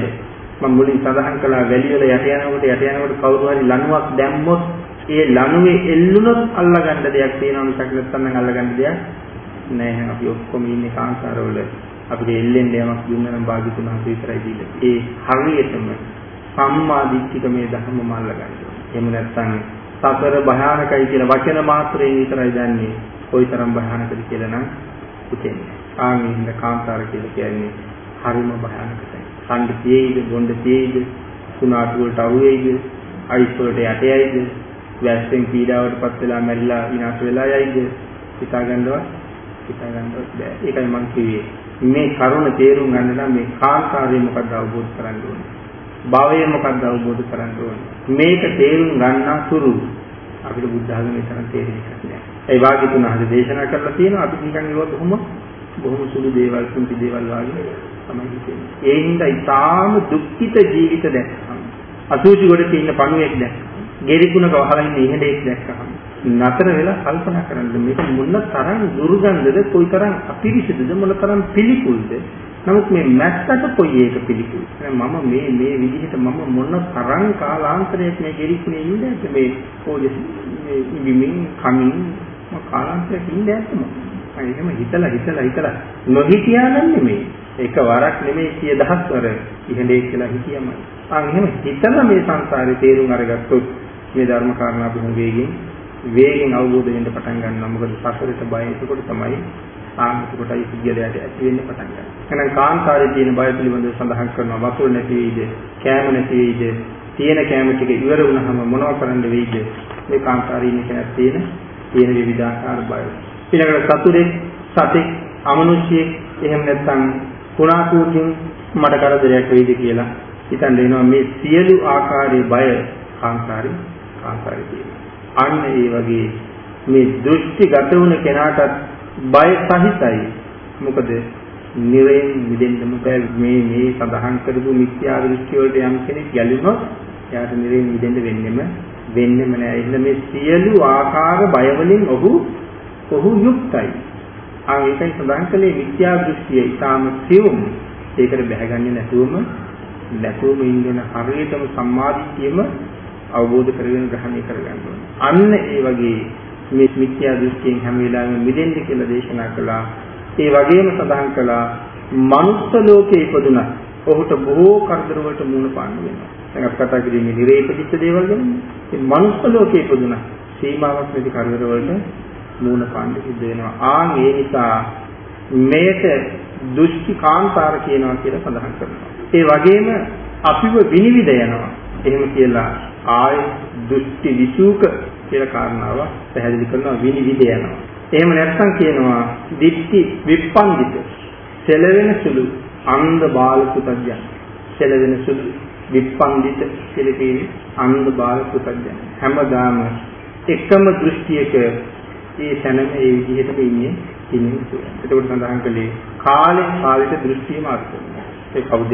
මම මුලින් සඳහන් කළා වැලි වල යට යනකොට යට යනකොට කවුරු හරි ලණුවක් දැම්මොත් ඒ ලණුවේ එල්ලුනොත් අල්ලගන්න දෙයක් තියෙනවා මිසක් නැත්නම් අල්ලගන්න දෙයක් නැහැ. අපි ඔක්කොම ඉන්නේ කාන්තාරවල අපිට එල්ලෙන්න යමක් දුන්නා නම් භාග්‍යතුන් වහන්සේ විතරයි දීලා. ඒ හරියටම සම්මා දිට්ඨික මේ ධර්ම මල්ල ගන්නවා. එහෙම නැත්නම් සතර භයානකයි කියන වචන මාත්‍රයෙන් විතරයි දන්නේ. කොයිතරම් භයානකද කියලා නම් හිතෙන්නේ. ආමින්ද කාන්තාර කියලා කියන්නේ හරිම භයානකයි. ඡන්ද තේයිද, ගොණ්ඩ තේයිද, කුණාටු වලට අහු වෙයිද? අයිස් වලට යට යයිද? වැස්සෙන් පීඩාවටපත් වෙලා මැරිලා විනාශ වෙලා යයිද? හිතා ගන්නවත් හිතා ගන්නවත් බෑ. ඒකයි මම කිව්වේ. මේ කරුණ තේරුම් ගන්න නම් මේ කාර්කාරය මොකක්ද අවබෝධ කරගන්න ඕනේ. භවය මොකක්ද අවබෝධ කරගන්න ඕනේ. මේක තේරුම් ගන්නා තුරු අපිට බුද්ධ ආගමේ තරම් තේරෙන්නේ නැහැ. ඒ වාගේ තුන හරි දේශනා කරලා තියෙනවා අපි නිකන් ඒවත් බොහොම බොහොම සුළු දේවල් කුංචි දේවල් වාගේ තමයි හිතෙන්නේ. ඒ හින්දා ඊටාම දුක්ඛිත ජීවිත දැක්කම අසුචි ගොඩ තියෙන පණුවෙක් දැක්කම, ගෙරිකුණ ගහලා ඉන්න ඉහළෙක් දැක්කම නතර වෙලා කල්පනා කරන්න මේක මොන තරම් දුර්ගන්ධද, කොයි තරම් අපිරිසිදුද, මොන තරම් පිළිකුල්ද. නමුත් මේ මැස්සට කොයි එක පිළිකුල්. මම මේ මේ විදිහට මම මොන තරම් කාලාන්තරයක් මේ ගෙරිකුණේ ඉඳද්ද මේ ඕජස් මේ ඉබිමින් කමින් මම කාලාන්තරයක් ඉඳ ඇත්තම. එහෙම හිතලා හිතලා හිතලා නොහිතියා නම් නෙමෙයි. එක වරක් නෙමෙයි කිය දහස් වර ඉහෙලේ කියලා හිතියමයි. ආ එහෙම හිතලා මේ සංසාරේ තේරුම් අරගත්තොත් මේ ධර්ම කාරණා බොහොම වේගෙන් වේගෙන් අවබෝධ වෙන්න පටන් ගන්නවා. මොකද සසරට බය එතකොට තමයි ආන්ත කොටයි සියලයට ඇති වෙන්න පටන් ගන්නවා. එහෙනම් කාන්තාරයේ තියෙන බය පිළිබඳව සඳහන් කරනවා වතුර නැති වෙයිද, කෑම නැති වෙයිද, තියෙන කෑම ටික ඉවර වුණාම මොනව කරන්න වෙයිද? මේ කාන්තාරයේ ඉන්න කෙනෙක් තියෙන තියෙන විවිධාකාර බය. ඊළඟට සතුරෙක්, සතෙක්, අමනුෂ්‍යයෙක් එහෙම නැත්නම් කුණාකූකින් මට කරදරයක් වෙයිද කියලා හිතන්න වෙනවා මේ සියලු ආකාරයේ බය කාන්තාරේ කාන්තාරේ තියෙනවා. අන්න ඒ වගේ මේ දෘෂ්ටිගත වුණ කෙනාටත් බය සහිතයි. මොකද නිරයෙන් මිදෙන්නම බෑ මේ මේ සඳහන් කරපු මිත්‍යා දෘෂ්ටි වලට යම් කෙනෙක් ගැලුණොත් එයාට නිරයෙන් මිදෙන්න වෙන්නෙම වෙන්නෙම නෑ. එහෙනම් මේ සියලු ආකාර බය වලින් ඔහු ඔහු යුක්තයි. ආ ඒකයි සඳහන් කළේ මිත්‍යා දෘෂ්ටිය ඊටාම සියුම්. ඒකට බැහැගන්නේ නැතුවම නැතුවම ඉන්න හරියටම සම්මාදිටියම අවබෝධ කරගෙන ග්‍රහණය කරගන්න ඕනේ. අන්න ඒ වගේ මේ මිත්‍යා දෘෂ්ටියෙන් හැම වෙලාවෙම මිදෙන්න කියලා දේශනා කළා. ඒ වගේම සඳහන් කළා මනුස්ස ලෝකේ ඉපදුණා. ඔහුට බොහෝ කරදර වලට මුහුණ පාන්න වෙනවා. දැන් අපි කතා කරේ මේ නිරේපදිච්ච දේවල් ගැන. මේ මනුස්ස ලෝකේ ඉපදුණා. සීමාවක් නැති කරදර වලට මුහුණ පාන්න සිද්ධ වෙනවා. ආන් ඒ නිසා මේක දුෂ්ටි කාන්තාර කියනවා කියලා සඳහන් කරනවා. ඒ වගේම අපිව විනිවිද යනවා. එහෙම කියලා ආය දෘෂ්ටි විසූක කියලා කාරණාව පැහැදිලි කරනවා විනිවිද යනවා. එහෙම නැත්නම් කියනවා දිට්ටි විප්පන්දිත සෙලවෙන සුළු අන්ධ බාල පුතඥ සෙලවෙන සුළු විප්පන්දිත කියලා කියන්නේ අන්ධ බාල පුතඥ හැමදාම එකම දෘෂ්ටියක ඒ තැනම ඒ විදිහටම ඉන්නේ ඉන්නේ එතකොට සඳහන් කළේ කාලෙන් කාලෙට දෘෂ්ටියම අර්ථ ඒ කවුද?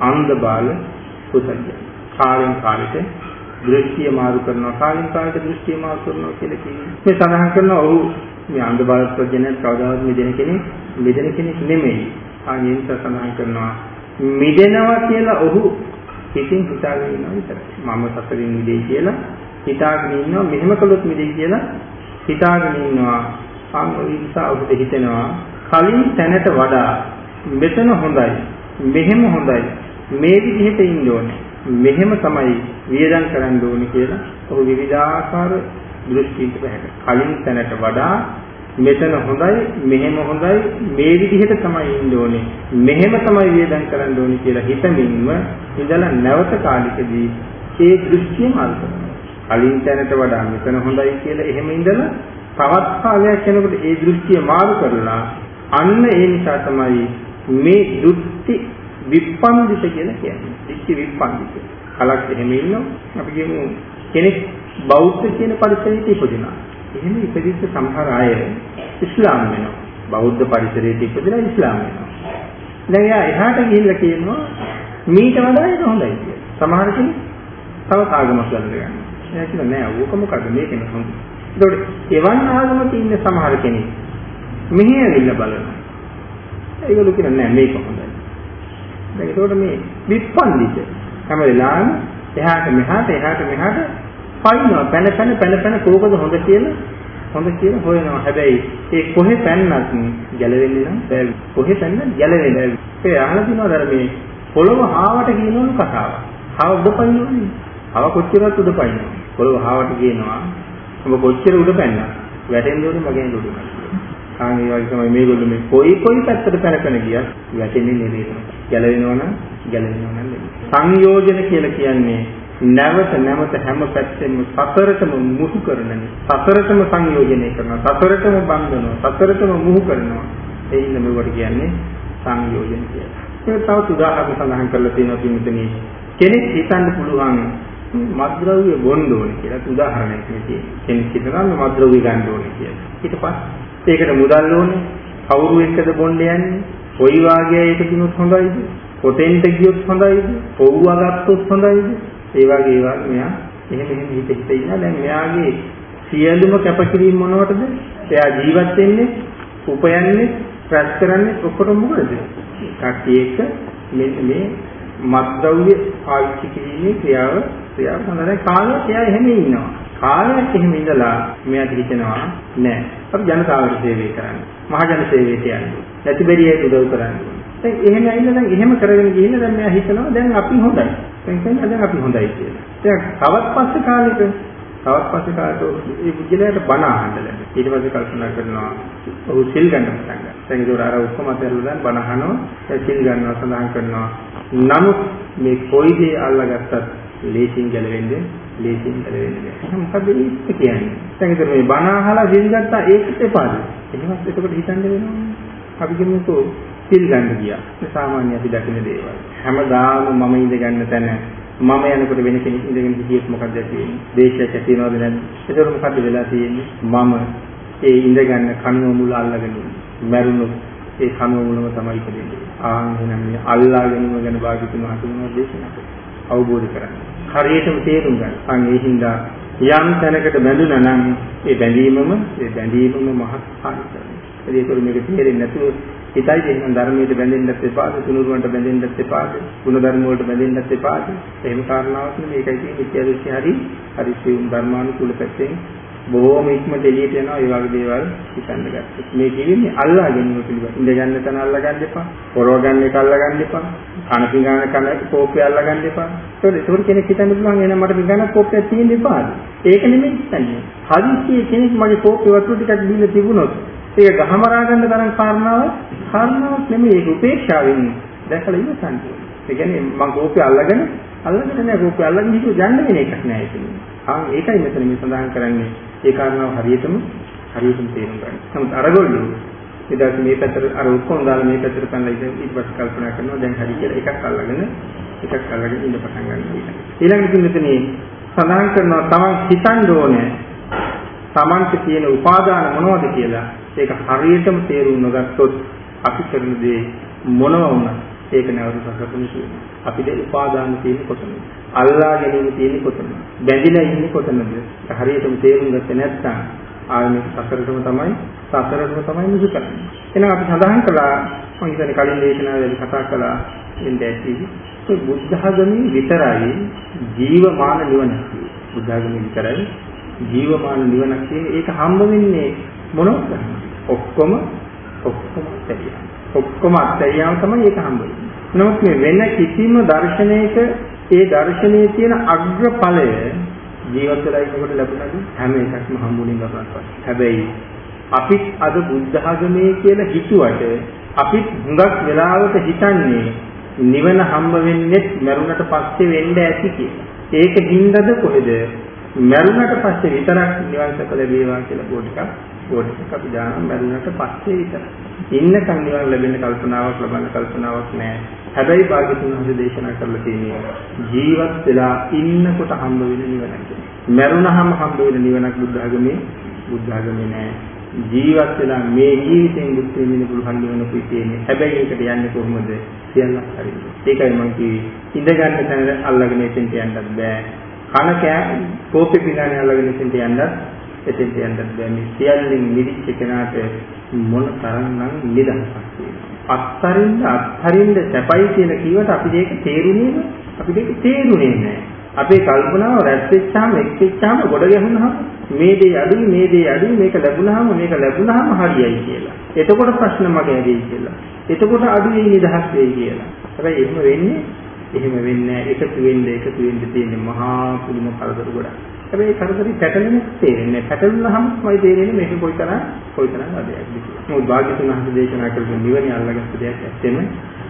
අන්ධ බාල පුතඥ කාලෙන් කාලෙට දෘෂ්ටිය මාරු කරනවා කාලින් කාලයට දෘෂ්ටිය මාරු කරනවා කියලා කියන්නේ. මේ සඳහන් කරනවා ඔහු මේ අන්ධ බල ප්‍රඥාත් කවදාවත් මිදෙන කෙනෙක් මිදෙන කෙනෙක් නෙමෙයි. ආයෙත් සඳහන් කරනවා මිදෙනවා කියලා ඔහු හිතින් හිතාගෙන ඉන්නවා විතරයි. මම සසරින් මිදෙයි කියලා හිතාගෙන ඉන්නවා මෙහෙම කළොත් මිදෙයි කියලා හිතාගෙන ඉන්නවා. අන් ඒ නිසා ඔහුට හිතෙනවා කලින් තැනට වඩා මෙතන හොඳයි මෙහෙම හොඳයි මේ විදිහට ඉන්න ඕනේ. මෙහෙම තමයි වියදම් කරන්න ඕනේ කියලා ඔහු විවිධාකාර දෘෂ්ටියකට පැහැද. කලින් තැනට වඩා මෙතන හොඳයි, මෙහෙම හොඳයි, මේ විදිහට තමයි ඉන්න ඕනේ. මෙහෙම තමයි වියදම් කරන්න ඕනේ කියලා හිතමින්ම ඉඳලා නැවත කාලිකදී ඒ දෘෂ්ටිය මාරු කරනවා. කලින් තැනට වඩා මෙතන හොඳයි කියලා එහෙම ඉඳලා තවත් කාලයක් යනකොට ඒ දෘෂ්ටිය මාරු කරලා අන්න ඒ නිසා තමයි මේ දෘෂ්ටි විප්පන්දිත කියලා කියන්නේ. දික්ක විප්පන්දිත. කලක් එහෙම ඉන්නවා. අපි කියමු කෙනෙක් බෞද්ධ කියන පරිසරයක ඉපදිනවා. එහෙම ඉපදිච්ච සමහර අය ඉස්ලාම් වෙනවා. බෞද්ධ පරිසරයක ඉපදිලා ඉස්ලාම් වෙනවා. දැන් එයා එහාට ගිහිල්ලා කියනවා මීට වඩා ඒක හොඳයි කියලා. සමහර කෙනෙක් තව ආගමක් ගන්න ගන්නවා. එයා කියනවා නෑ ඕක මොකද මේකෙන් හොඳ. ඒකට එවන් ආගමක ඉන්න සමහර කෙනෙක් මෙහෙ ඇවිල්ලා බලනවා. ඒගොල්ලෝ කියනවා නෑ මේක හොඳයි. දැන් ඒකට මේ විප්පන්දිත. හැම වෙලාවෙම එහාට මෙහාට එහාට මෙහාට පයින්නවා. පැන පැන පැන පැන කෝකද හොඳ කියලා? හොඳ කියලා හොයනවා. හැබැයි ඒ කොහෙ පැන්නත් ගැලවෙන්නේ නම් බෑ කොහෙ පැන්නත් ගැලවෙන්නේ නැහැ ඒ අහලා තියෙනවද අර මේ පොළොව හාවට කියනවලු කතාව. හාව උඩ පයින්නවනේ. හාව කොච්චරවත් උඩ පයින්නවා පොළොව හාවට කියනවා ඔබ කොච්චර උඩ පැන්නා වැටෙන්න ඕනේ මගෙන් උඩ ආන් ඒ වගේ තමයි මේගොල්ලෝ මේ කොයි කොයි පැත්තට පැනපැන ගියත් වැටෙන්නේ නිරේතන. ගැලවෙනවා නම් ගැලවෙනවා නම් සංයෝජන කියලා කියන්නේ නැවත නැවත හැම පැත්තෙම සතරටම මුහු කරනනේ. සතරටම සංයෝජනය කරනවා. සතරටම බඳිනවා. සතරටම මුහු කරනවා. ඒ ඉන්න මේවට කියන්නේ සංයෝජන කියලා. ඒක තවත් උදාහරණ සඳහන් කරලා තියෙනවා පින්විතනි. කෙනෙක් හිතන්න පුළුවන් මත්ද්‍රව්‍ය බොන්න ඕනේ කියලා උදාහරණයක් නෙකේ. කෙනෙක් හිතනවා මත්ද්‍රව්‍ය ගන්න ඕනේ කියලා. ඊට පස්සේ ඒකට මුදල් ඕනේ. කවුරු එක්කද බොන්න යන්නේ? කොයි වාගේ ඒක දුනොත් හොඳයිද? කොතෙන්ට ගියොත් හොඳයිද? පොව්වා ගත්තොත් හොඳයිද? ඒ වගේ ඒවා මෙයා එහෙම එහෙම හිත හිත ඉන්නවා. දැන් මෙයාගේ සියලුම කැපකිරීම මොනවටද? එයා ජීවත් වෙන්නේ, උපයන්නේ, ප්‍රස් කරන්නේ ඔක්කොම මොකද? කට්ටිය එක මෙන්න මේ මත්ද්‍රව්‍ය පාවිච්චි කිරීමේ ක්‍රියාව ක්‍රියාව සඳහන් කාලයක් එයා එහෙම ඉන්නවා. කාලයක් එහෙම ඉඳලා මෙයාට හිතෙනවා නෑ. අපි ජනතාවට සේවය කරන්න. මහජන සේවයට යන්න. නැති බැරියට උදව් කරන්න. දැන් එහෙම ඇවිල්ලා දැන් එහෙම කරගෙන ගිහින් දැන් මෙයා හිතනවා දැන් අපි හොඳයි. දැන් කියන්නේ දැන් අපි හොඳයි කියලා. දැන් තවත් පස්සේ කාලෙක තවත් පස්සේ කාලෙට මේ බුද්ධලයට බණ අහන්න ලැබෙනවා. ඊට පස්සේ කල්පනා කරනවා ඔහු සිල් ගන්න පටන් ගන්නවා. දැන් ඒක අර ඔක්කොම අතහැරලා දැන් බණ අහනවා, සිල් ගන්නවා සඳහන් කරනවා. නමුත් මේ කොයි දේ අල්ලගත්තත් ලේසින් ගැලවෙන්නේ ලේසින් ගැලවෙන්නේ නැහැ. මොකද ඒක කියන්නේ? දැන් ඒක මේ බණ අහලා සිල් ගත්තා ඒකට එපාද? එහෙමත් එතකොට හිතන්න වෙනවා. අපි කියමුකෝ සිල් ගන්න ගියා. ඒ සාමාන්‍ය අපි දකින දේවල්. හැමදාම මම ඉඳ ගන්න තැන මම යනකොට වෙන කෙනෙක් ඉඳගෙන හිටියෙත් මොකක්ද ඇති වෙන්නේ? දේශයක් ඇති වෙනවද නැද්ද? ඒතකොට මොකද්ද වෙලා තියෙන්නේ? මම ඒ ඉඳ ගන්න කණුව මුල අල්ලගෙන මැරුණොත් ඒ කණුව මුලම තමයි ඉපදෙන්නේ. ආන් එහෙනම් මේ අල්ලා ගැනීම ගැන භාග්‍යතුන් වහන්සේ දේශනා කළා. අවබෝධ කරගන්න. හරියටම තේරුම් ගන්න. අන් ඒ හින්දා යම් තැනකට බැඳුනා නම් ඒ බැඳීමම ඒ බැඳීමම මහත් හානි කරනවා. ඒක මේක තේරෙන්නේ නැතුව හිතයි එහෙනම් ධර්මයට බැඳෙන්නත් එපාද, තුනුරුවන්ට බැඳෙන්නත් එපාද, ගුණ ධර්ම වලට බැඳෙන්නත් එපාද. එහෙම කාරණාවක් නෙමෙයි. ඒකයි කියන්නේ මිත්‍යා දෘෂ්ටි හරි හරි සියුම් ධර්මානුකූල පැත්තෙන් බොහොම ඉක්මනට එළියට යනවා ඒ වගේ දේවල් හිතන්න ගත්තොත්. මේ කියන්නේ අල්ලා ගැනීම පිළිබඳ. ඉඳ ගන්න තැන අල්ලා ගන්න එපා. පොරව ගන්න එක අල්ලා ගන්න එපා. කන පිඟාන කන කෝප්පය අල්ලා ගන්න එපා. ඒකෝට ඒක කෙනෙක් හිතන්න පුළුවන් එහෙනම් මට පිඟාන කෝප්පයක් තියෙන්න එපාද? ඒක නෙමෙයි හිතන්නේ. හදිස්සියේ කෙනෙක් මගේ කෝප්පේ වතුර ටිකක් දීලා තිබුණොත් ඒක ගහමරා ගන්න තරම් කාරණාවක් කාරණාවක් නෙමෙයි ඒක උපේක්ෂාවෙන් දැකලා ඉවසන්න. ඒ කියන්නේ මම කෝපය අල්ලගෙන අල්ලගෙන නෑ කෝපය අල්ලගෙන හිතුව යන්න වෙන එකක් නෑ ඒක. ආ ඒකයි මෙතන මේ සඳහන් කරන්නේ ඒ කාරණාව හරියටම හරියටම තේරුම් ගන්න. නමුත් අරගොල්ලෝ එදාට මේ පැත්තට අර ඔක්කොම දාලා මේ පැත්තට පැනලා ඉතින් ඊට පස්සේ කල්පනා කරනවා දැන් හරි කියලා එකක් අල්ලගෙන එකක් අල්ලගෙන ඉන්න පටන් ගන්නවා. ඊළඟට මෙතන සඳහන් කරනවා තමන් හිතන්න ඕනේ තමන්ට තියෙන උපාදාන මොනවද කියලා ඒක හරියටම තේරුම් නොගත්තොත් අපි කරන දේ මොනවා වුණත් ඒක නැවත සකසුනේ තියෙනවා. අපිට උපාදාන තියෙන්නේ කොතනද? අල්ලා ගැනීම තියෙන්නේ කොතනද? බැඳිලා ඉන්නේ කොතනද? හරියටම තේරුම් ගත්තේ නැත්නම් ආයෙත් සසරටම තමයි සසරටම තමයි මුසු කරන්නේ. එහෙනම් අපි සඳහන් කළා මම හිතන්නේ කලින් දේශනාවේදී කතා කළා ඉන්දැටි ඒ බුද්ධ ධර්මයේ විතරයි ජීවමාන නිවනක් බුද්ධ ධර්මයේ විතරයි ජීවමාන නිවනක් කියන්නේ ඒක හම්බ වෙන්නේ මොනවද? ඔක්කොම ඔක්කොම අත්හැරියා. ඔක්කොම අත්හැරියාම තමයි ඒක හම්බ වෙන්නේ. නමුත් මේ වෙන කිසිම දර්ශනයක ඒ දර්ශනයේ තියෙන අග්‍රඵලය ජීවත් වෙලා ඉන්නකොට ලැබුණාද හැම එකක්ම හම්බුනේ ගමන්පත්. හැබැයි අපිත් අද බුද්ධ ආගමේ කියලා හිතුවට අපිත් හුඟක් වෙලාවට හිතන්නේ නිවන හම්බ වෙන්නේ මරුණට පස්සේ වෙන්න ඇති කියලා. ඒක හින්දාද කොහෙද මරුණට පස්සේ විතරක් නිවන් සප ලැබේවා කියලා බෝඩ් එකක් බෝඩ් එකක් අපි දානවා මරුණට පස්සේ විතරයි. ඉන්නකම් නිවන් ලැබෙන කල්පනාවක් ලබන කල්පනාවක් නැහැ. හැබැයි භාග්‍යතුන් වහන්සේ දේශනා කරලා තියෙනවා ජීවත් වෙලා ඉන්නකොට හම්බ වෙන නිවනක්. මරුණහම හම්බ වෙන නිවනක් බුද්ධ ආගමේ බුද්ධ ආගමේ නැහැ. ජීවත් වෙලා මේ ජීවිතෙන් මුක්ති වෙන්න පුළුවන් නිවනකුයි තියෙන්නේ. හැබැයි ඒකට යන්නේ කොහොමද? සියල්ලක් හරියට. ඒකයි මම කිව්වේ ඉඳ ගන්න තැන අල්ලගෙන එතෙන්ට යන්නත් බෑ. කන කෑ කෝපේ පිඟානේ අල්ලගෙන එතෙන්ට යන්නත් එතෙන්ට යන්නත් බෑ. මේ සියල්ලෙන් මිදිච්ච කෙනාට මොන තරම්නම් නිදහසක් තියෙනවා. අත්තරින්ද අත්තරින්ද සැපයි කියලා කිව්වට අපිට ඒක තේරුනේ අපිට ඒක තේරුනේ නැහැ. අපේ කල්පනාව රැස් වෙච්චාම එක්කෙච්චාම ගොඩ ගැහුනහම මේ දේ අඩුයි මේ දේ අඩුයි මේක ලැබුණාම මේක ලැබුණාම හරියයි කියලා. එතකොට ප්‍රශ්න මගේ ඇදී කියලා. එතකොට අඩුයි නිදහස් වෙයි කියලා. හැබැයි එහෙම වෙන්නේ එහෙම වෙන්නේ එකතු වෙන්න එකතු වෙන්න තියෙන මහා කුළුම කරදර ගොඩක්. හැබැයි කරදරي පැටලෙන්නේ තේරෙන්නේ නැහැ. පැටලුනහම තමයි තේරෙන්නේ මේක කොයිතරම් කොයිතරම් අධ්‍යයනයක්ද කියලා. මොකද භාග්‍යතුන් වහන්සේ දේශනා කරපු නිවන අල්ලගත්ත දෙයක් ඇත්තෙම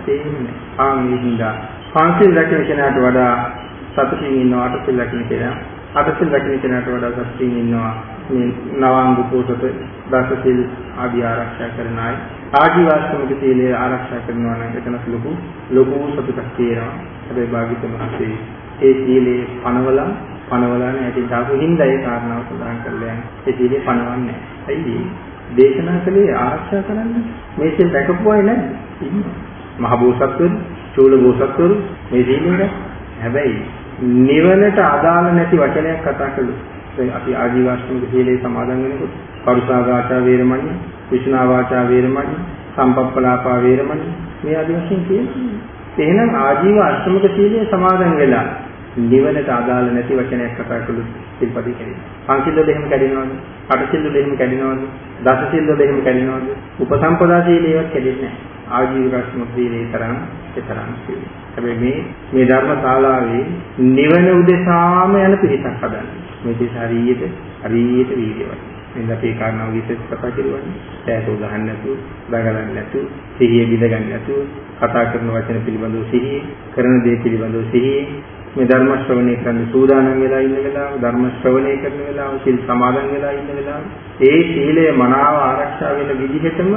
තේරෙන්නේ නැහැ. ආන් මේ හින්දා පංචිල් රැකෙන කෙනාට වඩා සතුටින් ඉන්නව අටසිල් රැකෙන කෙනා අටසිල් රැකෙන කෙනාට වඩා සතුටින් ඉන්නවා මේ නවාංග පොතට දසසිල් ආදී ආරක්ෂා කරන අය ආජීවාශ්‍රමික සීලය ආරක්ෂා කරනවා නම් එතන ලොකු ලොකු සතුටක් තියෙනවා හැබැයි භාග්‍යතුන් වහන්සේ ඒ සීලේ පනවලා පනවලා නැති දාපු හින්දා ඒ කාරණාව සඳහන් කරලා යන්නේ. ඒ සීලේ පනවන්නේ ඇයි? දේශනා කළේ ආරක්ෂා කරන්න. මේ සීල් රැකපු අය නැද්ද? ඉන්නවා. මහ බෝසත්වරු චූල බෝසත්වරු මේ සීලෙන් හැබැයි නිවනට අදාළ නැති වචනයක් කතා කළොත් අපි ආජීවාශ්‍රමික සීලේ සමාදන් වෙනකොට කරුසා වාචා වේරමණී, විෂ්ණා වාචා වේරමණී, සම්පප්පලාපා වේරමණී මේ ආදී වශයෙන් කියන්නේ. එහෙනම් ආජීව අෂ්ටමක සීලය සමාදන් වෙලා නිවනට අදාළ නැති වචනයක් කතා කළොත් සිල්පදි කෙරේ. පංචිල්ලද එහෙම කැඩෙනවද? අටසිල්ලද එහෙම කැඩෙනවද? දසසිල්ලද එහෙම කැඩෙනවද? උපසම්පදා සීලයවත් කැඩෙන්නේ නැහැ. ආජීව අෂ්ටමක සීලේ තරම් ඒ තරම් සීලය. හැබැයි මේ මේ ධර්ම ශාලාවේ නිවන උදෙසාම යන පිළිසක් හදන්නේ. මේ දේශ හරියට හරියට වීර්යවත්. එන්න අපේ කාරණාව විශේෂ කතා කරුවානේ. සෑතෝ ගහන්න නැතුව, දගලන්න නැතුව, සිහිය බිඳ ගන්න නැතුව, කතා කරන වචන පිළිබඳව සිහිය, කරන දේ පිළිබඳව සිහිය, මේ ධර්ම ශ්‍රවණය කරන්න සූදානම් වෙලා ඉන්න වෙලාව, ධර්ම ශ්‍රවණය කරන වෙලාව, සිල් සමාදන් වෙලා ඉන්න වෙලාව, ඒ සීලය මනාව ආරක්ෂා වෙන විදිහටම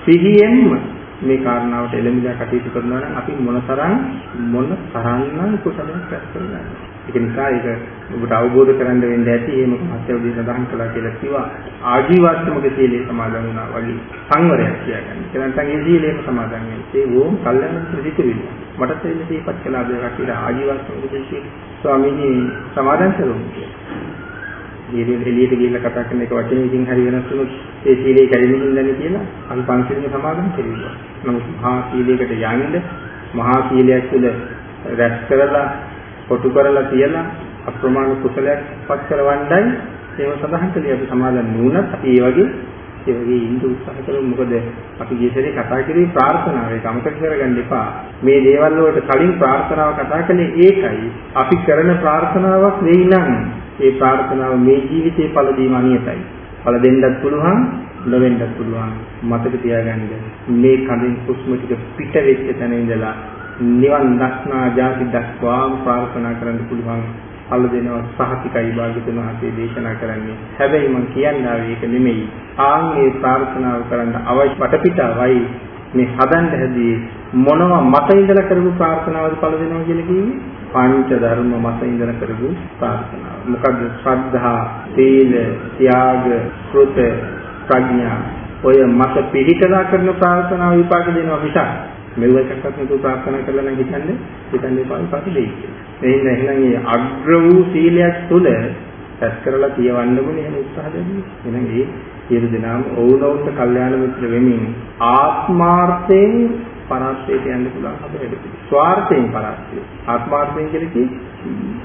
සිහියෙන්ම මේ කාරණාවට එළඹිලා කටයුතු කරනවා නම් අපි මොනතරම් මොන තරම්නම් කුසලයක් රැස් කරගන්නවා. ඒක නිසා ඒක ඔබට අවබෝධ කරගන්න වෙන්න ඇති. එහෙම මහත්යෝදී සඳහන් කළා කියලා කිව්වා. ආජීවාත්මක සීලේ සමාදන් වුණා වගේ සංවරයක් කියාගන්න. ඒ නැත්නම් ඒ සීලේම සමාදන් වෙන්නේ. ඒ ඕම් කල්යන ප්‍රතිවිල. මට තේින්න දීපත් කළා දෙයක් කියලා ආජීවාත්මක සීලේ ස්වාමීනි සමාදන් කළොත් ඊරිය එළියට ගිහිල්ලා කතා කරන එක වචනයකින් හරි වෙනස් වුණොත් ඒ සීලේ කැඩෙන්නේ නැන්නේ කියලා අපි පංචශීලම සමාදන් කෙරෙනවා. නමුත් මහා සීලයකට යන්න මහා සීලයක් තුළ රැස් කරලා කොටු කරලා තියලා අප්‍රමාණ කුසලයක් පත් කරවන්නයි. ඒව සඳහන් කළේ අපි සමාදන් නුනත් අපි ඒ වගේ ඒ වගේ ඉන්න උත්සාහ කරමු. මොකද අපි ගියසරේ කතා කරේ ප්‍රාර්ථනාව ඒක අමතක කරගන්න එපා. මේ දේවල් වලට කලින් ප්‍රාර්ථනාව කතා කළේ ඒකයි. අපි කරන ප්‍රාර්ථනාවක් වෙයි නම් ඒ ප්‍රාර්ථනාව මේ ජීවිතේ ඵල දීම අනියතයි. ඵල දෙන්නත් පුළුවන් නොවෙන්නත් පුළුවන්. මතක තියාගන්න. මේ කඳින් කුස්ම ටික පිට වෙච්ච තැන ඉඳලා නිවන් දක්නා ජාති දක්වාම ප්‍රාර්ථනා කරන්න පුළුවන් අල්ල දෙනවා සහතිකයි භාග්‍යතුන් වහන්සේ දේශනා කරන්නේ. හැබැයි මම කියන්නේ ඒක නෙමෙයි. ආන්ගේ ප්‍රාර්ථනාව කරන්න අවශ්‍ය වටපිටාවයි මේ හදන්න හැදී මොනවා මත ඉඳලා කරපු ප්‍රාර්ථනාවද පළ දෙනවා කියලා කිව්වේ? පංච ධර්ම මත ඉඳලා කරපු ප්‍රාර්ථනාව. මොකද්ද? ශ්‍රද්ධා, සීල, ත්‍යාග, කෘත, ප්‍රඥා. ඔය මත පිළිතලා කරන ප්‍රාර්ථනාව විපාක දෙනවා මිසක් මෙව එකක්වත් නැතුව ප්‍රාර්ථනා කළා නම් හිතන්නේ හිතන්නේ පාවිපත් දෙයි කියලා. එහෙනම් එහෙනම් මේ අග්‍ර වූ සීලයක් තුළ රැස් කරලා තියවන්න ඕනේ එහෙම උත්සාහ දෙන්නේ. එහෙනම් ඒ සියලු දෙනාම ඕනෝත් කල්යාණ මිත්‍ර වෙමින් ආත්මාර්ථයෙන් පරාස්තයට යන්න පුළුවන් හැබැයි ස්වార్థයෙන් පරාස්තය. ආත්මාර්ථයෙන් කියන්නේ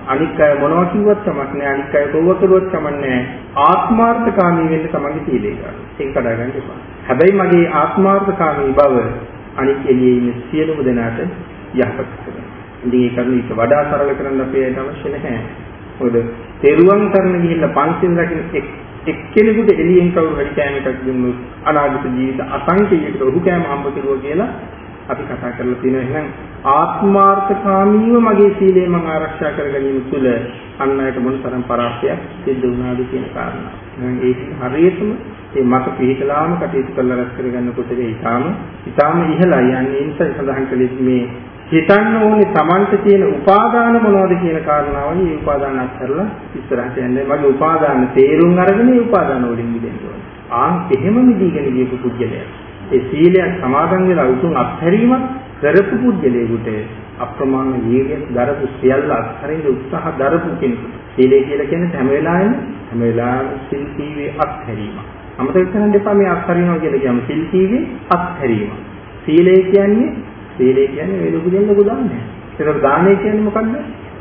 අනික් අය මොනවා කිව්වත් කමක් නැහැ අනික් අය කොව්ව කරුවත් කමක් නැහැ ආත්මාර්ථකාමී වෙන්න තමන්ගේ සීලය ගන්න. ඒක කඩා ගන්න එපා. හැබැයි මගේ ආත්මාර්ථකාමී බව අනිත් එළියේ ඉන්න සියලුම දෙනාට යහපත් කරනවා. ඉතින් ඒ කරුණ ඊට වඩා සරල කරන්න අපේ අවශ්‍ය නැහැ. මොකද තෙරුවන් කරන ගිහිල්ලා පන්සිල් රකින්න එක්කෙනෙකුට එළියෙන් කවුරු හරි කෑම එකක් දුන්නොත් අනාගත ජීවිත අසංකේයයකට ඔහු කෑම හම්බ කරුවා කියලා අපි කතා කරලා තියෙනවා. එහෙනම් ආත්මාර්ථකාමීව මගේ සීලය මම ආරක්ෂා කර ගැනීම තුළ අන් අයට මොන තරම් පරාසයක් සිද්ධ වුණාද කියන කාරණා. එහෙනම් ඒක හරියටම මේ මත පිළිකලාම කටයුතු කරලා රැස් කරගන්නකොට ඒ ඊටාම ඊටාම ඉහළයි. යන්නේ ඒ නිසා සඳහන් කළේ මේ හිතන්න ඕනේ Tamante තියෙන උපාදාන මොනවද කියන කාරණාවයි මේ උපාදාන අත්හැරලා ඉස්සරහට යන්නේ. මගේ උපාදාන තේරුම් අරගෙන මේ උපාදාන වලින් මිදෙන්න ඕනේ. ආන් එහෙම මිදීගෙන ගියපු පුජ්‍යලයක්. ඒ සීලයක් සමාදන් වෙලා උතුම් අත්හැරීමක් කරපු පුජ්‍යලයකට අප්‍රමාණ වීර්යයක් දරපු සියල්ල අත්හරින්න උත්සාහ දරපු කෙනෙකුට. සීලය කියලා කියන්නේ හැම වෙලාවෙම හැම වෙලාවෙම සිල් කීවේ අත්හැරීමක්. අමතක කරන්න එපා මේ අත්හරිනවා කියලා කියමු. සිල් කීවේ අත්හැරීම. සීලය කියන්නේ සීලය කියන්නේ මේ ලොකු දෙන්න ලොකු දානය. ඒතර දානය කියන්නේ මොකද්ද?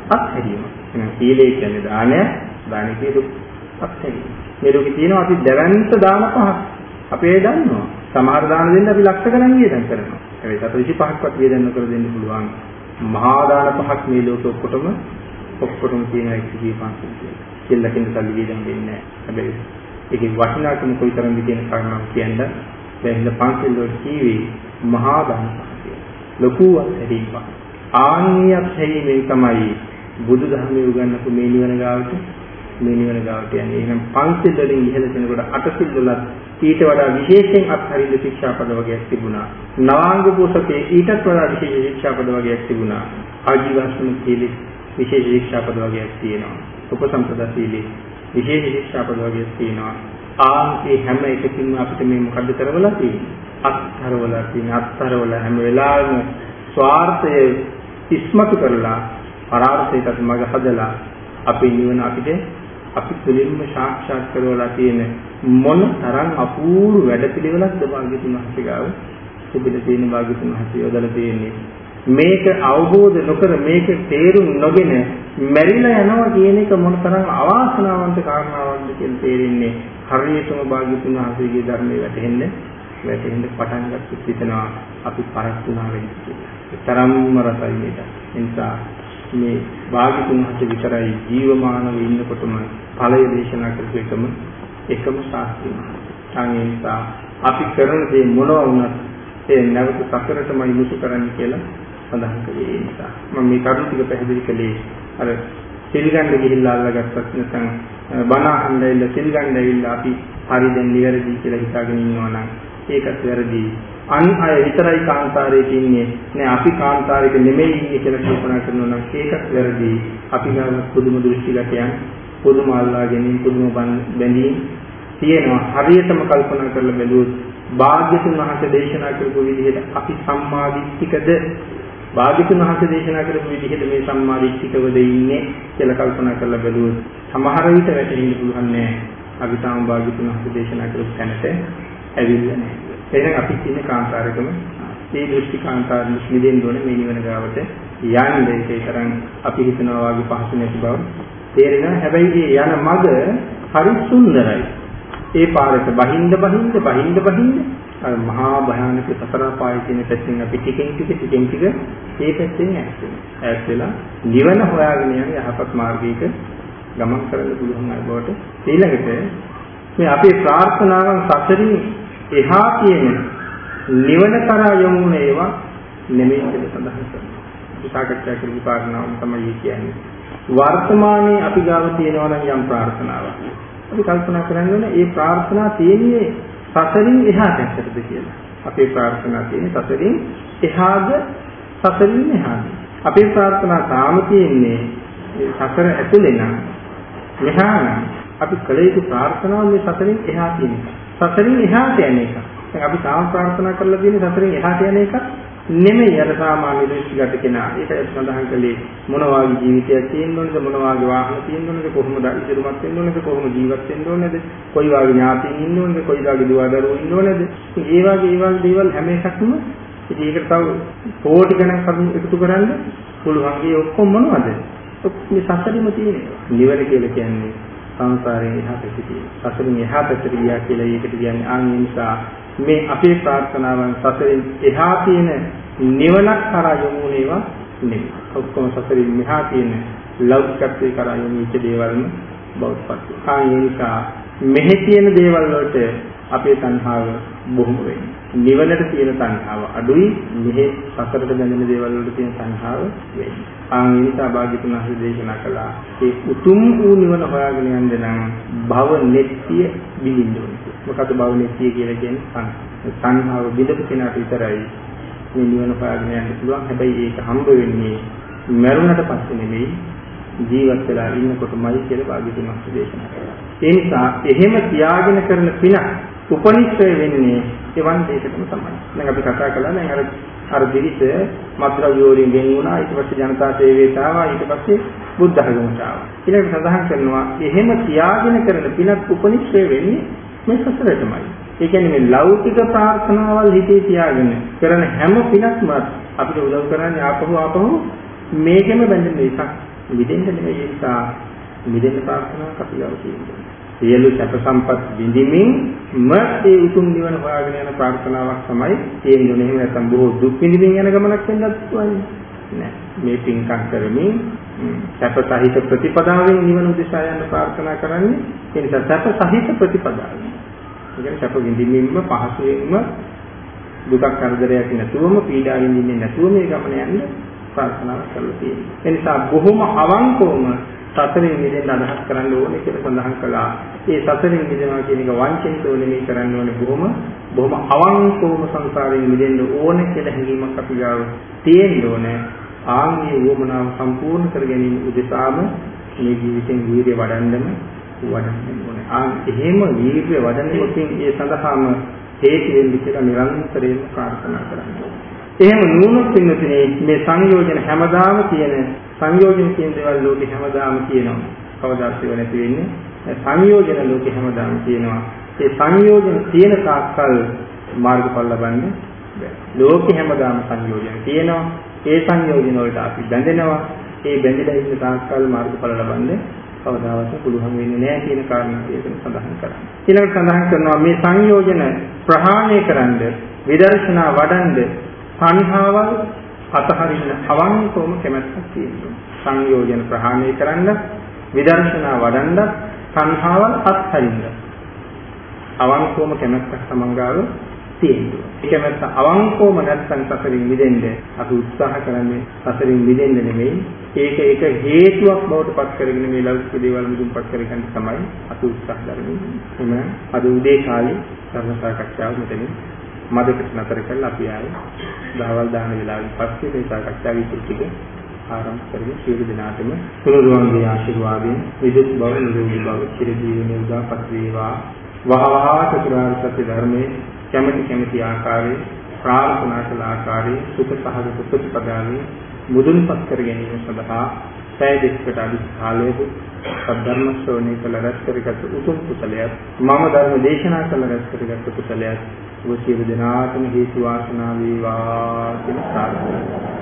අත්හැරීම. එහෙනම් සීලය කියන්නේ දානය, දානය කියන්නේ අත්හැරීම. මේ ලෝකේ තියෙනවා අපි දැවැන්ත දාන පහක්. අපි ඒ දන්නවා. සමහර දාන දෙන්න අපි ලක්ෂ ගණන් වියදම් කරනවා. හැබැයි 125ක්වත් වියදම් නොකර දෙන්න පුළුවන්. මහා දාන පහක් මේ ලෝකෙ ඔක්කොටම ඔක්කොටම තියෙන එක 125 කියලා. දෙල්ලකින් සල්ලි වේදන් වෙන්නේ නැහැ. හැබැයි ඒකේ වටිනාකම කොයිතරම්ද කියන කාරණාව කියන්න දැන් ඉන්න පන්සල් වල කීවේ මහා ධන ලොකු අත්හැරීමක්. ආන්නියක් හැරීමේ තමයි බුදුදහමේ උගන්වපු මේ නිවන ගාවට මේ නිවන ගාවට යන්නේ. එහෙනම් පන්සල් වලින් ඉහළ දෙනකොට අටසිල් වලත් ඊට වඩා විශේෂයෙන් අත්හරින්න ශික්ෂාපද වගේක් තිබුණා. නවාංග පොසතේ ඊටත් වඩා විශේෂ ශික්ෂාපද වගේක් තිබුණා. ආජීවශ්‍රම සීලේ විශේෂ ශික්ෂාපද වගේක් තියෙනවා. උපසම්පදා සීලේ විශේෂ ශික්ෂාපද වගේක් තියෙනවා. ආන් ඒ හැම එකකින්ම අපිට මේ මොකද්ද කරවලා තියෙන්නේ? අත්තරවලා තියෙන අත්තරවල හැම වෙලාවෙම ස්වార్థය ඉස්මතු කරලා පරාර්ථයකට මඟ හදලා අපේ නිවන අපිට අපි තුළින්ම සාක්ෂාත් කරවලා තියෙන මොන තරම් අපූර්ව වැඩපිළිවෙලක්ද භාග්‍යතුන් වහන්සේ ගාව තිබිලා තියෙන භාග්‍යතුන් වහන්සේ යොදලා තියෙන්නේ මේක අවබෝධ නොකර මේක තේරුම් නොගෙන මැරිලා යනවා කියන එක මොන තරම් අවාසනාවන්ත කාරණාවක්ද කියලා තේරෙන්නේ හරියටම භාග්‍යතුන් වහන්සේගේ ධර්මයේ වැටෙන්නේ වැටෙන්න පටන් ගත්තොත් හිතනවා අපි පරක්කුණා වෙන්නේ කියලා. ඒ තරම්ම රසයි මේක. ඒ නිසා මේ භාග්‍යතුන් වහන්සේ විතරයි ජීවමානව ඉන්නකොටම ඵලය දේශනා කරපු එකම එකම ශාස්ත්‍රය. ඒ නිසා අපි කරන දේ මොනවා වුණත් ඒ නැවත සතරටමයි මුසු කරන්න කියලා සඳහන් කළේ ඒ නිසා. මම මේ කරුණු ටික පැහැදිලි කළේ අර සිල් ගන්න ගිහිල්ලා අල්ලගත්තත් නැත්නම් බණ අහන්න ඉල්ල සිල් ගන්න ඇවිල්ලා අපි හරි දැන් නිවැරදි කියලා හිතාගෙන ඉන්නවා නම් ඒකත් වැරදි. අන් අය විතරයි කාන්තාරයේ ඉන්නේ. නෑ අපි කාන්තාරයක නෙමෙයි ඉන්නේ කියලා කල්පනා කරනවා නම් ඒකත් වැරදි. අපි ගාව පුදුම දෘෂ්ටිගතයන් පුදුම අල්ලා ගැනීම පුදුම බැඳීම් තියෙනවා. හරියටම කල්පනා කරලා බැලුවොත් භාග්‍යතුන් වහන්සේ දේශනා කරපු විදිහට අපි සම්මාදිට්ඨිකද භාග්‍යතුන් වහන්සේ දේශනා කරපු විදිහට මේ සම්මාදිට්ඨිකවද ඉන්නේ කියලා කල්පනා කරලා බැලුවොත් සමහර විට වැටහෙන්න පුළුවන් නෑ අපි තාම භාග්‍යතුන් වහන්සේ දේශනා කරපු තැනට ඇවිල්ලා නැහැ. එහෙනම් අපි ඉන්නේ කාන්තාරකම මේ දෘෂ්ටි කාන්තාර නිදෙන්න ඕනේ මේ නිවන ගාවට යන්න ඒකේ තරම් අපි හිතනවා වගේ පහසු නැති බව තේරෙනවා. හැබැයි මේ යන මඟ හරි සුන්දරයි. ඒ පාරට බහින්ද බහින්ද බහින්ද බහින්ද අර මහා භයානක සතර පාය කියන පැත්තෙන් අපි ටිකෙන් ටික ටිකෙන් ටික ඒ පැත්තෙන් ඈත් වෙනවා. ඈත් වෙලා නිවන හොයාගෙන යන යහපත් මාර්ගයක ගමන් කරන්න පුළුවන් අය බවට ඊළඟට මේ අපේ ප්‍රාර්ථනාවන් සතරින් එහා කියන නිවන කරා යොමු වන ඒවා නෙමෙයි කියලා සඳහන් කරනවා. සාකච්ඡා කරපු කාරණාව තමයි කියන්නේ. වර්තමානයේ අපි ගාව තියෙනවා නම් යම් ප්‍රාර්ථනාවක්. අපි කල්පනා කරන්නේ ඒ ප්‍රාර්ථනා තියෙන්නේ සසරින් එහා පැත්තටද කියලා. අපේ ප්‍රාර්ථනා තියෙන්නේ සසරින් එහාද සසරින් එහාද. අපේ ප්‍රාර්ථනා තාම තියෙන්නේ සසර ඇතුලේ නම් මෙහා නම් අපි කළ යුතු ප්‍රාර්ථනාව මේ සසරින් එහා තියෙන එක. සසරින් එහාට යන එක. දැන් අපි තාම ප්‍රාර්ථනා කරලා තියෙන්නේ සසරින් එහාට යන එක නෙමෙයි අර සාමාන්‍ය දෘෂ්ටිගත කෙනා. ඒක සඳහන් කළේ මොන වාගේ ජීවිතයක් තියෙන්න ඕනද මොන වාගේ වාහන තියෙන්න ඕනද කොහොමද ඉදිරියමත් වෙන්න ඕනද කොහොම ජීවත් වෙන්න ඕනද කොයි වාගේ ඥාතීන් ඉන්න ඕනද කොයි වාගේ දුව දරුවෝ ඉන්න ඕනද ඒ වාගේ ඒ වාගේ දේවල් හැම එකක්ම ඉතින් ඒකට තව කෝටි ගණන් කරුණු එකතු කරන්න පුළුවන්. ඒ ඔක්කොම මොනවද? මේ සසරින්ම තියෙනවා. නිවන කියලා කියන්නේ සංසාරයෙන් එහා පැත්තට සසරින් එහා පැත්තට ගියා කියලා ඒකට කියන්නේ ආන් නිසා මේ අපේ ප්‍රාර්ථනාවන් සසරින් එහා තියෙන නිවනක් කරා යොමු වේවා නෙමෙයි. ඔක්කොම සසරින් මෙහා තියෙන ලෞකිකත්වයේ කරා යොමු වෙච්ච දේවල්ම බෞද්ධපත්. ආන් නිසා මෙහි තියෙන දේවල් වලට අපේ තණ්හාව බොහොම වෙන්නේ. නිවනට තියෙන තණ්හාව අඩුයි මෙහි සසරට බැඳෙන දේවල් වලට තියෙන තණ්හාව වෙන්නේ. ආන් ඒ නිසා භාග්‍යතුන් වහන්සේ දේශනා කළා ඒ උතුම් වූ නිවන හොයාගෙන යන්න නම් භව නෙත්‍ය බිඳින්න ඕනේ. මොකද භව නෙත්‍ය කියලා කියන්නේ සංහාව බිඳපු කෙනාට විතරයි මේ නිවන හොයාගෙන යන්න පුළුවන්. හැබැයි ඒක හම්බ වෙන්නේ මරුණට පස්සේ නෙවෙයි ජීවත් වෙලා ඉන්නකොටමයි කියලා භාග්‍යතුන් වහන්සේ දේශනා කළා. ඒ නිසා එහෙම තියාගෙන කරන පින උපනිෂ්ඨය වෙන්නේ එවන් දෙයකටම තමයි. දැන් අපි කතා කළා දැන් අර අර දිරිස මත්ද්‍රව්‍යෝලින් ගෙන් වුණා. ඊට පස්සේ ජනතා සේවයට ආවා ඊට පස්සේ බුද්ධ ධර්මයට ආවා ඊළඟට සඳහන් කරනවා එහෙම තියාගෙන කරන පිනක් උපනිශ්‍රය වෙන්නේ මේ සසරටමයි. ඒ කියන්නේ මේ ලෞකික ප්‍රාර්ථනාවල් හිතේ තියාගෙන කරන හැම පිනක්ම අපිට උදව් කරන්නේ ආපහු ආපහු මේකෙම බැඳෙන එකක්. මිදෙන්න නෙමෙයි ඒ නිසා. මිදෙන්න ප්‍රාර්ථනාවක් අපි ගාව තියෙනවා සියලු සැප සම්පත් විඳිමින් ම ඒ උතුම් නිවන හොයාගෙන යන ප්‍රාර්ථනාවක් තමයි තියෙන්නේ. එහෙම නැත්නම් බොහෝ දුක් විඳින්න යන ගමනක් වෙන්නත් පුළුවන්. නෑ. මේ පින්කම් කරමින් සැප සහිත ප්‍රතිපදාවෙන් නිවන උදෙසා යන්න ප්‍රාර්ථනා කරන්නේ ඒ නිසා සැප සහිත ප්‍රතිපදාව. ඒ කියන්නේ සැප විඳින්නින්ම පහසුවෙන්ම දුකක් කරදරයක් නැතුවම පීඩා විඳින්නේ නැතුව මේ ගමන යන්න ප්‍රාර්ථනා කරලා තියෙනවා. ඒ නිසා බොහොම අවංකවම සතරෙන් මිදෙන්න අදහස් කරන්න ඕනේ කියලා සඳහන් කළා. ඒ සතරෙන් මිදෙනවා කියන එක වංචනිකව නෙමෙයි කරන්න ඕනේ බොහොම බොහොම අවංකවම සංසාරයෙන් මිදෙන්න ඕනේ කියලා හැඟීමක් අපි ගාව තියෙන්න ඕනේ. ආන්ගේ වොමනාව සම්පූර්ණ කර ගැනීම උදෙසාම මේ ජීවිතෙන් වීර්ය වඩන්නම වඩන්න ඕනේ. ආන් එහෙම වීර්ය වඩනකින් ඒ සඳහාම හේතු වෙන්නේ කියලා නිරන්තරයෙන් ප්‍රාර්ථනා කරන්න එහෙම නුනොත් පින්නතිනේ මේ සංයෝජන හැමදාම තියෙන සංයෝජන කියන දේවල් ලෝකේ හැමදාම තියෙනවා. කවදාත් ඒව නැති වෙන්නේ. සංයෝජන ලෝකේ හැමදාම තියෙනවා. ඒ සංයෝජන තියෙන තාක්කල් මාර්ගඵල ලබන්නේ ලෝකේ හැමදාම සංයෝජන තියෙනවා. ඒ සංයෝජන වලට අපි බැඳෙනවා. ඒ බැඳිලා ඉන්න තාක්කල් මාර්ගඵල ලබන්නේ කවදාවත් පුළුවන් වෙන්නේ නැහැ කියන කාරණා ඒකෙන් සඳහන් කරන්නේ. ඊළඟට සඳහන් කරනවා මේ සංයෝජන ප්‍රහාණය කරන්න විදර්ශනා වඩන්ද සංහාවල් අතහරින්න අවංකවම කැමැත්තක් තියෙනවා. සංයෝජන ප්‍රහාණය කරන්න විදර්ශනා වඩන්න සංහාවල් අත්හරින්න අවංකවම කැමැත්තක් සමංගාව තියෙනවා. ඒ කැමැත්ත අවංකවම නැත්නම් සසරින් මිදෙන්න අපි උත්සාහ කරන්නේ සසරින් මිදෙන්න නෙමෙයි. ඒක එක හේතුවක් බවට පත් කරගෙන මේ ලෞකික දේවල් මුදුන්පත් කරගන්න තමයි අපි උත්සාහ දරන්නේ. එම අද උදේ කාලේ ධර්ම සාකච්ඡාව මෙතනින් මදකට නතර කරලා අපි ආයේ දහවල් දාන වෙලාවෙන් පස්සේ මේ සාකච්ඡාව විසුද්ධික ආරම්භ කරගෙන සියලු දෙනාටම තුනුරුවන්ගේ ආශිර්වාදයෙන් විදුත් බව නිරෝගී බව චිර ජීවනයේ උදාපත් වේවා. වහවහ චතුරාර්ය සත්‍ය ධර්මයේ කැමැති කැමැති ආකාරයේ ප්‍රාර්ථනා කළ ආකාරයේ සුඛ සහගත ප්‍රතිපදාවේ මුදුන්පත් කර ගැනීම සඳහා පැය දෙකකට අධික කාලයක සද්ධර්ම ශ්‍රවණය කළ රැස් කරගත් උතුම් කුසලයක් මම ධර්ම දේශනා කළ රැස් කරගත් කුසලයක් ඔබ සියලු දෙනාටම හේතු වාසනා වේවා කියලා ප්‍රාර්ථනා කරනවා.